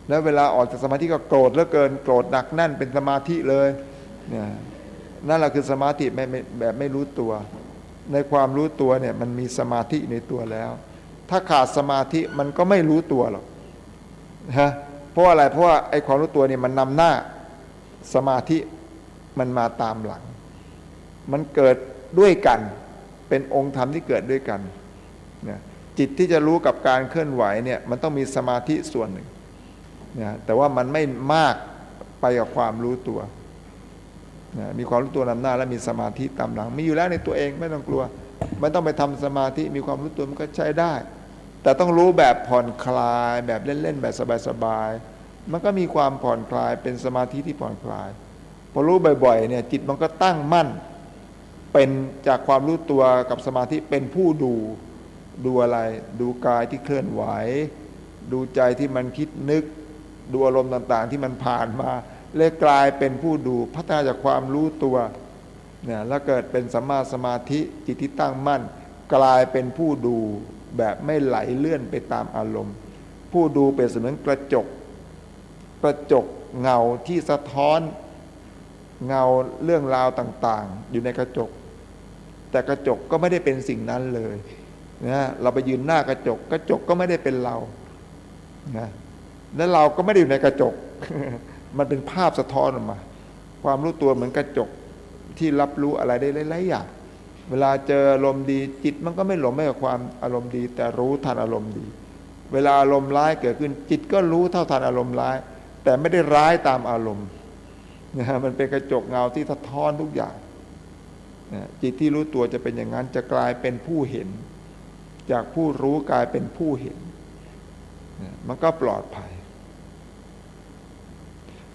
แล้วเวลาออกจากสมาธิก็โกรธแล้วเกิน โกรธหนักแน่นเป็นสมาธิเลยเนี่ย นั่นแหละคือสมาธิไม่แบบไม่รู้ตัว ในความรู้ตัวเนี่ยมันมีสมาธิในตัวแล้ว ถ้าขาดสมาธิมันก็ไม่รู้ตัวหรอกฮะเพราะอะไรเพราะว่าไอ้ความรู้ตัวเนี่ยมันนำหน้าสมาธิมันมาตามหลัง มันเกิดด้วยกันเป็นองค์ธรรมที่เกิดด้วยกันนะจิตที่จะรู้กับการเคลื่อนไหวเนี่ยมันต้องมีสมาธิส่วนหนึ่งนะแต่ว่ามันไม่มากไปกับความรู้ตัว มีความรู้ตัวนำหน้า และมีสมาธิตามหลัง มีอยู่แล้วในตัวเองไม่ต้องกลัวไม่ต้องไปทำสมาธิมีความรู้ตัวมันก็ใช้ได้ แต่ต้องรู้แบบผ่อนคลายแบบเล่นๆแบบสบายๆมันก็มีความผ่อนคลายเป็นสมาธิที่ผ่อนคลายพอรู้บ่อยๆเนี่ยจิตมันก็ตั้งมั่น เป็นจากความรู้ตัวกับสมาธิเป็นผู้ดูดูอะไร ดูกายที่เคลื่อนไหว ดูใจที่มันคิดนึก ดูอารมณ์ต่างๆ ที่มันผ่านมา เลยกลายเป็นผู้ดูพัฒนาจากความรู้ตัวเนี่ยแล้วเกิดเป็นสัมมาสมาธิจิตที่ตั้งมั่น กลายเป็นผู้ดูแบบไม่ไหลเลื่อนไปตามอารมณ์ ผู้ดูเป็นเสมือนกระจก กระจกเงาที่สะท้อนเงาเรื่องราวต่างๆ อยู่ในกระจก แต่กระจกก็ไม่ได้เป็นสิ่งนั้นเลยนะเราไปยืนหน้ากระจก กระจกก็ไม่ได้เป็นเรานะและเราก็ไม่ได้อยู่ในกระจก มันเป็นภาพสะท้อนออกมา ความรู้ตัวเหมือนกระจกที่รับรู้อะไรได้หลายๆอย่างเวลาเจออารมณ์ดีจิตมันก็ไม่หลงไม่กับความอารมณ์ดี แต่รู้ทันอารมณ์ดี เวลาอารมณ์ร้ายเกิดขึ้นจิตก็รู้เท่าทันอารมณ์ร้าย แต่ไม่ได้ร้ายตามอารมณ์นะฮะมันเป็นกระจกเงาที่สะท้อนทุกอย่างนะจิตที่รู้ตัวจะเป็นอย่างนั้นจะกลายเป็นผู้เห็น จากผู้รู้กลายเป็นผู้เห็นนะมันก็ปลอดภัย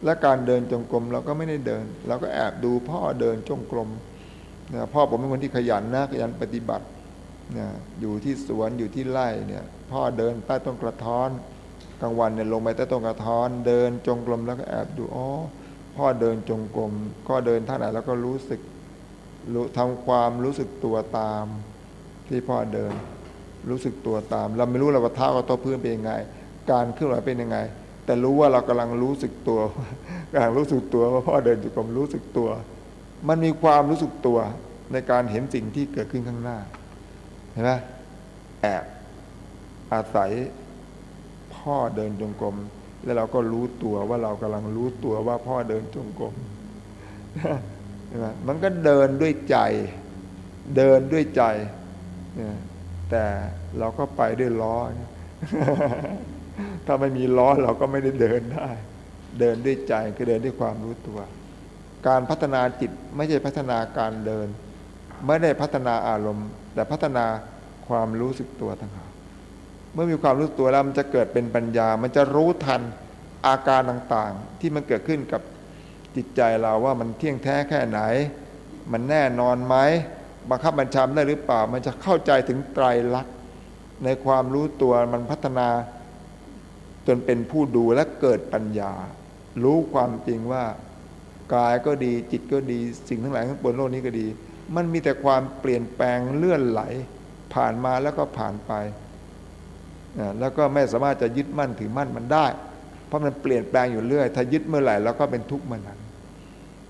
และการเดินจงกรมเราก็ไม่ได้เดิน เราก็แอบดูพ่อเดินจงกรมนะพ่อผมเป็นคนที่ขยันนะขยันปฏิบัตินะอยู่ที่สวนอยู่ที่ไร่เนี่ยพ่อเดินใต้ต้นกระท้อนกลางวันเนี่ยลงไปใต้ต้นกระท้อน เดินจงกรมแล้วก็แอบดูอ๋อพ่อเดินจงกรมก็เดินท่าไหนแล้วก็รู้สึกรู้ทำความรู้สึกตัวตาม ที่พ่อเดิน รู้สึกตัวตาม เราไม่รู้เราว่าเท้ากับตัวพื้นเป็นยังไง การเคลื่อนไหวเป็นยังไง แต่รู้ว่าเรากำลังรู้สึกตัวกำลังรู้สึกตัวว่าพ่อเดินอยู่กับรู้สึกตัว มันมีความรู้สึกตัวในการเห็นสิ่งที่เกิดขึ้นข้างหน้าเห็นไหมแอบอาศัยพ่อเดินจงกรมแล้วเราก็รู้ตัวว่าเรากำลังรู้ตัวว่าพ่อเดินจงกรมเห็นไหมมันก็เดินด้วยใจ เดินด้วยใจเนี่ยแต่เราก็ไปด้วยล้อ ถ้าไม่มีล้อเราก็ไม่ได้เดินได้ เดินด้วยใจคือเดินด้วยความรู้ตัว การพัฒนาจิตไม่ใช่พัฒนาการเดิน ไม่ได้พัฒนาอารมณ์ แต่พัฒนาความรู้สึกตัวต่างหากเมื่อมีความรู้ตัวแล้วมันจะเกิดเป็นปัญญา มันจะรู้ทันอาการต่างๆ ที่มันเกิดขึ้นกับจิตใจเราว่ามันเที่ยงแท้แค่ไหน มันแน่นอนไหมบังคับบัญชาได้หรือเปล่า มันจะเข้าใจถึงไตรลักษณ์ในความรู้ตัวมันพัฒนา จนเป็นผู้ดูและเกิดปัญญา รู้ความจริงว่ากายก็ดีจิตก็ดีสิ่งทั้งหลายทั้งปวงโลกนี้ก็ดี มันมีแต่ความเปลี่ยนแปลงเลื่อนไหล ผ่านมาแล้วก็ผ่านไปแล้วก็ไม่สามารถจะยึดมั่นถือมั่นมันได้ เพราะมันเปลี่ยนแปลงอยู่เรื่อย ถ้ายึดเมื่อไหร่แล้วก็เป็นทุกข์เมื่อนั้น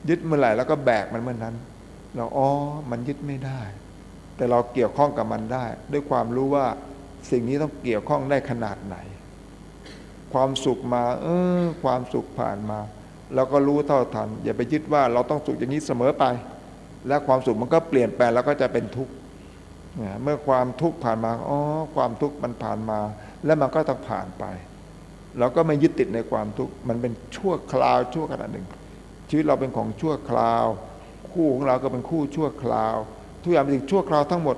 ยึดเมื่อไหร่แล้วก็แบกมันเมื่อนั้น เราอ๋อมันยึดไม่ได้ แต่เราเกี่ยวข้องกับมันได้ ด้วยความรู้ว่าสิ่งนี้ต้องเกี่ยวข้องได้ขนาดไหน ความสุขมาเออความสุขผ่านมาเราก็รู้เท่าทัน อย่าไปยึดว่าเราต้องสุขอย่างนี้เสมอไป และความสุขมันก็เปลี่ยนแปลงแล้วก็จะเป็นทุกข์เมื่อความทุกข์ผ่านมาอ๋อความทุกข์มันผ่านมา แล้วมันก็ต้องผ่านไป เราก็ไม่ยึดติดในความทุกข์มันเป็นชั่วคราวชั่วขณะหนึ่ง ชีวิตเราเป็นของชั่วคราว คู่ของเราก็เป็นคู่ชั่วคราว ทุกอย่างเป็นชั่วคราวทั้งหมด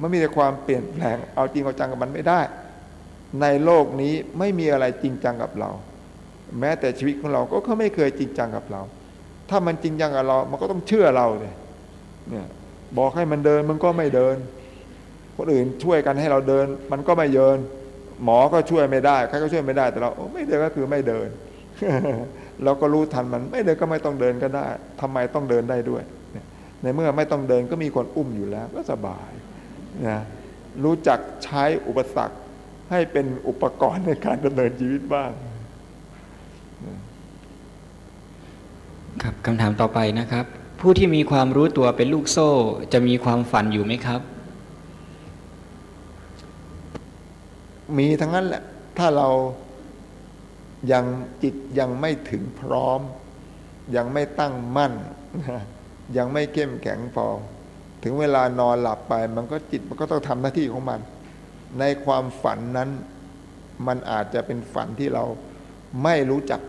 มันมีแต่ความเปลี่ยนแปลงเอาจริงเอาจังกับมันไม่ได้ ในโลกนี้ไม่มีอะไรจริงจังกับเรา แม้แต่ชีวิตของเราก็เขาไม่เคยจริงจังกับเรา ถ้ามันจริงจังกับเรา มันก็ต้องเชื่อเราเลยเนี่ยบอกให้มันเดินมันก็ไม่เดิน คนอื่นช่วยกันให้เราเดิน มันก็ไม่เดิน หมอก็ช่วยไม่ได้ใครก็ช่วยไม่ได้แต่เราไม่เดินก็คือไม่เดิน เราก็รู้ทันมันไม่เดินก็ไม่ต้องเดินก็ได้ทำไมต้องเดินได้ด้วย ในเมื่อไม่ต้องเดินก็มีคนอุ้มอยู่แล้ว ก็สบายนะรู้จักใช้อุปสรรค ให้เป็นอุปกรณ์ในการดำเนินชีวิตบ้าง
ครับคำถามต่อไปนะครับ ผู้ที่มีความรู้ตัวเป็นลูกโซ่ จะมีความฝันอยู่ไหมครับ
มีทั้งนั้นแหละ ถ้าเรายังจิตยังไม่ถึงพร้อม ยังไม่ตั้งมั่น ยังไม่เข้มแข็งพอ ถึงเวลานอนหลับไป มันก็จิตมันก็ต้องทำหน้าที่ของมัน ในความฝันนั้นมันอาจจะเป็นฝันที่เราไม่รู้จัก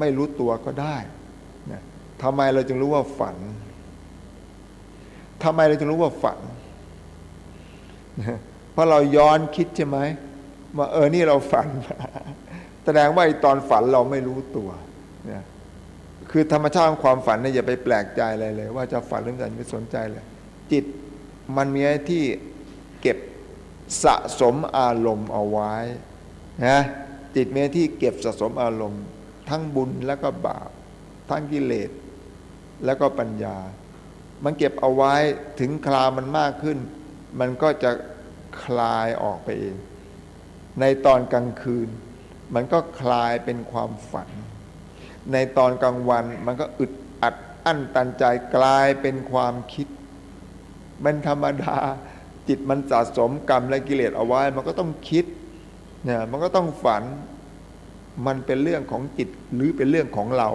ไม่รู้ตัวก็ได้นะทำไมเราจึงรู้ว่าฝันทำไมเราจึงรู้ว่าฝันเพราะเราย้อนคิดใช่ไหมว่าเออนี่เราฝัน แสดงว่าไอ้ตอนฝันเราไม่รู้ตัวนี่ยคือธรรมชาติของความฝันเนี่ยอย่าไปแปลกใจอะไรเลย ว่าจะฝันหรือไม่สนใจเลย จิตมันมีที่เก็บ สะสมอารมณ์เอาไว้นะจิตมีที่เก็บสะสมอารมณ์ ทั้งบุญแล้วก็บาป ทั้งกิเลสแล้วก็ปัญญา มันเก็บเอาไว้ถึงคราวมันมากขึ้น มันก็จะคลายออกไปเอง ในตอนกลางคืน มันก็คลายเป็นความฝัน ในตอนกลางวันมันก็อึดอัดอั้นตันใจกลายเป็นความคิด มันธรรมดา จิตมันสะสมกรรมและกิเลสเอาไว้ มันก็ต้องคิดเนี่ยมันก็ต้องฝันมันเป็นเรื่องของจิตหรือเป็นเรื่องของเรา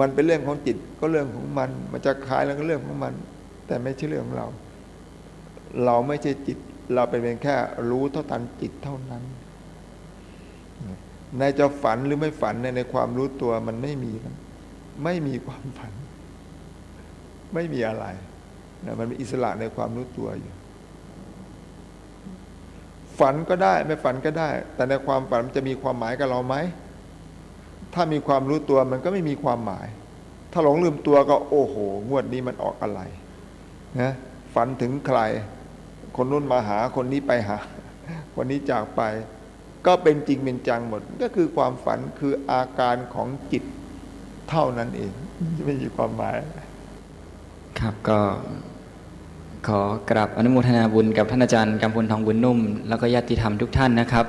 มันเป็นเรื่องของจิตก็เรื่องของมัน มันจะคลายแล้วก็เรื่องของมัน แต่ไม่ใช่เรื่องของเรา เราไม่ใช่จิต เราเป็นเพียงแค่รู้เท่าทันจิตเท่านั้นในจะฝันหรือไม่ฝันในในความรู้ตัวมันไม่มี ไม่มีความฝัน ไม่มีอะไรนะมันมีอิสระในความรู้ตัวอยู่ ฝันก็ได้ไม่ฝันก็ได้ แต่ในความฝันมันจะมีความหมายกับเราไหม ถ้ามีความรู้ตัวมันก็ไม่มีความหมาย ถ้าหลงลืมตัวก็โอ้โห งวดนี้มันออกอะไรนะฝันถึงใคร คนนู้นมาหาคนนี้ไปหา คนนี้จากไป ก็เป็นจริงเป็นจังหมด ก็คือความฝันคืออาการของจิตเท่านั้นเองไม่มีความหมาย
ครับก็ขอกราบอนุโมทนาบุญกับท่านอาจารย์กำพลทองบุญนุ่ม แล้วก็ญาติธรรมทุกท่านนะครับ